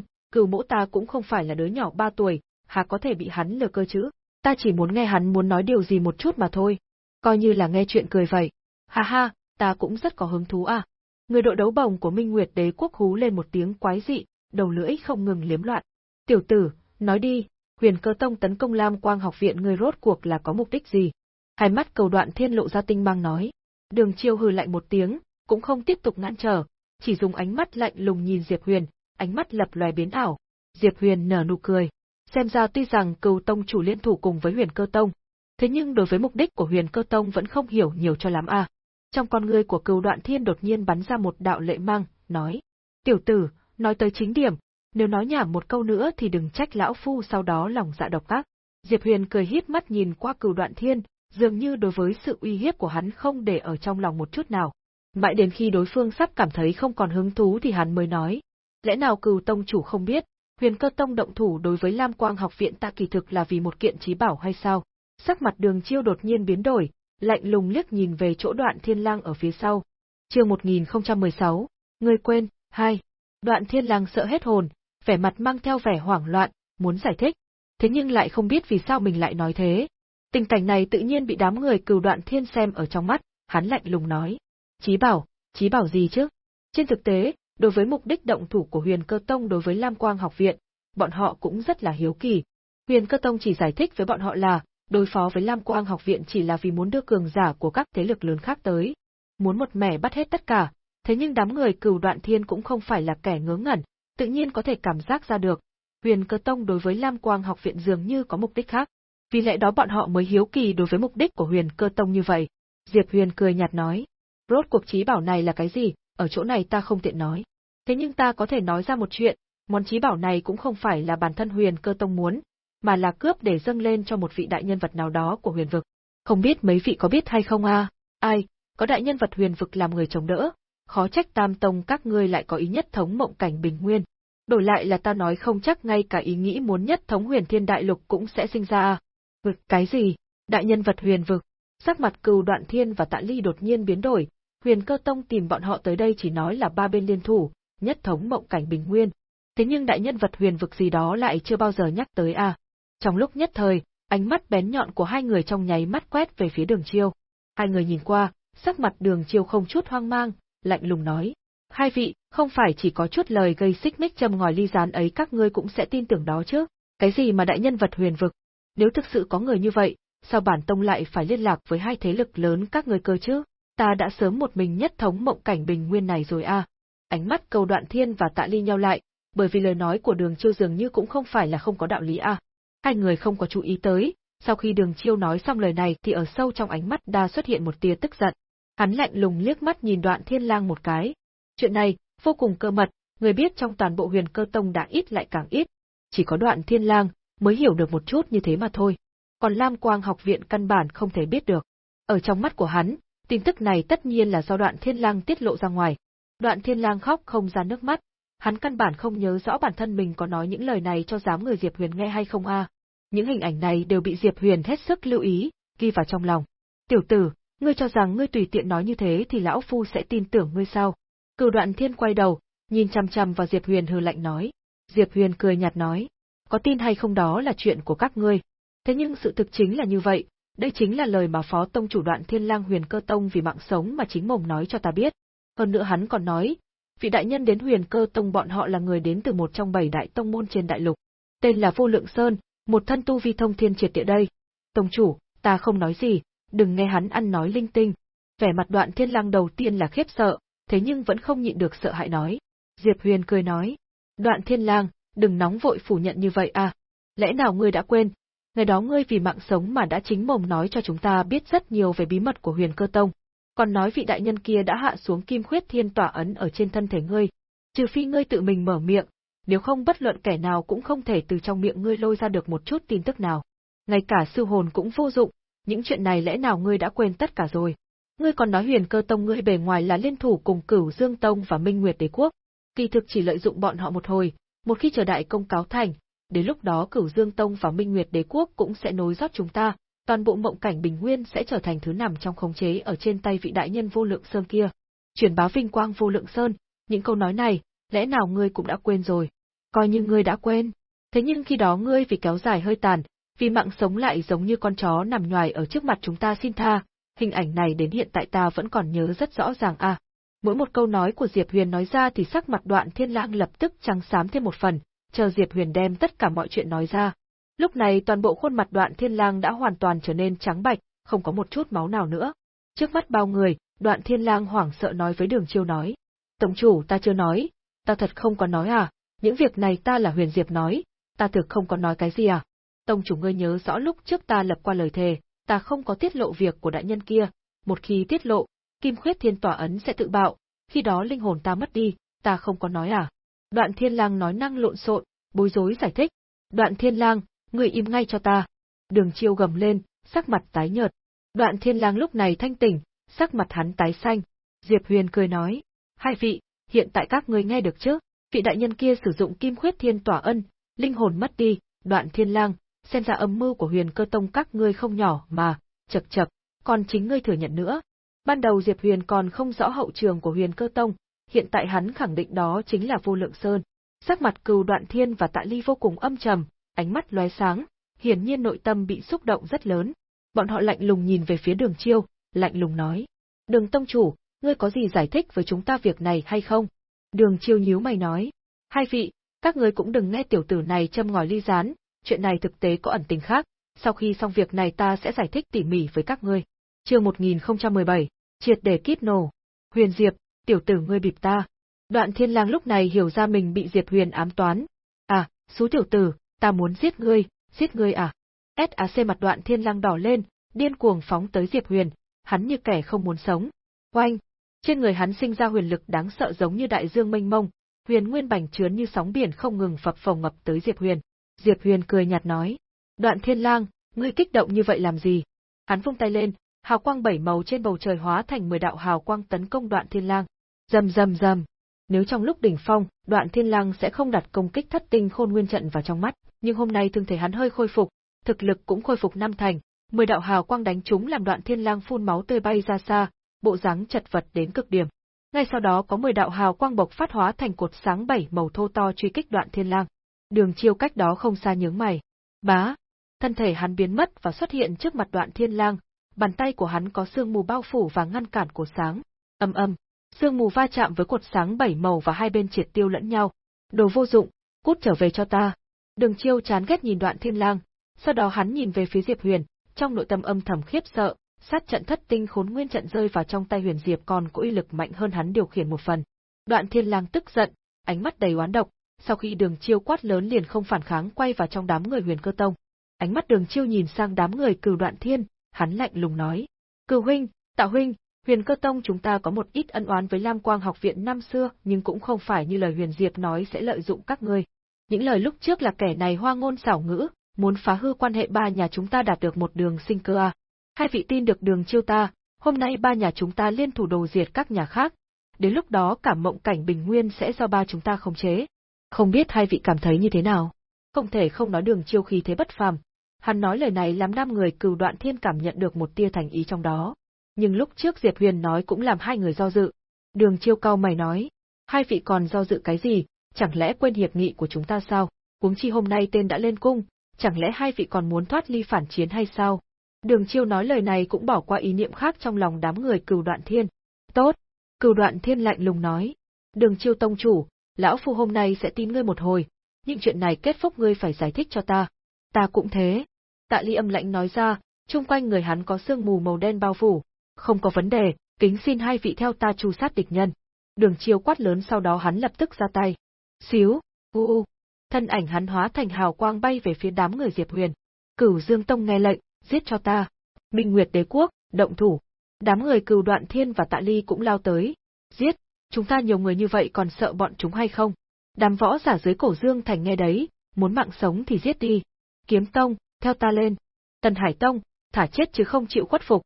cừu mẫu ta cũng không phải là đứa nhỏ ba tuổi, hà có thể bị hắn lừa cơ chứ, ta chỉ muốn nghe hắn muốn nói điều gì một chút mà thôi. Coi như là nghe chuyện cười vậy. Ha ha, ta cũng rất có hứng thú à. Người đội đấu bồng của Minh Nguyệt Đế quốc hú lên một tiếng quái dị, đầu lưỡi không ngừng liếm loạn. Tiểu tử, nói đi, huyền cơ tông tấn công Lam Quang học viện người rốt cuộc là có mục đích gì? Hai mắt cầu đoạn thiên lộ ra tinh mang nói. Đường chiêu hừ lạnh một tiếng, cũng không tiếp tục ngăn trở, chỉ dùng ánh mắt lạnh lùng nhìn Diệp Huyền, ánh mắt lập loè biến ảo. Diệp Huyền nở nụ cười. Xem ra tuy rằng cừu tông chủ liên thủ cùng với huyền cơ tông, thế nhưng đối với mục đích của huyền cơ tông vẫn không hiểu nhiều cho lắm à. Trong con ngươi của cừu đoạn thiên đột nhiên bắn ra một đạo lệ mang, nói. Tiểu tử, nói tới chính điểm, nếu nói nhảm một câu nữa thì đừng trách lão phu sau đó lòng dạ độc ác. Diệp Huyền cười híp mắt nhìn qua cừu đoạn thiên, dường như đối với sự uy hiếp của hắn không để ở trong lòng một chút nào. Mãi đến khi đối phương sắp cảm thấy không còn hứng thú thì hắn mới nói. Lẽ nào cừu tông chủ không biết, huyền cơ tông động thủ đối với Lam Quang học viện ta kỳ thực là vì một kiện trí bảo hay sao? Sắc mặt đường chiêu đột nhiên biến đổi, lạnh lùng liếc nhìn về chỗ đoạn thiên lang ở phía sau. chương 1016, người quên, hai. Đoạn thiên lang sợ hết hồn, vẻ mặt mang theo vẻ hoảng loạn, muốn giải thích, thế nhưng lại không biết vì sao mình lại nói thế. Tình cảnh này tự nhiên bị đám người cừu đoạn thiên xem ở trong mắt, hắn lạnh lùng nói. Chí bảo, chí bảo gì chứ? Trên thực tế, đối với mục đích động thủ của huyền cơ tông đối với Lam Quang học viện, bọn họ cũng rất là hiếu kỳ. Huyền cơ tông chỉ giải thích với bọn họ là, đối phó với Lam Quang học viện chỉ là vì muốn đưa cường giả của các thế lực lớn khác tới. Muốn một mẻ bắt hết tất cả, thế nhưng đám người Cửu đoạn thiên cũng không phải là kẻ ngớ ngẩn, tự nhiên có thể cảm giác ra được. Huyền cơ tông đối với Lam Quang học viện dường như có mục đích khác. Vì lẽ đó bọn họ mới hiếu kỳ đối với mục đích của huyền cơ tông như vậy. Diệp Huyền cười nhạt nói. Rốt cuộc trí bảo này là cái gì, ở chỗ này ta không tiện nói. Thế nhưng ta có thể nói ra một chuyện, món trí bảo này cũng không phải là bản thân huyền cơ tông muốn, mà là cướp để dâng lên cho một vị đại nhân vật nào đó của huyền vực. Không biết mấy vị có biết hay không a? Ai, có đại nhân vật huyền vực làm người chống đỡ, khó trách tam tông các ngươi lại có ý nhất thống mộng cảnh bình nguyên. Đổi lại là ta nói không chắc ngay cả ý nghĩ muốn nhất thống huyền thiên đại lục cũng sẽ sinh ra a. Vực cái gì? Đại nhân vật huyền vực. Sắc mặt cừu đoạn thiên và tạ ly đột nhiên biến đổi, huyền cơ tông tìm bọn họ tới đây chỉ nói là ba bên liên thủ, nhất thống mộng cảnh bình nguyên. Thế nhưng đại nhân vật huyền vực gì đó lại chưa bao giờ nhắc tới a. Trong lúc nhất thời, ánh mắt bén nhọn của hai người trong nháy mắt quét về phía đường chiêu. Hai người nhìn qua, sắc mặt đường chiêu không chút hoang mang, lạnh lùng nói. Hai vị, không phải chỉ có chút lời gây xích mích châm ngòi ly gián ấy các ngươi cũng sẽ tin tưởng đó chứ. Cái gì mà đại nhân vật huyền vực? Nếu thực sự có người như vậy, sao bản tông lại phải liên lạc với hai thế lực lớn các ngươi cơ chứ? Ta đã sớm một mình nhất thống mộng cảnh bình nguyên này rồi a. À. Ánh mắt cầu đoạn thiên và tạ ly nhau lại, bởi vì lời nói của đường chiêu dường như cũng không phải là không có đạo lý a. À. Hai người không có chú ý tới, sau khi đường chiêu nói xong lời này thì ở sâu trong ánh mắt đa xuất hiện một tia tức giận. Hắn lạnh lùng liếc mắt nhìn đoạn thiên lang một cái. Chuyện này, vô cùng cơ mật, người biết trong toàn bộ huyền cơ tông đã ít lại càng ít. Chỉ có đoạn thiên lang, mới hiểu được một chút như thế mà thôi. Còn Lam Quang học viện căn bản không thể biết được. Ở trong mắt của hắn, tin tức này tất nhiên là do đoạn thiên lang tiết lộ ra ngoài. Đoạn Thiên Lang khóc không ra nước mắt, hắn căn bản không nhớ rõ bản thân mình có nói những lời này cho dám người Diệp Huyền nghe hay không a. Những hình ảnh này đều bị Diệp Huyền hết sức lưu ý, ghi vào trong lòng. Tiểu tử, ngươi cho rằng ngươi tùy tiện nói như thế thì lão phu sẽ tin tưởng ngươi sao? Cửu Đoạn Thiên quay đầu, nhìn chăm chăm vào Diệp Huyền hừ lạnh nói. Diệp Huyền cười nhạt nói, có tin hay không đó là chuyện của các ngươi. Thế nhưng sự thực chính là như vậy, đây chính là lời mà Phó Tông chủ đoạn Thiên Lang Huyền Cơ Tông vì mạng sống mà chính mồm nói cho ta biết. Hơn nữa hắn còn nói, vị đại nhân đến Huyền Cơ Tông bọn họ là người đến từ một trong bảy đại tông môn trên đại lục, tên là Vô Lượng Sơn, một thân tu vi thông thiên triệt địa đây. Tông chủ, ta không nói gì, đừng nghe hắn ăn nói linh tinh. Vẻ mặt đoạn Thiên Lang đầu tiên là khiếp sợ, thế nhưng vẫn không nhịn được sợ hãi nói. Diệp Huyền cười nói, đoạn Thiên Lang, đừng nóng vội phủ nhận như vậy à. Lẽ nào ngươi đã quên, ngày đó ngươi vì mạng sống mà đã chính mồm nói cho chúng ta biết rất nhiều về bí mật của huyền cơ tông, còn nói vị đại nhân kia đã hạ xuống kim khuyết thiên tỏa ấn ở trên thân thể ngươi, trừ phi ngươi tự mình mở miệng, nếu không bất luận kẻ nào cũng không thể từ trong miệng ngươi lôi ra được một chút tin tức nào. Ngay cả sư hồn cũng vô dụng, những chuyện này lẽ nào ngươi đã quên tất cả rồi. Ngươi còn nói huyền cơ tông ngươi bề ngoài là liên thủ cùng cửu dương tông và minh nguyệt đế quốc, kỳ thực chỉ lợi dụng bọn họ một hồi, một khi chờ đại công cáo thành, đến lúc đó Cửu Dương Tông và Minh Nguyệt Đế quốc cũng sẽ nối rót chúng ta, toàn bộ mộng cảnh bình nguyên sẽ trở thành thứ nằm trong khống chế ở trên tay vị đại nhân vô lượng sơn kia. Truyền báo vinh quang vô lượng sơn, những câu nói này, lẽ nào ngươi cũng đã quên rồi? Coi như ngươi đã quên. Thế nhưng khi đó ngươi vì kéo dài hơi tàn, vì mạng sống lại giống như con chó nằm nhoài ở trước mặt chúng ta xin tha, hình ảnh này đến hiện tại ta vẫn còn nhớ rất rõ ràng à. Mỗi một câu nói của Diệp Huyền nói ra thì sắc mặt đoạn thiên lãng lập tức trắng xám thêm một phần, chờ Diệp Huyền đem tất cả mọi chuyện nói ra. Lúc này toàn bộ khuôn mặt đoạn thiên lang đã hoàn toàn trở nên trắng bạch, không có một chút máu nào nữa. Trước mắt bao người, đoạn thiên lang hoảng sợ nói với đường chiêu nói. Tổng chủ ta chưa nói, ta thật không có nói à, những việc này ta là huyền diệp nói, ta thực không có nói cái gì à. Tổng chủ ngươi nhớ rõ lúc trước ta lập qua lời thề, ta không có tiết lộ việc của đại nhân kia, một khi tiết lộ, kim khuyết thiên tỏa ấn sẽ tự bạo, khi đó linh hồn ta mất đi, ta không có nói à. Đoạn thiên lang nói năng lộn xộn, bối rối giải thích. Đoạn thiên lang, người im ngay cho ta. Đường chiêu gầm lên, sắc mặt tái nhợt. Đoạn thiên lang lúc này thanh tỉnh, sắc mặt hắn tái xanh. Diệp Huyền cười nói, hai vị, hiện tại các ngươi nghe được chứ? Vị đại nhân kia sử dụng kim khuyết thiên tỏa ân, linh hồn mất đi, đoạn thiên lang, xem ra âm mưu của huyền cơ tông các ngươi không nhỏ mà, chật chật, còn chính ngươi thừa nhận nữa. Ban đầu Diệp Huyền còn không rõ hậu trường của huyền cơ tông, hiện tại hắn khẳng định đó chính là vô lượng sơn. Sắc mặt cừu đoạn thiên và tạ ly vô cùng âm trầm, ánh mắt lóe sáng, hiển nhiên nội tâm bị xúc động rất lớn. Bọn họ lạnh lùng nhìn về phía đường chiêu, lạnh lùng nói. Đường tông chủ, ngươi có gì giải thích với chúng ta việc này hay không? Đường chiêu nhíu mày nói. Hai vị, các ngươi cũng đừng nghe tiểu tử này châm ngòi ly rán, chuyện này thực tế có ẩn tình khác, sau khi xong việc này ta sẽ giải thích tỉ mỉ với các ngươi. Chương 1017, triệt để kíp nổ. Huyền Diệp, tiểu tử ngươi bịp ta. Đoạn Thiên Lang lúc này hiểu ra mình bị Diệp Huyền ám toán. À, số tiểu tử, ta muốn giết ngươi, giết ngươi à? SAC mặt Đoạn Thiên Lang đỏ lên, điên cuồng phóng tới Diệp Huyền, hắn như kẻ không muốn sống. Oanh! Trên người hắn sinh ra huyền lực đáng sợ giống như đại dương mênh mông, huyền nguyên bành trướng như sóng biển không ngừng phập phồng ngập tới Diệp Huyền. Diệp Huyền cười nhạt nói: "Đoạn Thiên Lang, ngươi kích động như vậy làm gì?" Hắn vung tay lên, hào quang bảy màu trên bầu trời hóa thành 10 đạo hào quang tấn công Đoạn Thiên Lang dầm dầm dầm. Nếu trong lúc đỉnh phong, Đoạn Thiên Lang sẽ không đặt công kích thất tinh khôn nguyên trận vào trong mắt, nhưng hôm nay thương thể hắn hơi khôi phục, thực lực cũng khôi phục năm thành, 10 đạo hào quang đánh trúng làm Đoạn Thiên Lang phun máu tươi bay ra xa, bộ dáng chật vật đến cực điểm. Ngay sau đó có 10 đạo hào quang bộc phát hóa thành cột sáng bảy màu thô to truy kích Đoạn Thiên Lang. Đường Chiêu cách đó không xa nhướng mày. Bá, thân thể hắn biến mất và xuất hiện trước mặt Đoạn Thiên Lang, bàn tay của hắn có sương mù bao phủ và ngăn cản cột sáng. Âm âm, sương mù va chạm với cột sáng bảy màu và hai bên triệt tiêu lẫn nhau. Đồ vô dụng, cút trở về cho ta. Đường Chiêu chán ghét nhìn Đoạn Thiên Lang, sau đó hắn nhìn về phía Diệp Huyền, trong nội tâm âm thầm khiếp sợ, sát trận thất tinh khốn nguyên trận rơi vào trong tay Huyền Diệp còn có uy lực mạnh hơn hắn điều khiển một phần. Đoạn Thiên Lang tức giận, ánh mắt đầy oán độc, sau khi Đường Chiêu quát lớn liền không phản kháng quay vào trong đám người Huyền Cơ Tông. Ánh mắt Đường Chiêu nhìn sang đám người Cừu Đoạn Thiên, hắn lạnh lùng nói: "Cừu huynh, Tạo huynh, Huyền Cơ Tông chúng ta có một ít ân oán với Lam Quang học viện năm xưa, nhưng cũng không phải như lời Huyền Diệp nói sẽ lợi dụng các ngươi. Những lời lúc trước là kẻ này hoa ngôn xảo ngữ, muốn phá hư quan hệ ba nhà chúng ta đạt được một đường sinh cơ à. Hai vị tin được đường chiêu ta, hôm nay ba nhà chúng ta liên thủ đồ diệt các nhà khác. đến lúc đó cả mộng cảnh bình nguyên sẽ do ba chúng ta khống chế. Không biết hai vị cảm thấy như thế nào? Không thể không nói đường chiêu khí thế bất phàm. Hắn nói lời này làm năm người cừu đoạn thiên cảm nhận được một tia thành ý trong đó. Nhưng lúc trước Diệp Huyền nói cũng làm hai người do dự. Đường chiêu cao mày nói, hai vị còn do dự cái gì, chẳng lẽ quên hiệp nghị của chúng ta sao? Huống chi hôm nay tên đã lên cung, chẳng lẽ hai vị còn muốn thoát ly phản chiến hay sao? Đường chiêu nói lời này cũng bỏ qua ý niệm khác trong lòng đám người cừu đoạn thiên. Tốt, cừu đoạn thiên lạnh lùng nói. Đường chiêu tông chủ, lão phu hôm nay sẽ tin ngươi một hồi, nhưng chuyện này kết phúc ngươi phải giải thích cho ta. Ta cũng thế. Tạ ly âm lạnh nói ra, chung quanh người hắn có sương mù màu đen bao phủ. Không có vấn đề, kính xin hai vị theo ta tru sát địch nhân. Đường chiêu quát lớn sau đó hắn lập tức ra tay. Xíu, u u. Thân ảnh hắn hóa thành hào quang bay về phía đám người Diệp Huyền. Cửu Dương Tông nghe lệnh, giết cho ta. Minh Nguyệt Đế Quốc, động thủ. Đám người cừu đoạn thiên và tạ ly cũng lao tới. Giết, chúng ta nhiều người như vậy còn sợ bọn chúng hay không? Đám võ giả dưới cổ Dương Thành nghe đấy, muốn mạng sống thì giết đi. Kiếm Tông, theo ta lên. Tần Hải Tông, thả chết chứ không chịu khuất phục.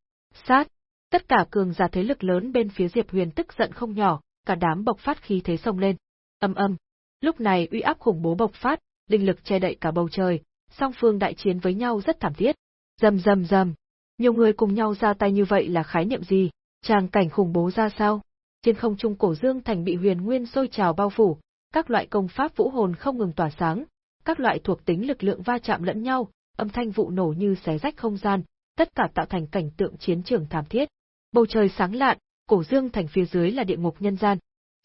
Sát. Tất cả cường giả thế lực lớn bên phía Diệp Huyền tức giận không nhỏ, cả đám bộc phát khí thế sông lên. Âm âm. Lúc này uy áp khủng bố bộc phát, linh lực che đậy cả bầu trời, song phương đại chiến với nhau rất thảm thiết. Rầm rầm rầm. Nhiều người cùng nhau ra tay như vậy là khái niệm gì? Tràng cảnh khủng bố ra sao? Trên không trung cổ dương thành bị huyền nguyên sôi trào bao phủ, các loại công pháp vũ hồn không ngừng tỏa sáng, các loại thuộc tính lực lượng va chạm lẫn nhau, âm thanh vụ nổ như xé rách không gian, tất cả tạo thành cảnh tượng chiến trường thảm thiết. Bầu trời sáng lạn, cổ dương thành phía dưới là địa ngục nhân gian.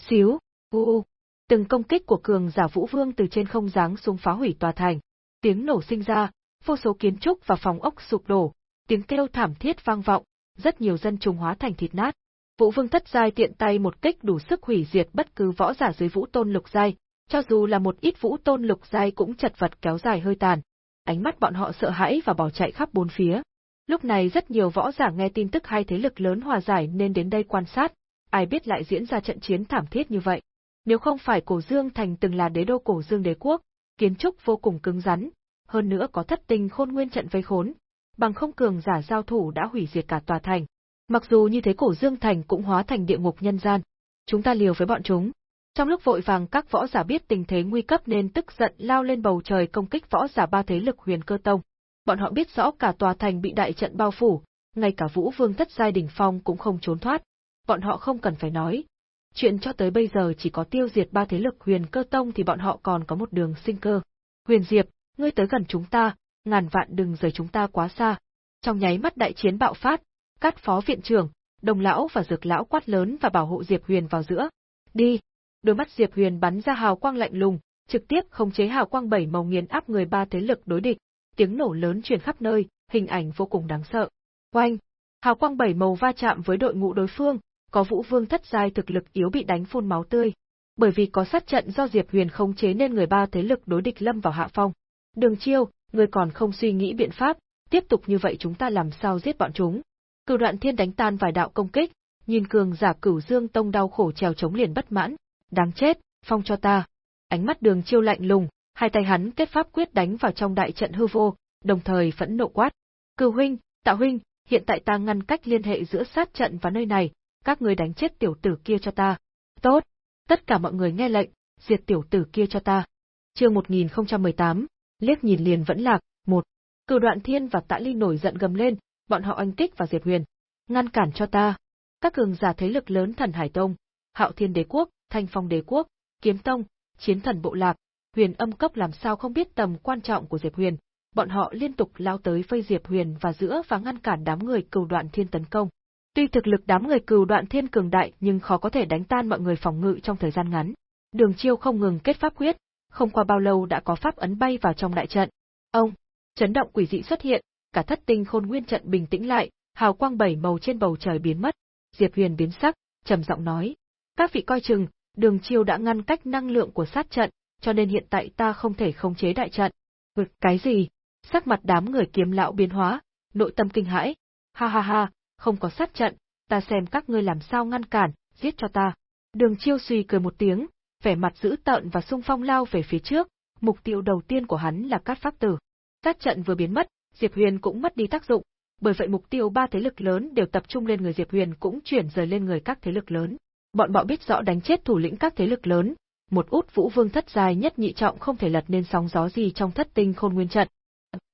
Xíu, u u. Từng công kích của cường giả Vũ Vương từ trên không giáng xuống phá hủy tòa thành. Tiếng nổ sinh ra, vô số kiến trúc và phòng ốc sụp đổ, tiếng kêu thảm thiết vang vọng, rất nhiều dân trùng hóa thành thịt nát. Vũ Vương thất giai tiện tay một kích đủ sức hủy diệt bất cứ võ giả dưới Vũ Tôn lục giai, cho dù là một ít Vũ Tôn lục giai cũng chật vật kéo dài hơi tàn. Ánh mắt bọn họ sợ hãi và bỏ chạy khắp bốn phía. Lúc này rất nhiều võ giả nghe tin tức hai thế lực lớn hòa giải nên đến đây quan sát, ai biết lại diễn ra trận chiến thảm thiết như vậy. Nếu không phải Cổ Dương Thành từng là đế đô Cổ Dương đế quốc, kiến trúc vô cùng cứng rắn, hơn nữa có thất tình khôn nguyên trận vây khốn, bằng không cường giả giao thủ đã hủy diệt cả tòa thành. Mặc dù như thế cổ Dương Thành cũng hóa thành địa ngục nhân gian. Chúng ta liều với bọn chúng. Trong lúc vội vàng các võ giả biết tình thế nguy cấp nên tức giận lao lên bầu trời công kích võ giả ba thế lực huyền cơ tông. Bọn họ biết rõ cả tòa thành bị đại trận bao phủ, ngay cả Vũ Vương thất giai đỉnh phong cũng không trốn thoát. Bọn họ không cần phải nói. Chuyện cho tới bây giờ chỉ có tiêu diệt ba thế lực huyền cơ tông thì bọn họ còn có một đường sinh cơ. Huyền Diệp, ngươi tới gần chúng ta, ngàn vạn đừng rời chúng ta quá xa. Trong nháy mắt đại chiến bạo phát, cát phó viện trưởng, đồng lão và dược lão quát lớn và bảo hộ Diệp Huyền vào giữa. Đi! Đôi mắt Diệp Huyền bắn ra hào quang lạnh lùng, trực tiếp khống chế hào quang bảy màu nghiền áp người ba thế lực đối địch, tiếng nổ lớn truyền khắp nơi, hình ảnh vô cùng đáng sợ. Oanh! Hào quang bảy màu va chạm với đội ngũ đối phương, có Vũ Vương thất giai thực lực yếu bị đánh phun máu tươi. Bởi vì có sát trận do Diệp Huyền khống chế nên người ba thế lực đối địch lâm vào hạ phong. Đường Chiêu, người còn không suy nghĩ biện pháp, tiếp tục như vậy chúng ta làm sao giết bọn chúng. Cửu đoạn thiên đánh tan vài đạo công kích, nhìn cường giả cửu dương tông đau khổ trèo chống liền bất mãn. Đáng chết, phong cho ta. Ánh mắt đường chiêu lạnh lùng, hai tay hắn kết pháp quyết đánh vào trong đại trận hư vô, đồng thời phẫn nộ quát. Cửu huynh, tạ huynh, hiện tại ta ngăn cách liên hệ giữa sát trận và nơi này, các người đánh chết tiểu tử kia cho ta. Tốt, tất cả mọi người nghe lệnh, diệt tiểu tử kia cho ta. Chương 1018, liếc nhìn liền vẫn lạc, một. Cửu đoạn thiên và tạ ly nổi giận gầm lên, bọn họ anh kích vào Diệp Huyền. Ngăn cản cho ta. Các cường giả thế lực lớn thần Hải Tông, Hạo Thiên Đế Quốc, Thanh Phong Đế Quốc, Kiếm Tông, Chiến Thần Bộ Lạc, Huyền Âm Cấp làm sao không biết tầm quan trọng của Diệp Huyền. Bọn họ liên tục lao tới vây Diệp Huyền và giữa và ngăn cản đám người cừu đoạn thiên tấn công. Tuy thực lực đám người cừu đoạn thiên cường đại nhưng khó có thể đánh tan mọi người phòng ngự trong thời gian ngắn. Đường chiêu không ngừng kết pháp quyết, không qua bao lâu đã có pháp ấn bay vào trong đại trận. Ông, chấn động quỷ dị xuất hiện, cả thất tinh khôn nguyên trận bình tĩnh lại, hào quang bảy màu trên bầu trời biến mất. Diệp Huyền biến sắc, trầm giọng nói: "Các vị coi chừng, Đường Chiêu đã ngăn cách năng lượng của sát trận, cho nên hiện tại ta không thể khống chế đại trận." "Ừ, cái gì?" Sắc mặt đám người kiếm lão biến hóa, nội tâm kinh hãi. "Ha ha ha, không có sát trận, ta xem các ngươi làm sao ngăn cản, giết cho ta." Đường Chiêu suy cười một tiếng, vẻ mặt dữ tợn và sung phong lao về phía trước, mục tiêu đầu tiên của hắn là cát pháp tử. Sát trận vừa biến mất, Diệp Huyền cũng mất đi tác dụng, bởi vậy mục tiêu ba thế lực lớn đều tập trung lên người Diệp Huyền cũng chuyển rời lên người các thế lực lớn. Bọn bọ biết rõ đánh chết thủ lĩnh các thế lực lớn, một út vũ vương thất dài nhất nhị trọng không thể lật nên sóng gió gì trong thất tinh khôn nguyên trận.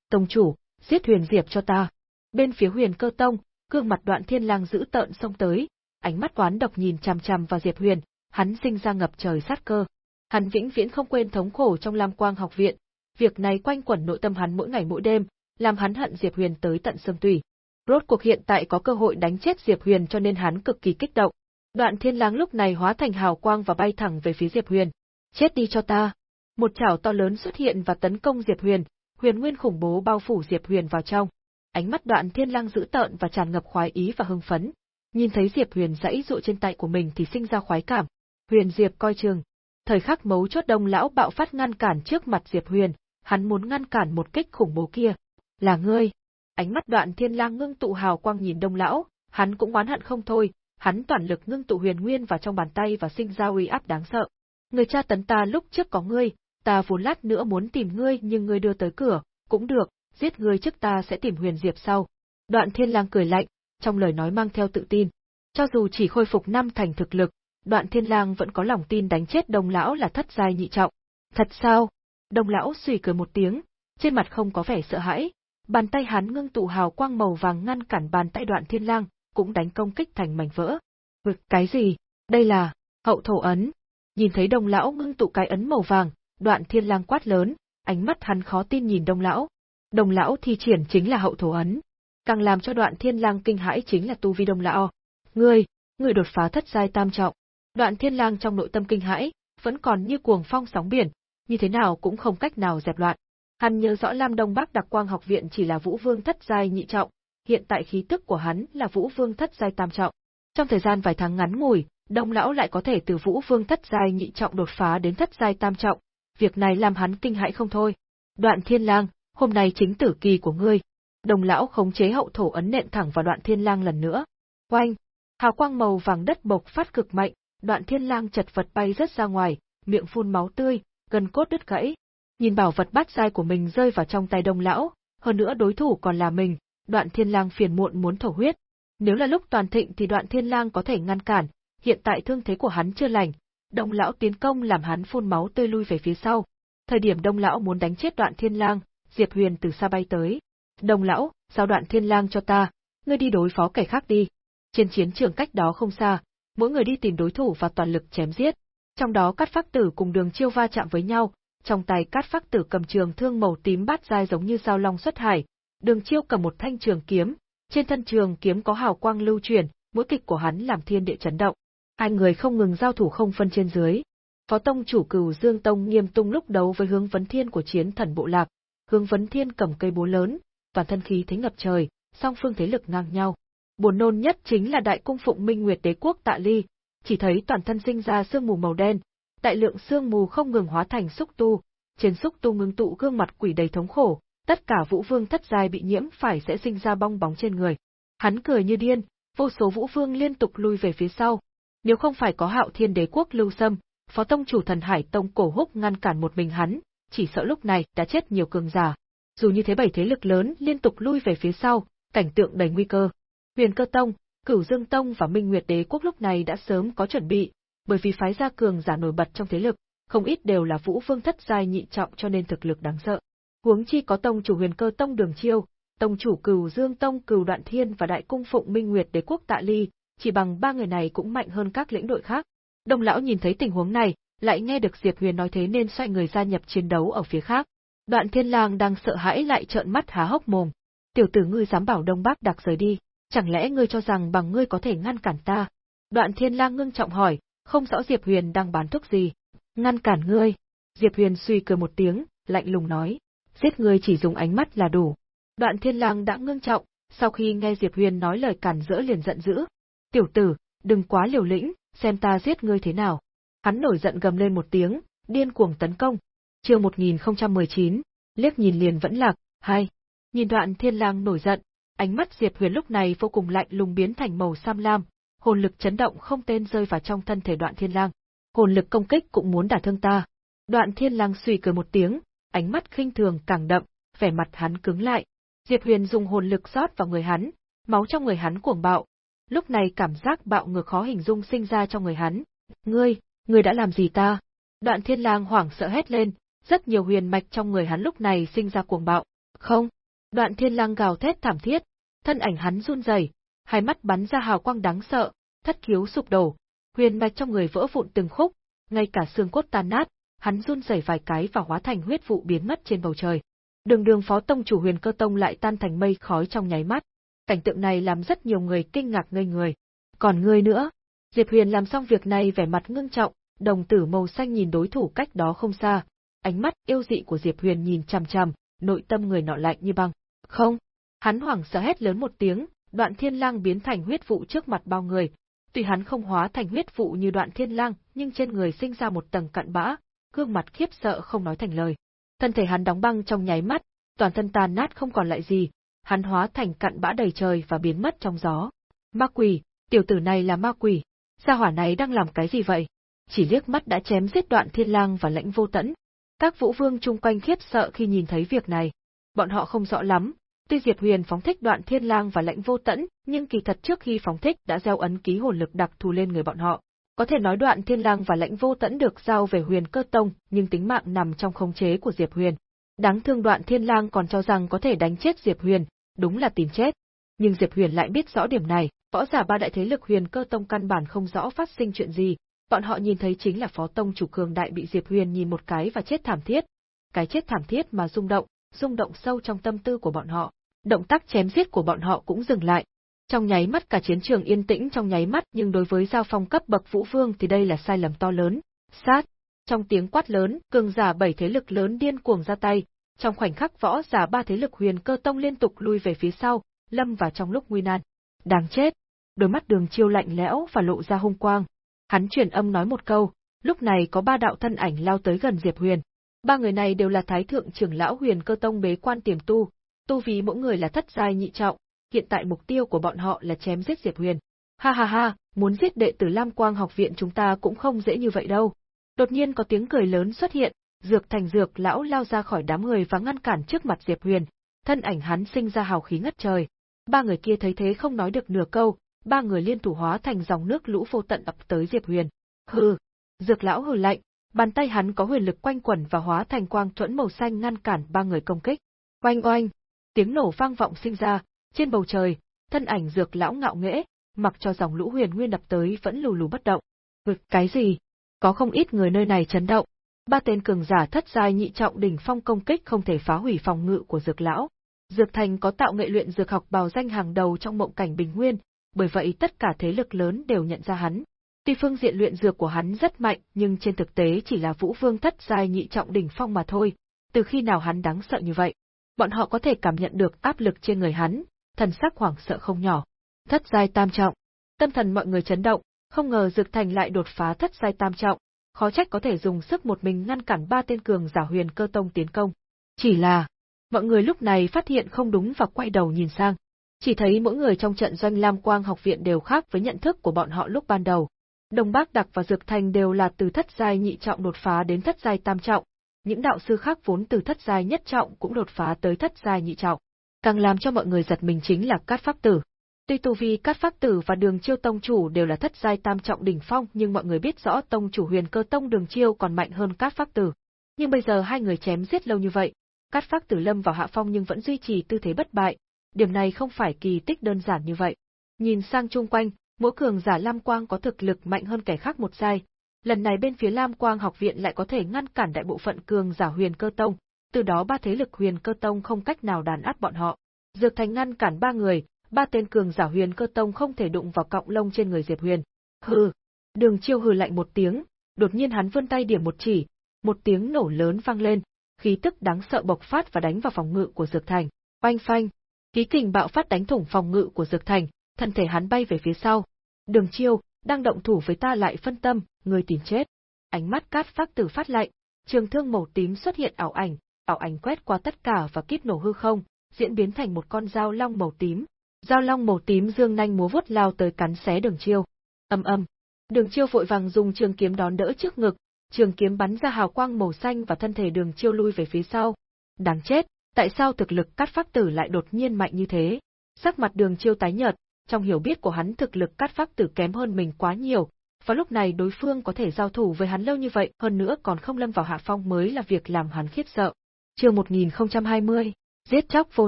Tông chủ, giết huyền diệp cho ta. Bên phía huyền cơ tông, gương mặt đoạn thiên lang giữ tợn xông tới, ánh mắt quán độc nhìn chằm chằm vào Diệp Huyền, hắn sinh ra ngập trời sát cơ. Hắn vĩnh viễn không quên thống khổ trong Lam Quang học viện, việc này quanh quẩn nội tâm hắn mỗi ngày mỗi đêm, làm hắn hận Diệp Huyền tới tận xương tủy. Rốt cuộc hiện tại có cơ hội đánh chết Diệp Huyền cho nên hắn cực kỳ kích động. Đoạn Thiên Lang lúc này hóa thành hào quang và bay thẳng về phía Diệp Huyền. Chết đi cho ta! Một chảo to lớn xuất hiện và tấn công Diệp Huyền, huyền nguyên khủng bố bao phủ Diệp Huyền vào trong. Ánh mắt Đoạn Thiên Lang dữ tợn và tràn ngập khoái ý và hưng phấn. Nhìn thấy Diệp Huyền dãy dụ trên tay của mình thì sinh ra khoái cảm. Huyền Diệp coi chừng. Thời khắc mấu chốt đông lão bạo phát ngăn cản trước mặt Diệp Huyền, hắn muốn ngăn cản một kích khủng bố kia. Là ngươi. Ánh mắt đoạn thiên lang ngưng tụ hào quang nhìn đông lão, hắn cũng oán hận không thôi, hắn toàn lực ngưng tụ huyền nguyên vào trong bàn tay và sinh ra uy áp đáng sợ. Người cha tấn ta lúc trước có ngươi, ta vốn lát nữa muốn tìm ngươi nhưng ngươi đưa tới cửa, cũng được, giết ngươi trước ta sẽ tìm huyền diệp sau. Đoạn thiên lang cười lạnh, trong lời nói mang theo tự tin. Cho dù chỉ khôi phục năm thành thực lực, đoạn thiên lang vẫn có lòng tin đánh chết đông lão là thất giai nhị trọng. Thật sao? Đông lão suy cười một tiếng, trên mặt không có vẻ sợ hãi, bàn tay hắn ngưng tụ hào quang màu vàng ngăn cản bàn tay đoạn thiên lang, cũng đánh công kích thành mảnh vỡ. Vực cái gì? Đây là, hậu thổ ấn. Nhìn thấy đông lão ngưng tụ cái ấn màu vàng, đoạn thiên lang quát lớn, ánh mắt hắn khó tin nhìn đông lão. Đông lão thi triển chính là hậu thổ ấn. Càng làm cho đoạn thiên lang kinh hãi chính là tu vi đông lão. Ngươi, ngươi đột phá thất giai tam trọng. Đoạn thiên lang trong nội tâm kinh hãi, vẫn còn như cuồng phong sóng biển, như thế nào cũng không cách nào dẹp loạn. Hắn nhớ rõ Lam Đông Bắc Đặc Quang học viện chỉ là Vũ Vương thất giai nhị trọng, hiện tại khí tức của hắn là Vũ Vương thất giai tam trọng. Trong thời gian vài tháng ngắn ngủi, Đông lão lại có thể từ Vũ Vương thất giai nhị trọng đột phá đến thất giai tam trọng, việc này làm hắn kinh hãi không thôi. Đoạn Thiên Lang, hôm nay chính tử kỳ của ngươi. Đồng lão khống chế hậu thổ ấn nện thẳng vào Đoạn Thiên Lang lần nữa. Oanh, hào quang màu vàng đất bộc phát cực mạnh, Đoạn Thiên Lang chật vật bay rất ra ngoài, miệng phun máu tươi, gần cốt đứt gãy. Nhìn bảo vật bát giai của mình rơi vào trong tay đông lão, hơn nữa đối thủ còn là mình, đoạn thiên lang phiền muộn muốn thổ huyết. Nếu là lúc toàn thịnh thì đoạn thiên lang có thể ngăn cản, hiện tại thương thế của hắn chưa lành, đông lão tiến công làm hắn phun máu tươi lui về phía sau. Thời điểm đông lão muốn đánh chết đoạn thiên lang, Diệp Huyền từ xa bay tới. Đông lão, giao đoạn thiên lang cho ta, ngươi đi đối phó kẻ khác đi. Trên chiến trường cách đó không xa, mỗi người đi tìm đối thủ và toàn lực chém giết. Trong đó Cát Phác Tử cùng Đường Chiêu va chạm với nhau, trong tay Cát Phác Tử cầm trường thương màu tím bát dai giống như dao long xuất hải, Đường Chiêu cầm một thanh trường kiếm, trên thân trường kiếm có hào quang lưu chuyển, mỗi kịch của hắn làm thiên địa chấn động. Hai người không ngừng giao thủ không phân trên dưới. Phó tông chủ Cửu Dương Tông nghiêm tung lúc đấu với Hướng Vấn Thiên của chiến thần bộ lạc, Hướng Vấn Thiên cầm cây búa lớn, toàn thân khí thế ngập trời, song phương thế lực ngang nhau. Buồn nôn nhất chính là đại cung phụng Minh Nguyệt Đế quốc Tạ Ly, chỉ thấy toàn thân sinh ra sương mù màu đen, đại lượng sương mù không ngừng hóa thành xúc tu, trên xúc tu ngưng tụ gương mặt quỷ đầy thống khổ, tất cả vũ vương thất giai bị nhiễm phải sẽ sinh ra bong bóng trên người. Hắn cười như điên, vô số vũ vương liên tục lui về phía sau. Nếu không phải có hạo thiên đế quốc lưu xâm, phó tông chủ thần hải tông cổ húc ngăn cản một mình hắn, chỉ sợ lúc này đã chết nhiều cường giả. Dù như thế bảy thế lực lớn liên tục lui về phía sau, cảnh tượng đầy nguy cơ. Huyền cơ tông, Cửu Dương Tông và Minh Nguyệt Đế quốc lúc này đã sớm có chuẩn bị, bởi vì phái gia cường giả nổi bật trong thế lực, không ít đều là Vũ Vương thất giai nhị trọng cho nên thực lực đáng sợ. Huống chi có tông chủ Huyền Cơ Tông Đường Chiêu, tông chủ Cửu Dương Tông Cửu Đoạn Thiên và đại cung phụng Minh Nguyệt Đế quốc Tạ Ly, chỉ bằng ba người này cũng mạnh hơn các lĩnh đội khác. Đông lão nhìn thấy tình huống này, lại nghe được Diệp Huyền nói thế nên xoay người gia nhập chiến đấu ở phía khác. Đoạn Thiên Lang đang sợ hãi lại trợn mắt há hốc mồm. Tiểu tử ngươi dám bảo Đông Bắc đặc rời đi, chẳng lẽ ngươi cho rằng bằng ngươi có thể ngăn cản ta? Đoạn Thiên Lang ngưng trọng hỏi, không rõ Diệp Huyền đang bán thuốc gì. Ngăn cản ngươi. Diệp Huyền suy cười một tiếng, lạnh lùng nói, giết ngươi chỉ dùng ánh mắt là đủ. Đoạn Thiên Lang đã ngưng trọng, sau khi nghe Diệp Huyền nói lời cản rỡ liền giận dữ. Tiểu tử, đừng quá liều lĩnh, xem ta giết ngươi thế nào. Hắn nổi giận gầm lên một tiếng, điên cuồng tấn công. Chiều 1019, liếc nhìn liền vẫn lạc, hai. Nhìn đoạn Thiên Lang nổi giận, Ánh mắt Diệp Huyền lúc này vô cùng lạnh lùng biến thành màu sam lam, hồn lực chấn động không tên rơi vào trong thân thể Đoạn Thiên Lang. Hồn lực công kích cũng muốn đả thương ta. Đoạn Thiên Lang suy cười một tiếng, ánh mắt khinh thường càng đậm, vẻ mặt hắn cứng lại. Diệp Huyền dùng hồn lực rót vào người hắn, máu trong người hắn cuồng bạo. Lúc này cảm giác bạo ngược khó hình dung sinh ra trong người hắn. Ngươi, ngươi đã làm gì ta? Đoạn thiên lang hoảng sợ hét lên, rất nhiều huyền mạch trong người hắn lúc này sinh ra cuồng bạo. Không! Đoạn thiên lang gào thét thảm thiết, thân ảnh hắn run rẩy, hai mắt bắn ra hào quang đáng sợ, thất khiếu sụp đổ, huyền mạch trong người vỡ vụn từng khúc, ngay cả xương cốt tan nát, hắn run rẩy vài cái và hóa thành huyết vụ biến mất trên bầu trời. Đường đường phó tông chủ huyền cơ tông lại tan thành mây khói trong nháy mắt. Cảnh tượng này làm rất nhiều người kinh ngạc ngây người. Còn ngươi nữa? Diệp Huyền làm xong việc này vẻ mặt ngưng trọng, đồng tử màu xanh nhìn đối thủ cách đó không xa. Ánh mắt yêu dị của Diệp Huyền nhìn chằm chằm, nội tâm người nọ lạnh như băng. Không! Hắn hoảng sợ hét lớn một tiếng, đoạn thiên lang biến thành huyết vụ trước mặt bao người. Tuy hắn không hóa thành huyết vụ như đoạn thiên lang, nhưng trên người sinh ra một tầng cặn bã, gương mặt khiếp sợ không nói thành lời. Thân thể hắn đóng băng trong nháy mắt, toàn thân tàn nát không còn lại gì, hắn hóa thành cặn bã đầy trời và biến mất trong gió. Ma quỷ, tiểu tử này là ma quỷ, gia hỏa này đang làm cái gì vậy? Chỉ liếc mắt đã chém giết đoạn thiên lang và lãnh vô tẫn. Các vũ vương chung quanh khiếp sợ khi nhìn thấy việc này. Bọn họ không rõ lắm, tuy Diệp Huyền phóng thích đoạn thiên lang và lãnh vô tẫn, nhưng kỳ thật trước khi phóng thích đã gieo ấn ký hồn lực đặc thù lên người bọn họ. Có thể nói đoạn thiên lang và lãnh vô tẫn được giao về huyền cơ tông, nhưng tính mạng nằm trong khống chế của Diệp Huyền. Đáng thương đoạn thiên lang còn cho rằng có thể đánh chết Diệp Huyền, đúng là tìm chết. Nhưng Diệp Huyền lại biết rõ điểm này, võ giả ba đại thế lực huyền cơ tông căn bản không rõ phát sinh chuyện gì, bọn họ nhìn thấy chính là phó tông chủ cường đại bị Diệp Huyền nhìn một cái và chết thảm thiết. Cái chết thảm thiết mà rung động, rung động sâu trong tâm tư của bọn họ. Động tác chém giết của bọn họ cũng dừng lại, trong nháy mắt cả chiến trường yên tĩnh trong nháy mắt nhưng đối với giao phong cấp bậc vũ vương thì đây là sai lầm to lớn. Sát! Trong tiếng quát lớn, cường giả bảy thế lực lớn điên cuồng ra tay, trong khoảnh khắc võ giả ba thế lực huyền cơ tông liên tục lui về phía sau, lâm vào trong lúc nguy nan. Đáng chết! Đôi mắt đường chiêu lạnh lẽo và lộ ra hung quang. Hắn truyền âm nói một câu, lúc này có ba đạo thân ảnh lao tới gần Diệp Huyền. Ba người này đều là thái thượng trưởng lão huyền cơ tông bế quan tiềm tu, tu vì mỗi người là thất giai nhị trọng, hiện tại mục tiêu của bọn họ là chém giết Diệp Huyền. Ha ha ha, muốn giết đệ tử Lam Quang học viện chúng ta cũng không dễ như vậy đâu. Đột nhiên có tiếng cười lớn xuất hiện, Dược Thành Dược lão lao ra khỏi đám người và ngăn cản trước mặt Diệp Huyền, thân ảnh hắn sinh ra hào khí ngất trời. Ba người kia thấy thế không nói được nửa câu, ba người liên thủ hóa thành dòng nước lũ vô tận ập tới Diệp Huyền. Hừ, Dược lão hừ lạnh, bàn tay hắn có huyền lực quanh quẩn và hóa thành quang thuẫn màu xanh ngăn cản ba người công kích. Oanh oanh, tiếng nổ vang vọng sinh ra, trên bầu trời, thân ảnh dược lão ngạo nghễ, mặc cho dòng lũ huyền nguyên đập tới vẫn lù lù bất động. Vực cái gì? Có không ít người nơi này chấn động. Ba tên cường giả thất giai nhị trọng đỉnh phong công kích không thể phá hủy phòng ngự của dược lão. Dược thành có tạo nghệ luyện dược học bào danh hàng đầu trong mộng cảnh bình nguyên, bởi vậy tất cả thế lực lớn đều nhận ra hắn. Tuy phương diện luyện dược của hắn rất mạnh, nhưng trên thực tế chỉ là vũ vương thất giai nhị trọng đỉnh phong mà thôi. Từ khi nào hắn đáng sợ như vậy? Bọn họ có thể cảm nhận được áp lực trên người hắn, thần sắc hoảng sợ không nhỏ. Thất giai tam trọng. Tâm thần mọi người chấn động, không ngờ Dược Thành lại đột phá thất giai tam trọng, khó trách có thể dùng sức một mình ngăn cản ba tên cường giả huyền cơ tông tiến công. Chỉ là, mọi người lúc này phát hiện không đúng và quay đầu nhìn sang. Chỉ thấy mỗi người trong trận doanh Lam Quang học viện đều khác với nhận thức của bọn họ lúc ban đầu. Đồng Bác Đặc và Dược Thành đều là từ thất giai nhị trọng đột phá đến thất giai tam trọng, những đạo sư khác vốn từ thất giai nhất trọng cũng đột phá tới thất giai nhị trọng. Càng làm cho mọi người giật mình chính là Cát Pháp Tử. Tuy tu vi Cát Pháp Tử và Đường Chiêu tông chủ đều là thất giai tam trọng đỉnh phong, nhưng mọi người biết rõ tông chủ Huyền Cơ tông Đường Chiêu còn mạnh hơn Cát Pháp Tử. Nhưng bây giờ hai người chém giết lâu như vậy, Cát Pháp Tử lâm vào hạ phong nhưng vẫn duy trì tư thế bất bại, điểm này không phải kỳ tích đơn giản như vậy. Nhìn sang chung quanh, mỗi cường giả Lam Quang có thực lực mạnh hơn kẻ khác một giai. Lần này bên phía Lam Quang học viện lại có thể ngăn cản đại bộ phận cường giả Huyền Cơ tông, từ đó ba thế lực huyền cơ tông không cách nào đàn áp bọn họ. Dược Thành ngăn cản ba người, ba tên cường giả huyền cơ tông không thể đụng vào cọng lông trên người Diệp Huyền. Hừ, đường chiêu hừ lạnh một tiếng, đột nhiên hắn vươn tay điểm một chỉ, một tiếng nổ lớn vang lên, khí tức đáng sợ bộc phát và đánh vào phòng ngự của Dược Thành. Oanh phanh, khí kình bạo phát đánh thủng phòng ngự của Dược Thành, thân thể hắn bay về phía sau. Đường chiêu, đang động thủ với ta lại phân tâm, người tìm chết. Ánh mắt cát phát tử phát lạnh, trường thương màu tím xuất hiện ảo ảnh, ảo ảnh quét qua tất cả và kíp nổ hư không, diễn biến thành một con dao long màu tím. Dao long màu tím dương nanh múa vuốt lao tới cắn xé đường chiêu. Âm âm. Đường chiêu vội vàng dùng trường kiếm đón đỡ trước ngực, trường kiếm bắn ra hào quang màu xanh và thân thể đường chiêu lui về phía sau. Đáng chết, tại sao thực lực cắt pháp tử lại đột nhiên mạnh như thế? Sắc mặt đường chiêu tái nhợt, trong hiểu biết của hắn thực lực cát pháp tử kém hơn mình quá nhiều, và lúc này đối phương có thể giao thủ với hắn lâu như vậy, hơn nữa còn không lâm vào hạ phong mới là việc làm hắn khiếp sợ. Chương 1020, giết chóc vô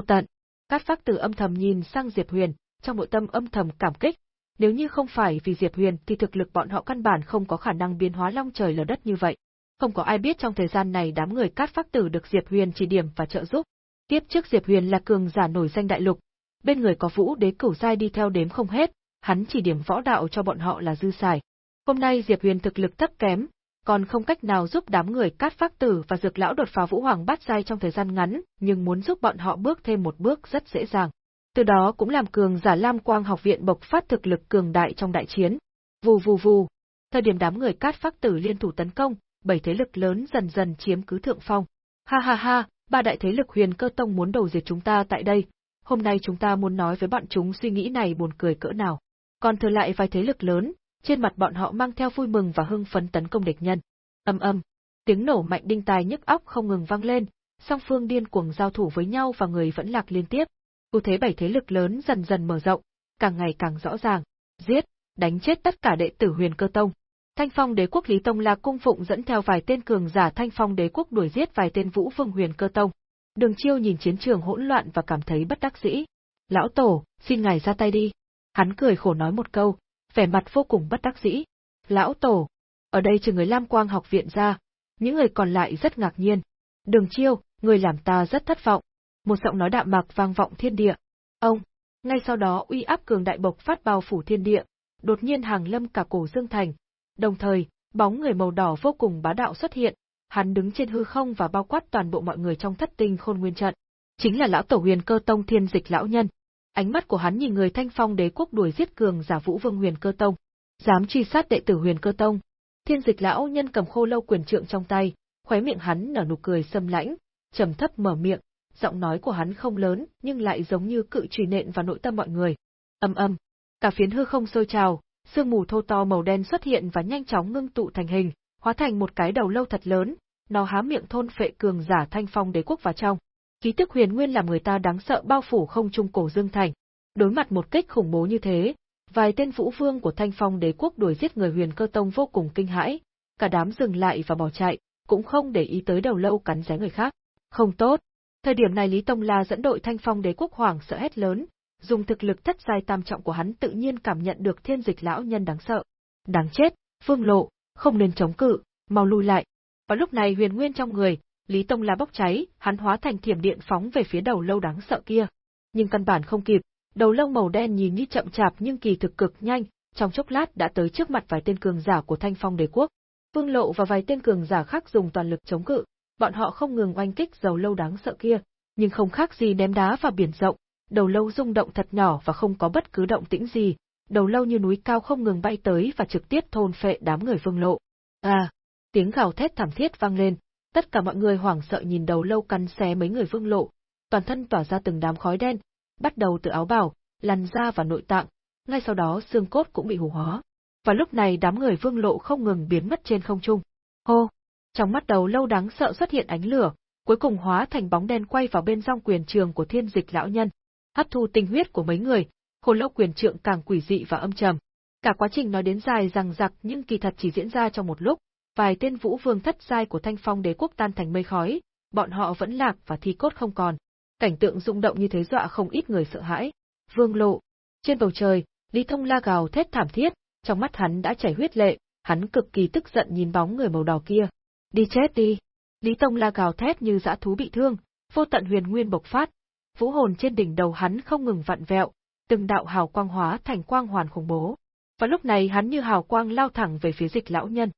tận. Cát Phác Tử âm thầm nhìn sang Diệp Huyền, trong nội tâm âm thầm cảm kích. Nếu như không phải vì Diệp Huyền thì thực lực bọn họ căn bản không có khả năng biến hóa long trời lở đất như vậy. Không có ai biết trong thời gian này đám người Cát Phác Tử được Diệp Huyền chỉ điểm và trợ giúp. Tiếp trước Diệp Huyền là cường giả nổi danh đại lục, bên người có Vũ Đế cửu giai đi theo đếm không hết, hắn chỉ điểm võ đạo cho bọn họ là dư xài. Hôm nay Diệp Huyền thực lực thấp kém, còn không cách nào giúp đám người cát phác tử và dược lão đột phá vũ hoàng bát giai trong thời gian ngắn, nhưng muốn giúp bọn họ bước thêm một bước rất dễ dàng. Từ đó cũng làm cường giả Lam Quang học viện bộc phát thực lực cường đại trong đại chiến. Vù vù vù. Thời điểm đám người cát phác tử liên thủ tấn công, bảy thế lực lớn dần dần chiếm cứ thượng phong. Ha ha ha, ba đại thế lực huyền cơ tông muốn đầu diệt chúng ta tại đây. Hôm nay chúng ta muốn nói với bọn chúng suy nghĩ này buồn cười cỡ nào. Còn thừa lại vài thế lực lớn, trên mặt bọn họ mang theo vui mừng và hưng phấn tấn công địch nhân. Âm âm, tiếng nổ mạnh đinh tai nhức óc không ngừng vang lên, song phương điên cuồng giao thủ với nhau và người vẫn lạc liên tiếp. ưu thế bảy thế lực lớn dần dần mở rộng, càng ngày càng rõ ràng. Giết, đánh chết tất cả đệ tử Huyền Cơ Tông. Thanh Phong Đế quốc Lý Tông là cung phụng dẫn theo vài tên cường giả Thanh Phong Đế quốc đuổi giết vài tên Vũ Vương Huyền Cơ Tông. Đường Chiêu nhìn chiến trường hỗn loạn và cảm thấy bất đắc dĩ. Lão Tổ, xin ngài ra tay đi. Hắn cười khổ nói một câu, vẻ mặt vô cùng bất đắc dĩ. Lão Tổ, ở đây trừ người Lam Quang học viện ra, những người còn lại rất ngạc nhiên. Đường chiêu, người làm ta rất thất vọng. Một giọng nói đạm mạc vang vọng thiên địa. Ông, ngay sau đó uy áp cường đại bộc phát bao phủ thiên địa, đột nhiên hàng lâm cả cổ Dương Thành. Đồng thời, bóng người màu đỏ vô cùng bá đạo xuất hiện, hắn đứng trên hư không và bao quát toàn bộ mọi người trong thất tinh khôn nguyên trận. Chính là lão tổ huyền cơ tông thiên dịch lão nhân. Ánh mắt của hắn nhìn người thanh phong đế quốc đuổi giết cường giả vũ vương huyền cơ tông. Dám truy sát đệ tử huyền cơ tông, Thiên dịch lão nhân cầm khô lâu quyền trượng trong tay, khóe miệng hắn nở nụ cười sâm lãnh, trầm thấp mở miệng, giọng nói của hắn không lớn, nhưng lại giống như cự chùy nện vào nội tâm mọi người. Âm âm, cả phiến hư không sôi trào, sương mù thô to màu đen xuất hiện và nhanh chóng ngưng tụ thành hình, hóa thành một cái đầu lâu thật lớn, nó há miệng thôn phệ cường giả thanh phong đế quốc vào trong. Khí tức huyền nguyên làm người ta đáng sợ bao phủ không trung cổ dương thành. Đối mặt một kích khủng bố như thế, Vài tên vũ vương của Thanh Phong đế quốc đuổi giết người huyền cơ tông vô cùng kinh hãi, cả đám dừng lại và bỏ chạy, cũng không để ý tới đầu lâu cắn xé người khác. Không tốt. Thời điểm này Lý Tông La dẫn đội Thanh Phong đế quốc hoảng sợ hét lớn, dùng thực lực thất giai tam trọng của hắn tự nhiên cảm nhận được thiên dịch lão nhân đáng sợ. Đáng chết, Vương Lộ, không nên chống cự, mau lui lại. Vào lúc này huyền nguyên trong người, Lý Tông La bốc cháy, hắn hóa thành thiểm điện phóng về phía đầu lâu đáng sợ kia. Nhưng căn bản không kịp, Đầu lâu màu đen nhìn như chậm chạp nhưng kỳ thực cực nhanh, trong chốc lát đã tới trước mặt vài tên cường giả của Thanh Phong Đế quốc. Vương Lộ và vài tên cường giả khác dùng toàn lực chống cự, bọn họ không ngừng oanh kích dầu lâu đáng sợ kia, nhưng không khác gì ném đá vào biển rộng, đầu lâu rung động thật nhỏ và không có bất cứ động tĩnh gì, đầu lâu như núi cao không ngừng bay tới và trực tiếp thôn phệ đám người Vương Lộ. À, tiếng gào thét thảm thiết vang lên, tất cả mọi người hoảng sợ nhìn đầu lâu cắn xé mấy người Vương Lộ, toàn thân tỏa ra từng đám khói đen, bắt đầu từ áo bào, làn ra và nội tạng, ngay sau đó xương cốt cũng bị hủ hóa. Và lúc này đám người vương lộ không ngừng biến mất trên không trung. Hô! Trong mắt đầu lâu đáng sợ xuất hiện ánh lửa, cuối cùng hóa thành bóng đen quay vào bên trong quyền trường của thiên dịch lão nhân. Hấp thu tinh huyết của mấy người, hồn lâu quyền trượng càng quỷ dị và âm trầm. Cả quá trình nói đến dài rằng giặc nhưng kỳ thật chỉ diễn ra trong một lúc, vài tên vũ vương thất giai của thanh phong đế quốc tan thành mây khói, bọn họ vẫn lạc và thi cốt không còn. Cảnh tượng rung động như thế dọa không ít người sợ hãi. Vương lộ. Trên bầu trời, Lý Thông la gào thét thảm thiết, trong mắt hắn đã chảy huyết lệ, hắn cực kỳ tức giận nhìn bóng người màu đỏ kia. Đi chết đi. Lý Tông la gào thét như dã thú bị thương, vô tận huyền nguyên bộc phát. Vũ hồn trên đỉnh đầu hắn không ngừng vặn vẹo, từng đạo hào quang hóa thành quang hoàn khủng bố. Và lúc này hắn như hào quang lao thẳng về phía dịch lão nhân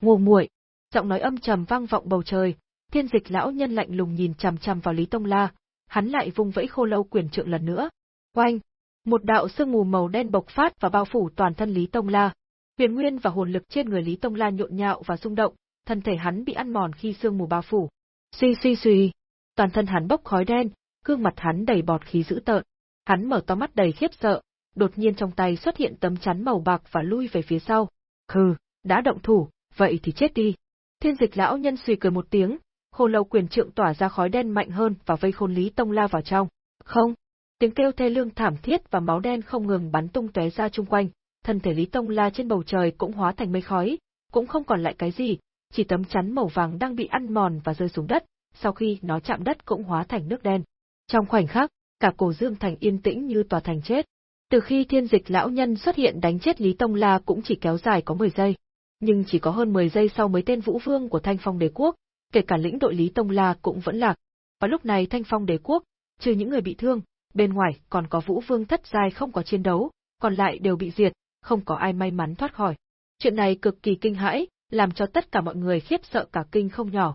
ngu muội, giọng nói âm trầm vang vọng bầu trời, thiên dịch lão nhân lạnh lùng nhìn chằm chằm vào Lý Tông La, hắn lại vung vẫy khô lâu quyền trượng lần nữa. Oanh! Một đạo sương mù màu đen bộc phát và bao phủ toàn thân Lý Tông La. Huyền nguyên và hồn lực trên người Lý Tông La nhộn nhạo và rung động, thân thể hắn bị ăn mòn khi sương mù bao phủ. Suy suy suy, toàn thân hắn bốc khói đen, gương mặt hắn đầy bọt khí dữ tợn. Hắn mở to mắt đầy khiếp sợ, đột nhiên trong tay xuất hiện tấm chắn màu bạc và lui về phía sau. khừ đã động thủ, vậy thì chết đi. Thiên dịch lão nhân suy cười một tiếng, hồ lâu quyền trượng tỏa ra khói đen mạnh hơn và vây khôn Lý Tông La vào trong. Không, Tiếng kêu thê lương thảm thiết và máu đen không ngừng bắn tung tóe ra chung quanh, thân thể Lý Tông La trên bầu trời cũng hóa thành mây khói, cũng không còn lại cái gì, chỉ tấm chắn màu vàng đang bị ăn mòn và rơi xuống đất, sau khi nó chạm đất cũng hóa thành nước đen. Trong khoảnh khắc, cả cổ Dương Thành yên tĩnh như tòa thành chết. Từ khi thiên dịch lão nhân xuất hiện đánh chết Lý Tông La cũng chỉ kéo dài có 10 giây. Nhưng chỉ có hơn 10 giây sau mấy tên vũ vương của Thanh Phong Đế Quốc, kể cả lĩnh đội Lý Tông La cũng vẫn lạc. Và lúc này Thanh Phong Đế Quốc, trừ những người bị thương, bên ngoài còn có vũ vương thất giai không có chiến đấu, còn lại đều bị diệt, không có ai may mắn thoát khỏi. Chuyện này cực kỳ kinh hãi, làm cho tất cả mọi người khiếp sợ cả kinh không nhỏ,